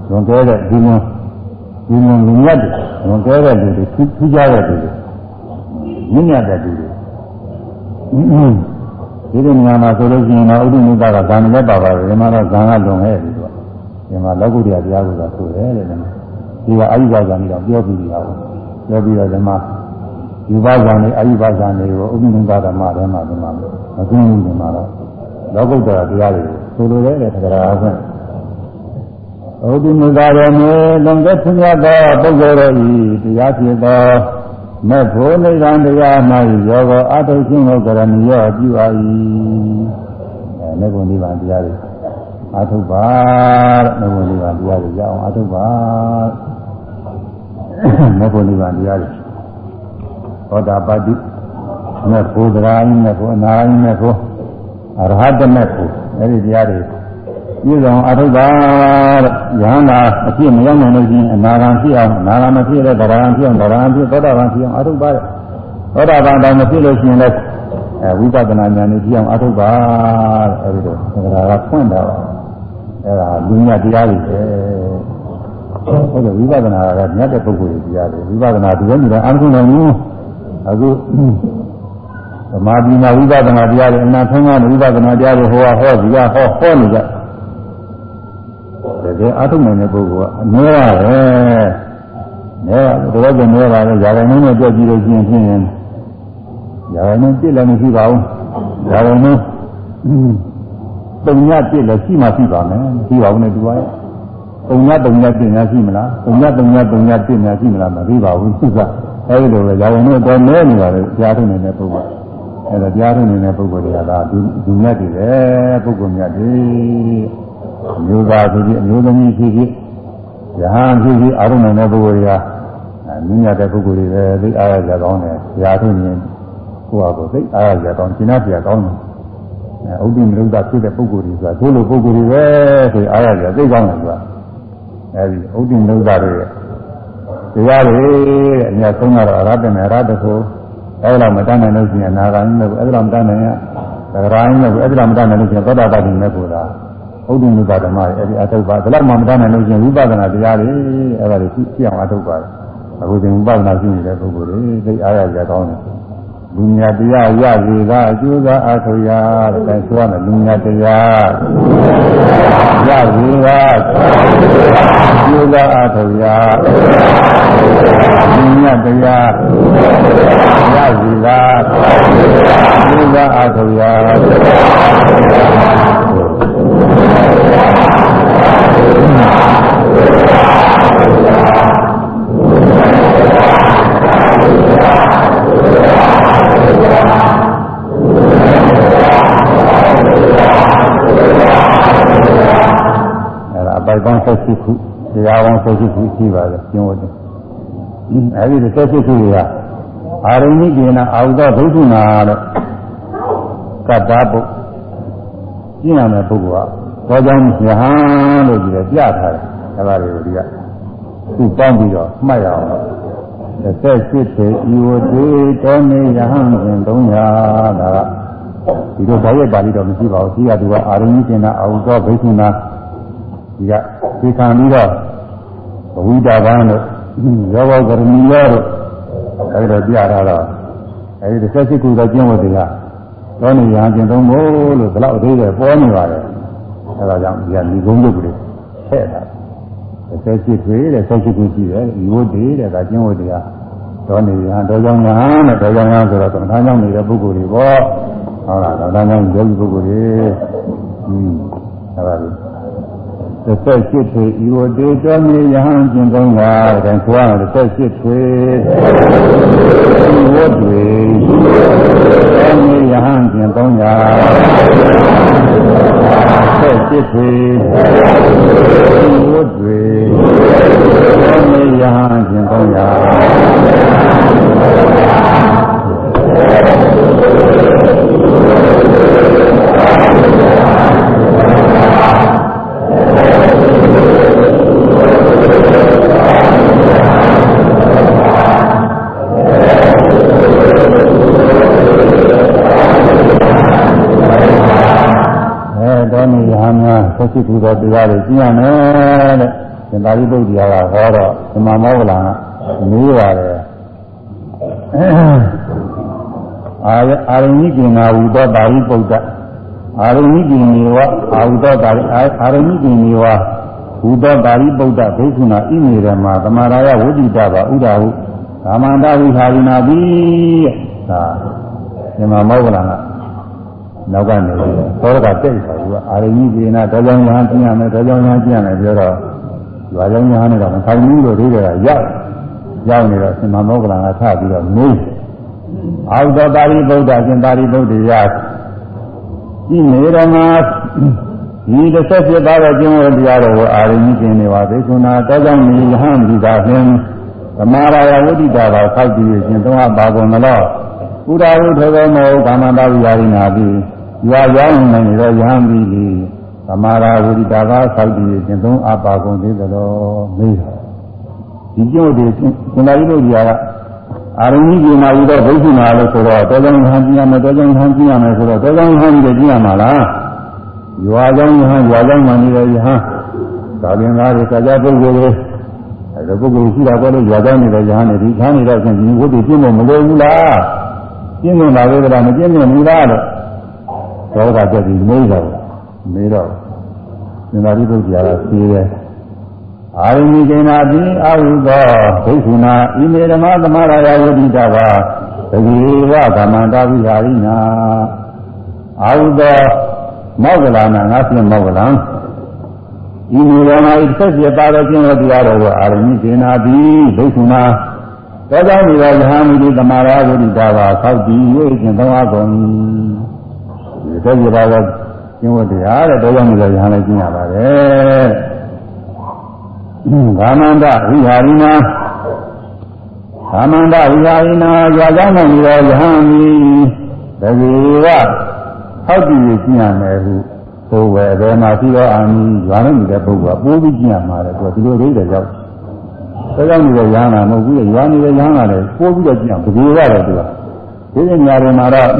လွန်ကဲတဲ့ဒီလွန်ဒီလွန်လူမြတ်တွေလွန်ကဲတဲ့လူတွေထူးခြားတဲ့လူတွေမြင့်မြတ်တဲ့လူတွေ ဒီလိုညာမှာဆိုလို့ရှိရင်တော့ဥဒ္ဓမုဒ္ဒကဇာန်လည်းပါပါတယ်ဒီမှာတော့ဇာန်ကလွန်ခဲ့ပြီသူကဒီမှာလောကုတ္တရာတရားကိုသာဆိုတယ်တဲ့ဒီကအာယုဘဇာန်ကြီးတော့ပြောပြီးပြီဟာပြောပြီးတော့ဒီမှာယူဘဇာန်နဲ့အာယုဘဇာန်တွေကိုဥဒ္ဓမုဒ္ဒဓမ္မထဲမှာဒီမှာမသိဘူးဒီမှာတော့လောကုတ္တရာတရားတွေဆိုလိုတယ်တဲ့တရားအားဖြင့်ဥဒ္ဓမုဒ္ဒရမေလွန်ကဲ့ဆင်းရဲသောပုဂ္ဂိုလ်တို့ဤတရားဖြစ်သော မဲ့ဖို့နိဗ္ဗာန်တရား၌ရောဂောအထုခြင်းကိုကရဏီရောပြုအာ၏အဲမဲ့ဖို့နိဗ္ဗာန်တရားတွေအထုပါတဲ့မဲ့ဖို့နိဗ္ဗာန်တရားတွေရအောင်အထုပါမဲ့ဖို့နိဗ္ဗာန်တရားတွေသောတာပတိမဲ့ဖို့တရားမဲ့ဖို့အနာယမဲ့ဖို့အရဟတမဲ့ဖို့အဲဒီတရားတွေ ပြည့်စုံအထုပါတဲ့ယဟန္တာအဖြစ်မရောက်နိုင်လို့ရှိရင်အနာဂံဖြစ်အောင်အနာဂံမဖြစ်တဲ့ဗရာဂံဖြစ်အောင်ဗရာဂံဖြစ်သောတာပန်ဖြစ်အောင်အထုပါတဲ့သောတာပန်တောင်မဖြစ်လို့ရှိရင်လည်းအဲဝိပဿနာဉာဏ်နဲ့ဖြစ်အောင်အထုပါတဲ့အဲဒီတော့သက္ကရာကဖွင့်တာအဲဒါလူညတရားတွေပဲဟုတ်တယ်ဝိပဿနာကမြတ်တဲ့ပုဂ္ဂိုလ်ကြီးတရားတွေဝိပဿနာဒီလိုမျိုးအာမခုနိုင်ဘူးအခုသမာဓိနာဝိပဿနာတရားတွေအနာထုံးကဝိပဿနာတရားတွေဟောဟောဒီကဟောဟောနေကြ တကယ်အထုတ်နိုင်တဲ့ပုဂ္ဂိုလ်ကအနည်းပါပဲ။နည်းပါတော့ကနည်းပါပဲ။ဇာတိမင်းနဲ့ကြက်ကြည့်လို့ရှိရင်ဖြင့်ဇာတိမင်းပြစ်လည်းမရှိပါဘူး။ဇာတိမင်းပုံညာပြစ်လည်းရှိမှရှိပါမယ်။ရှိပါဦးနဲ့တူပါရဲ့။ပုံညာပုံညာပြစ်ညာရှိမလား။ပုံညာပုံညာပုံညာပြစ်ညာရှိမလားမသိပါဘူး။သူကအဲဒီလိုပဲဇာတိမင်းတော့မဲနေပါလေ။ဇာတိမင်းနဲ့ပုဂ္ဂိုလ်အဲဒါတရားထုတ်နေတဲ့ပုဂ္ဂိုလ်တွေကဒါဒီမြတ်တွေပဲပုဂ္ဂိုလ်မြတ်တွေ အမျိုးသားဖြစ်ဖြစ်အမျိုးသမီးဖြစ်ဖြစ်ယဟန်ဖြစ်ဖြစ်အာရုံနဲ့ပုဂ္ဂိုလ်တွေကမြင့်ရတဲ့ပုဂ္ဂိုလ်တွေပဲသိအားရကြကောင်းတယ်။ရာထုမြင်ကိုယ့်ဟာကိုယ်သိအားရကြကောင်းရှင်းပြကောင်းတယ်။အဲဥဒိမရုဒ္ဒဖြစ်တဲ့ပုဂ္ဂိုလ်တွေဆိုတာတို့လိုပုဂ္ဂိုလ်တွေပဲဆိုအားရကြသိကောင်းတယ်ဆိုတာ။အဲဒီဥဒိမရုဒ္ဒတွေတရားတွေတဲ့အများဆုံးကတော့အရဟတမေအရဟတကိုအဲ့လိုမတတ်နိုင်လို့ရှိရင်နာဂာင်းနဲ့အဲ့လိုမတတ်နိုင်ရသဂရာင်းနဲ့အဲ့လိုမတတ်နိုင်လို့ရှိရင်သောတာပတိနဲ့ကိုသာ ဥဒ္ဓနုပါဒမရဲ့အဲ့ဒီအထုပ်ပါဒါလည်းမှမတတ်နိုင်လို့ချင်းဝိပဿနာတရားတွေအဲ့ဒါတွေရှိရှိအောင်အထုပ်ပါအခုဒီဝိပဿနာရှိနေတဲ့ပုဂ္ဂိုလ်တွေသိအားရကြကောင်းတယ်လူညာတရားရစေတာအကျိုးသာအထုရတဲ့ဆိုရမယ်လူညာတရားရစေတာအကျိုးသာအထုရလူညာတရားရစေတာအကျိုးသာအထုရ တတရားကောင်းဆက်ရှိခုရှိပါတယ်ကျင့်ဝတ်တယ်အဲဒီဆက်ရှိခုတွေကအာရုံကြီးကိနာအာဟုသောဘုသုနာလို့ကတ္တပု ကျင့်ရမယ့်ပုဂ္ဂိုလ်ကတော့ကြောင့်ယဟန်လို့ကြည့်ပြထားတယ်အဲဒါတွေကိုဒီကသူ့ပေါင်းပြီးတော့မှတ်ရအောင်သက်ရှိသေးဤဝတိတောနေယဟန်ရှင်300ဒါကဒီလိုဓာတ်ရိုက်ပါဠိတော့မရှိပါဘူးဒီကသူကအာရုံကြီးကျင်တာအာဟုသောဘိက္ခုနာဒီကသိခံပြီးတော့ဘဝိတာကံတို့ရောဘောကရဏီရောတို့အဲဒီတော့ပြထားတော့အဲဒီသက်ရှိခုသောကျင့်ဝတ်တွေက တောနေယဟန်ရှင်3မို့လို့ဒီလောက်အသေးပဲပေါ်နေပါတယ်အဲဒါကြောင့်ဒီကညီကုန်းရုပ်ကလေးထည့်တာဆက်ရှိတွေတဲ့ဆက်ရှိခုရှိတယ်ဒီဝတ်တွေတဲ့ဒါကျင့်ဝတ်တွေကတော်နေရတော်ကြောင့်ညာတဲ့တော်ကြောင့်ညာဆိုတော့သမထကြောင့်နေတဲ့ပုဂ္ဂိုလ်တွေပေါ့ဟုတ်လားသမထကြောင့်ယောဂီပုဂ္ဂိုလ်တွေอืมအဲ့ဒါလေး သက်သက်ရှိထွေဤဝတေတော်နေယဟန်ကျင်သုံးတာတဲ့ဆိုရမယ်သက်ရှိထွေဤဝတေတော်နေယဟန်ကျင်သုံးတာသက်ရှိထွေဤဝတေတော်နေယဟန်ကျင်သုံးတာ ဆက်ရှိသူသောတရားတွေကျင့်ရမယ်တဲ့သင်္သာရိပုတ္တရာကဟောတော့သမမောဂလန်ကမေးပါတယ်အာရအာရဏိကိနာဝုသောပါရိပုတ္တအာရဏိကိနေဝအာဝုသောပါရိအာရဏိကိနေဝဝုသောပါရိပုတ္တဘိက္ခုနာဣမေရမသမာရာယဝိတိတပါဥဒဟုကာမန္တဝိဟာရိနာတိဒါသမမောဂလန်က နောက်ကနေသောရကတိတ်ဆိုသူကအာရဏိပြေနာတော်ကြောင်ညာကျင့်ရမယ်တော်ကြောင်ညာကျင့်ရမယ်ပြောတော့ရွာကြောင်ညာနဲ့တော့မဆိုင်ဘူးလို့ဒီကရောက်ရောက်နေတော့ရှင်မမောကလန်ကထပြီးတော့မေးအာဟုသောတာရိဗုဒ္ဓရှင်တာရိဗုဒ္ဓရာဤနေရမဒီတစ်ဆက်ဖြစ်သွားတဲ့ကျင့်ဝတ်တရားတော်ကိုအာရဏိကျင့်နေပါသေကုဏတောကြောင့်ဒီယဟန်ဒီသာဖြင့်သမာရာယဝိတိတာပါဆောက်တည်ခြင်းသုံးပါးကုန်မလို့ ဥဒါဟုထေသောမောကာမတာဝိယာရိနာပြီးရွာရောက်နေတော့ရဟန်းပြီးပြီသမာရာဝိဒတာကဆောက်တည်ခြင်းသုံးအပါကုန်သေးသလိုမေးတာဒီကျို့ဒီစင်္သာရိပုတ္တရာကအာရဏိကြီးနာပြီးတော့ဘုရားနာလို့ဆိုတော့တောကြောင့်ဟန်ကြည့်ရမယ်တောကြောင့်ဟန်ကြည့်ရမယ်ဆိုတော့တောကြောင့်ဟန်ကြည့်ကြည့်ရမှာလားရွာကြောင့်ဟန်ရွာကြောင့်မှနေတဲ့ယဟန်သာသင်္ကာတွေကြာပုဂ္ဂိုလ်တွေအဲဒါပုဂ္ဂိုလ်ရှိတာတော့ရွာကြောင့်နေတဲ့ယဟန်တွေဒီခန်းနေတော့ချင်းဒီဝိတ္တိပြည့်မမလို့ဘူးလား ပြည့်မလာသေးလားမပြည့်မဘူးလားလို့သောကတက်ပြီးမေးတော့မေးတော့သင်္သာရိပုတ္တရာကဖြေတယ်အာရိမိကိနာတိအာဟုသောဘိက္ခုနာဣမေဓမ္မသမရယဝတိတဘာသတိဝကမန္တဝိဟာရိနာအာဟုသောမောဂလနာငါဖြင့်မောဂလံဤမေဓမ္မဤသက်ပြပါတော်ခြင်းတော်တရားတော်ကိုအာရိမိကိနာတိဘိက္ခုနာ သောကြောင့်ဒီတော်ယဟမိတိသမရယဝတိတဘာသောက်တည်၍ခြင်းသောအကုန်ဒီသက်ပြပါတော်ကျင့်ဝတ်တရားတဲ့တော့ကြောင့်ဒီလိုရဟန်းလည်းကျင့်ရပါတယ်ဂာမန္တဝိဟာရိနာဂာမန္တဝိဟာရိနာရွာကြောင်းနိုင်ရောယဟန်ကြီးတကယ်ကဟောက်ကြည့်ကျင့်ရမယ်ဟုဆိုဝယ်ဘယ်မှာရှိတော့အာမီရွာနဲ့နေတဲ့ပုဂ္ဂိုလ်ကပိုးပြီးကျင့်ရမှာလေသူကဒီလိုလေးတည်းရောက် ဒါကြောင့်ဒီလိုရဟန်းလာမဟုတ်ဘူးလေရွာနေတဲ့ရဟန်းလာတယ်ပိုးပြီးတော့ကျင့်အောင်တကယ်ရတယ်သူကဒီနေ့ညာတွေမှာတော့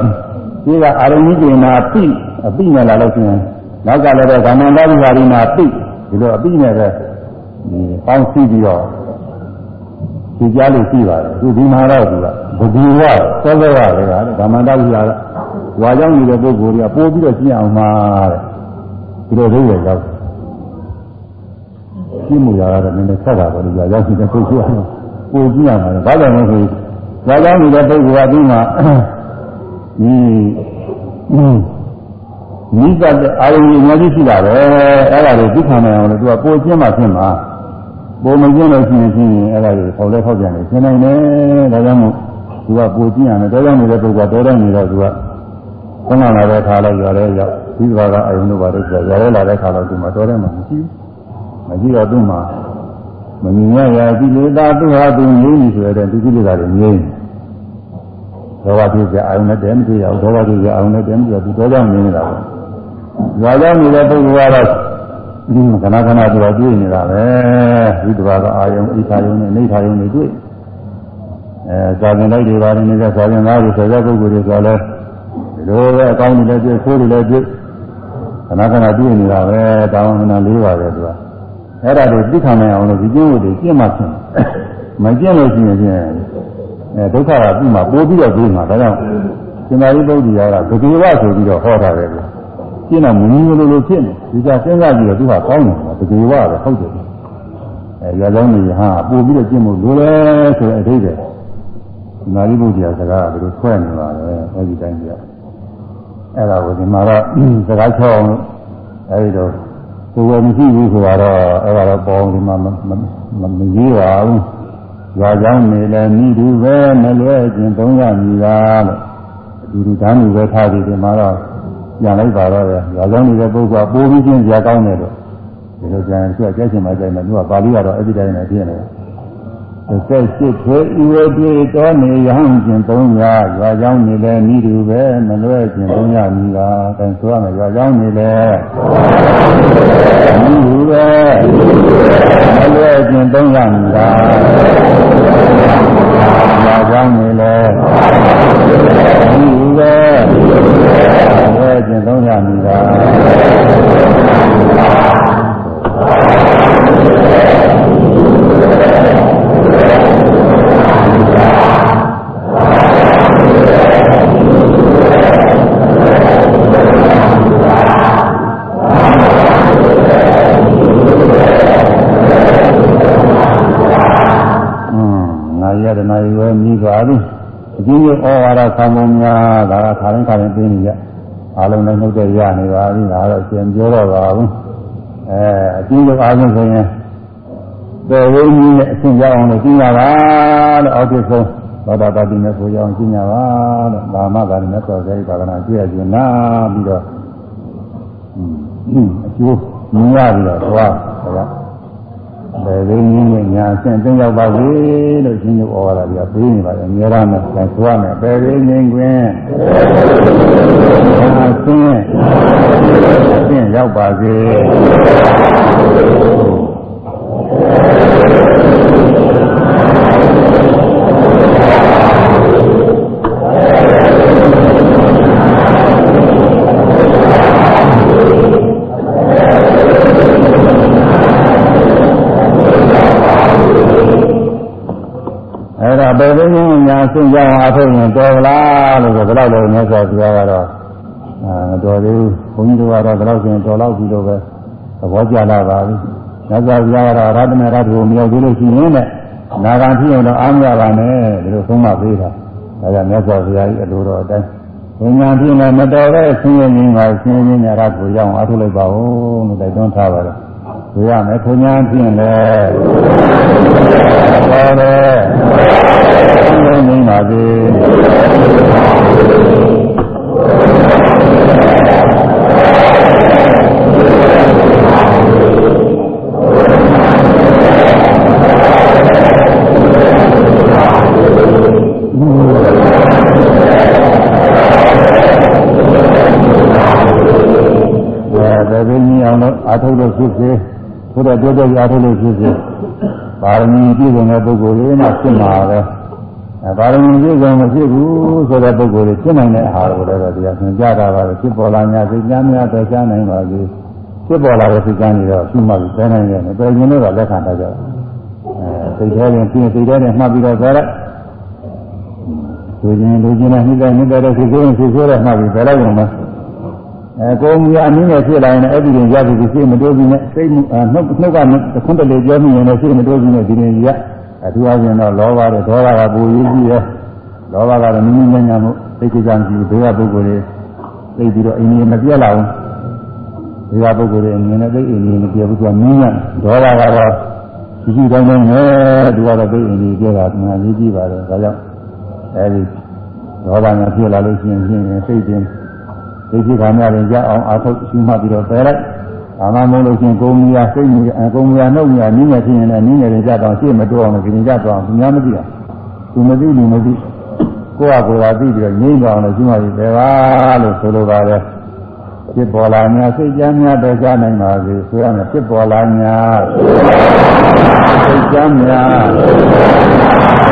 ဒီကအာရဏိကေနာပိအပိနဲ့လာလို့ရှိရင်နောက်ကလည်းပဲဂမန္တဝိဟာရိနာပိဒီလိုအပိနဲ့ပဲဒီပေါင်းစည်းပြီးတော့ဒီကြားလို့ရှိပါတယ်သူဒီမှာတော့သူကဘဂီဝသောသောရတယ်ကဂမန္တဝိဟာရဝါကြောင့်နေတဲ့ပုဂ္ဂိုလ်တွေကပို့ပြီးတော့ကျင့်အောင်မှာတဲ့ဒီလိုလေးရရောက် ရှင်းမှုရတာလည်းနည်းနည်းဆက်တာပဲလို့ကြာရောက်နေတဲ့ပုဂ္ဂိုလ်ကပို့ကြည့်ရမှာလေဘာကြောင့်လဲဆိုဝါကြောင့်နေတဲ့ပုဂ္ဂိုလ်ကဒီမှာဒီနိစ္စတဲ့အာရုံကြီးအများကြီးရှိတာပဲအဲ့ဒါတွေသိခံနိုင်အောင်လို့သူကပိုကျင်းမှဖြစ်မှာပိုမကျင်းလို့ရှိရင်ရှိရင်အဲ့ဒါတွေခေါ်လဲခေါက်ပြန်တယ်ရှင်းနိုင်တယ်ဒါကြောင့်မို့သူကပိုကျင်းရတယ်ဒါကြောင့်နေတဲ့ပုဂ္ဂိုလ်တော်တော်နေတော့သူကခုနလာတဲ့ခါလိုက်ရွာတဲ့ရောက်ဒီဘာကအာရုံတို့ဘာလို့ဆိုရွာတဲ့လာတဲ့ခါတော့သူမှတော်တယ်မှမရှိဘူး မရှိတော့သူ့မှာမမြင်ရရကိလေသာသူဟာသူငြိမ့်ပြီဆိုတဲ့သူကိလေသာတွေငြိမ့်ဒေါဝဖြစ်ကြအောင်နဲ့တည်းမတွေ့ရဘူးဒေါဝဖြစ်ကြအောင်နဲ့တည်းမတွေ့ရဘူးဒေါကြောင့်နေနေတာပဲ။ဒါကြောင့်နေတဲ့ပုဂ္ဂိုလ်ကတော့ဒီခဏခဏသူကတွေ့နေတာပဲဒီတဘာကအာယုံဣထာယုံနဲ့နေထာယုံတွေတွေ့အဲသာသင်လိုက်တွေပါတယ်နေတဲ့သာသင်သားတွေဆိုတဲ့ပုဂ္ဂိုလ်တွေဆိုလဲဒီလိုပဲအကောင်းတွေလည်းတွေ့ဆိုးတွေလည်းတွေ့ခဏခဏတွေ့နေတာပဲတောင်းနေတာလေးပါပဲသူက အဲ့ဒါတွေသိခံနိုင်အောင်လို့ဒီကျင့်ဝတ်တွေကျင့်မှဖြစ်မကျင့်လို့ရှိရင်ဖြင့်အဲဒုက္ခကပြီးမှပိုးပြီးတော့ပြီးမှာဒါကြောင့်ရှင်သာရိပုတ္တရာကဘဂဝါဆိုပြီးတော့ဟောတာပဲကျင့်တော့မင်းမျိုးလိုလိုဖြစ်နေဒီကစဉ်းစားကြည့်တော့သူကကောင်းတယ်ဘဂဝါပဲဟုတ်တယ်အဲရသောင်းကြီးဟာပို့ပြီးတော့ကျင့်ဖို့လိုလဲဆိုတဲ့အဓိပ္ပာယ်နာရီဘုရားစကားကဘယ်လိုဆွဲနေပါလဲအဲဒီတိုင်းပြအဲ့ဒါကိုဒီမှာတော့စကားချောအောင်လို့အဲဒီတော့ ကိုယ်ကမရှိဘူးဆိုတော့အဲ့ဒါတော့ပေါ်ဒီမှာမမရေးပါဘူးရွာကြောင်းနေလည်းမိသူပဲမလွဲခြင်းသုံးရမည်လားလို့အတူတူဓာတ်မှုပဲထားပြီးဒီမှာတော့ပြန်လိုက်ပါတော့တယ်ရွာကြောင်းနေတဲ့ပုဂ္ဂိုလ်ကပိုးပြီးချင်းကြာကောင်းတယ်လို့ဒီလိုကြံသူကကြက်ချင်မှကြိုက်မယ်သူကပါဠိကတော့အဲ့ဒီတိုင်းနဲ့ပြည့်နေတယ် သက်ရှိသေးဤဝတိတော်နေရဟန်းခြင်းသုံးရရွာကြောင်းနေလဲမိသူပဲမလွဲခြင်းသုံးရမည်လားအဲဆိုရမယ်ရွာကြောင်းနေလဲမိသူပဲမလွဲခြင်းသုံးရမည်လားရွာကြောင်းနေလဲမိသူပဲမလွဲခြင်းသုံးရမည်လားရဏရွယ်မိသွားပြီ အချင်းချင်းဩဝါဒဆံပုံများဒါကခါတိုင်းခါတိုင်းပြင်းနေကြအားလုံးလည်းနှုတ်တဲ့ရနေပါပြီဒါတော့ရှင်ပြောတော့ပါဘူးအဲအချင်းချင်းအားလုံးဆိုရင်ပေဝိနည်းနဲ့အရှင်ကြောင်းလို့ကျင်းရပါလို့အောက်ဖြစ်ဆုံးသောတာပတိနဲ့ကိုကြောင်းကျင်းရပါလို့လာမသာနဲ့ဆောစေသာကနာကြည့်ရကျွနာပြီးတော့အကျိုးမြင်ရပြီးတော့သွားဒါကဘ ယ်လိုနည်းနဲ့ညာအဆင့်သိရောက်ပါစေလို့ရှင်တို့ဩဝါဒပြပေးနေပါတယ်အများရမယ်ဆန်ဆိုရမယ်ဘယ်လိုနည်းကွင်းညာအဆင့်အဆင့်ရောက်ပါစေဘယ်လိုမျိုးညာဆင်း ကြအောင်အထုတ်ရင်တော်လားလို့ဆိုတော့လည်းမြတ်စွာဘုရားကတော့အာတော်သေးဘူးဘုန်းကြီးတို့ကတော့ဒီလောက်ဆိုရင်တော်လောက်ပြီလို့ပဲသဘောကျလာပါပြီမြတ်စွာဘုရားကတော့ရတနာရတ္ထကိုမရောက်သေးလို့ရှိရင်လည်းနာဂံဖြစ်အောင်တော့အားမရပါနဲ့ဒီလိုဆုံးမပေးတာဒါကြောင့်မြတ်စွာဘုရားကြီးအလိုတော်အတိုင်းဘုညာဖြစ်နေမတော်တဲ့ဆင်းရဲခြင်းကဆင်းရဲခြင်းညာရတ်ကိုရောက်အောင်အထုတ်လိုက်ပါဦးလို့တိုက်တွန်းထားပါတယ် ဆိုရမယ်ခွန်ညာဖြင့်လေတော်တယ်လုံးနေပါစေအထုတ်လို့ဖြစ်စေဆို တော့တိုးတိုးရထုတ်လို့ဖြစ်ဖြစ်ပါရမီပြည့်စုံတဲ့ပုဂ္ဂိုလ်တွေမှဖြစ်မှာပဲအဲပါရမီပြည့်စုံမဖြစ်ဘူးဆိုတဲ့ပုဂ္ဂိုလ်တွေဖြစ်နိုင်တဲ့အာဟာရကိုလည်းတရားသင်ကြားတာပါပဲဖြစ်ပေါ်လာညာစိတ်များများတော့ကြားနိုင်ပါသေးဖြစ်ပေါ်လာတဲ့စိတ်ကန်းတွေတော့ရှိမှပြီးသိနိုင်တယ်ပယ်ခြင်းတော့လက်ခံတတ်ကြတယ်အဲစိတ်ထဲရင်ပြင်းစိတ်ထဲနဲ့မှတ်ပြီးတော့သွားလိုက်လူချင်းလူချင်းနဲ့နှိမ့်တဲ့နှိမ့်တဲ့စိတ်ဆိုးရင်စိတ်ဆိုးတဲ့မှတ်ပြီးပြလိုက်ရုံပဲ အဲကိုယ်မူအနည်းနဲ့ဖြစ်လာရင်အဲ့ဒီရင်ရပြီစိတ်မတိုးဘူးနဲ့စိတ်နှုတ်နှုတ်ကခွန်းတလေပြောမိရင်လည်းစိတ်မတိုးဘူးနဲ့ဒီရင်ရအထူးအချင်းတော့လောဘတဲ့ဒေါသကပူရည်ကြီးရဲ့လောဘကတော့နင်းနင်းညံ့မှုသိကိစ္စမရှိဘူးဘေးကပုဂ္ဂိုလ်တွေသိပြီးတော့အိမ်ကြီးမပြတ်လာဘူးဘေးကပုဂ္ဂိုလ်တွေအမြင်နဲ့သိအိမ်ကြီးမပြတ်ဘူးသူကနင်းညံ့ဒေါသကတော့ဒီကြီးတိုင်းတိုင်းနဲ့သူကတော့သိအိမ်ကြီးပြတာမှန်ကြီးကြည့်ပါတယ်ဒါကြောင့်အဲဒီဒေါသညာဖြစ်လာလို့ရှိရင်စိတ်တင် သိရှိခါများရင်ရအောင်အာထုတ်ရှိမှပြီးတော့ပယ်လိုက်အာမမုန်းလို့ချင်းကိုမူရစိတ်မူရကိုမူရနှုတ်မူရနင်းနေဖြစ်ရင်လည်းနင်းနေကြတော့ရှေ့မတော်အောင်ပြင်ကြတော့သူများမသိအောင်သူမသိလူမသိကိုယ့်ဟာကိုယ်သာသိပြီးတော့ငြိမ့်ပါအောင်လို့ရှိမှပြီပဲပါလို့ဆိုလိုပါတယ်ဖြစ်ပေါ်လာများစိတ်ကြမ်းများတော့ကြားနိုင်ပါစေဆိုရမယ်ဖြစ်ပေါ်လာများစိတ်ကြမ်းများ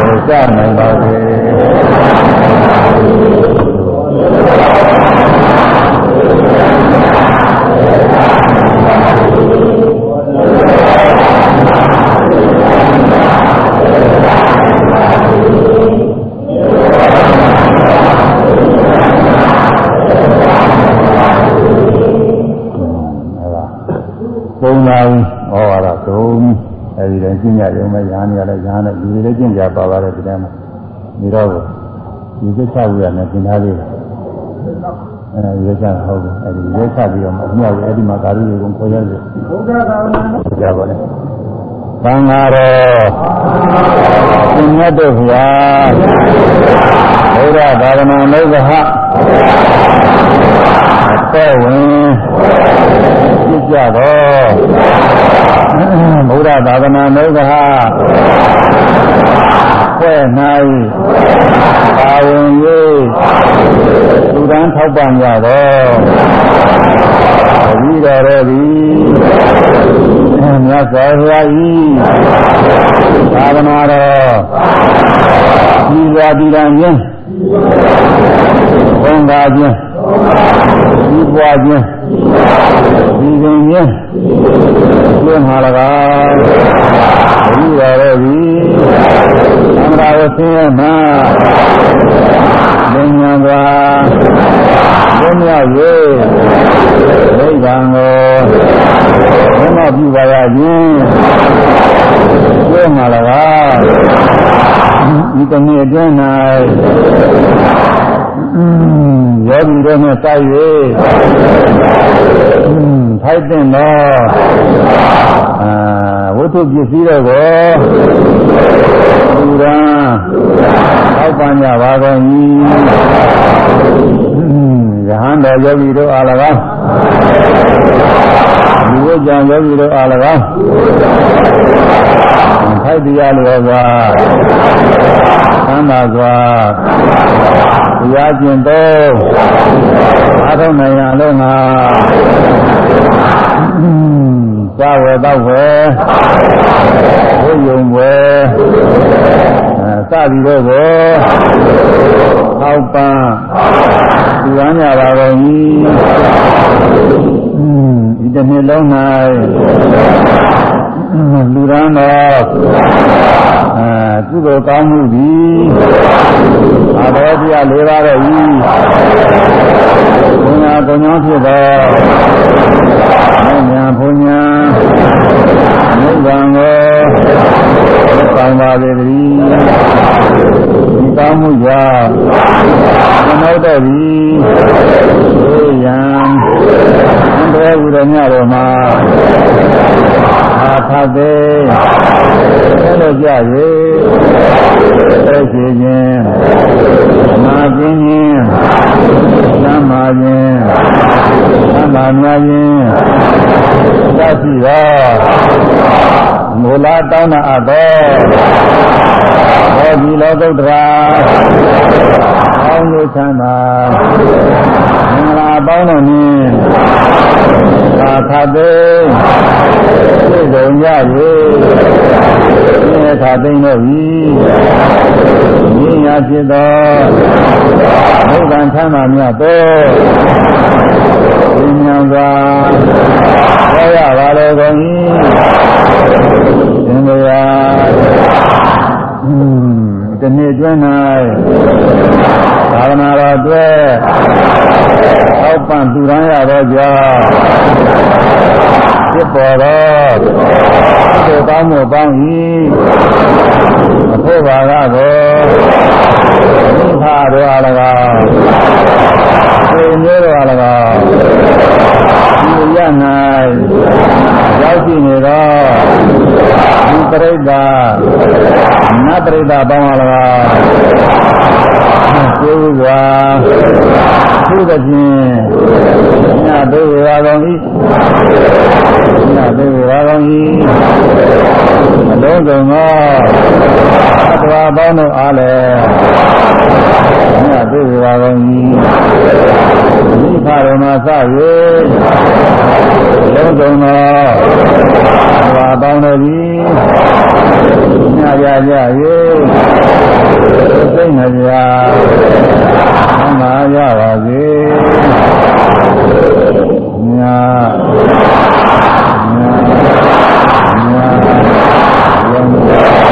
တော့ကြားနိုင်ပါ လူတွေလည်းကျင့်ကြပါပါတယ်ဒီထဲမှာဒီတော့ဒီသက်ချဝိရနဲ့သင်ထားလေးတယ်အဲဒီသက်ချဟုတ်တယ်အဲဒီသက်ချပြီးတော့အမြောက်ရဲ့အဲဒီမှာကာရုတွေကိုခေါ်ရတယ်ဘုရားသာသနာကြပါလေသံဃာတော်ရှင်မြတ်တို့ဘုရားဘုရားသာသနာ့မိဂ္ဂဟတဲ့ဝင် ပြကြတော့ဘုရားသာသနာ့မိဂ္ဂဟဖွဲ့၌ပါဝင်၍သူတန်းထောက်ပံ့ကြတော့တတိတော်ရဲ့သည်မြတ်စွာဘုရားဤသာသနာတော်ဒီစွာဒီတန်ခြင်း ဘုံသာခြင်းဒီပွားခြင်းဒီပင်ခြင်းကျင်းမှာ၎င်းဒီရရဲ့ဒီသံဃာဝဆင်းရဲမှာဉာဏ်ဉာဏ်သာဘုရားရဲ့နိဗ္ဗာန်ကိုဘုမပြုပါရခြင်းကျင်းမှာ၎င်းဒီတနည်းအတွင်း၌ ယောဂီတို့နဲ့စိုက်၍ထိုက်တဲ့တော့အာဝိသုပစ္စည်းတို့ကိုပူရန်ထောက်ပံ့ကြပါကုန်၏ ယဟန်တော်ယောဂီတို့အား၎င်းဒီဝိကြံယောဂီတို့အား၎င်းထိုက်တရားလျောစွာသမ်းသာစွာတရားကျင့်တော့အားထုတ်နိုင်ရလို့ငါသာဝေတော့ဝေဘုယုံဝေစသည်တို့ကိုအောက်ပန်းဒီ ရမ်းကြပါကုန်၏ဒီတစ်နှစ်လုံး၌လူရန်တော်အဲကုသိုလ်ကောင်းမှုသည်အာဘောတရား၄ပါးတော့ဤဘုရားကုံကြောင့်ဖြစ်သောမြတ်ညာဘုညာနိဗ္ဗာန်ကိုဆောင်ပါစေတည်းဒီ ကောင်းမှုကြောင့်သမုဒ္ဒေသည်သေယံဘယ်ဝိရညတော်မှာအာဖတ်သေးဆက်လို့ကြ၍သိရှိခြင်းမာခြင်းခြင်းသမ္မာခြင်းသမ္မာမြတ်ခြင်းသတိရော မူလတောင်းနာအပ်သောဘောဓိလောကုတ္တရာအောင်းလို့ချမ်းသာမင်္ဂလာပေါင်းတို့နှင့်သာသတိပြည့်စုံကြ၍မြေသာသိမ့်တို့၏မြင်ရဖြစ်သောနိဗ္ဗာန်ချမ်းသာမြတ်သော ဉာဏ်စွာဟောရပါလေကုန်၏သင်္ဃာ ဒီနေ့ကျွမ်း၌သာသနာတော်အတွက်အောက်ပံသူရန်ရသောကြောင့်ဖြစ်ပေါ်သောဒီကောင်းမှုပေါင်း၏အဖို့ဘာကကိုမိဖတို့အား၎င်းဆွေမျိုးတို့အား၎င်းဒီရ၌ရောက်ရှိနေသောဒီပရိသတ်နတ်ပရိသတ်ပေါင်းအား၎င်းကျေးဇူးစွာသူသဖြင့်ညတို့ရတော်၏မြတ်သေးပါကောင်း၏အလုံးစုံသောအတ္တဝါပေါင်းတို့အားလည်းမြတ်သေးပါကောင်း၏ မိဖရမစ၍လုံးစုံသောဘာပေါင်းတို့သည်ညကြကြ၍သိမ့်ကြမှာရပါစေညညညယုံ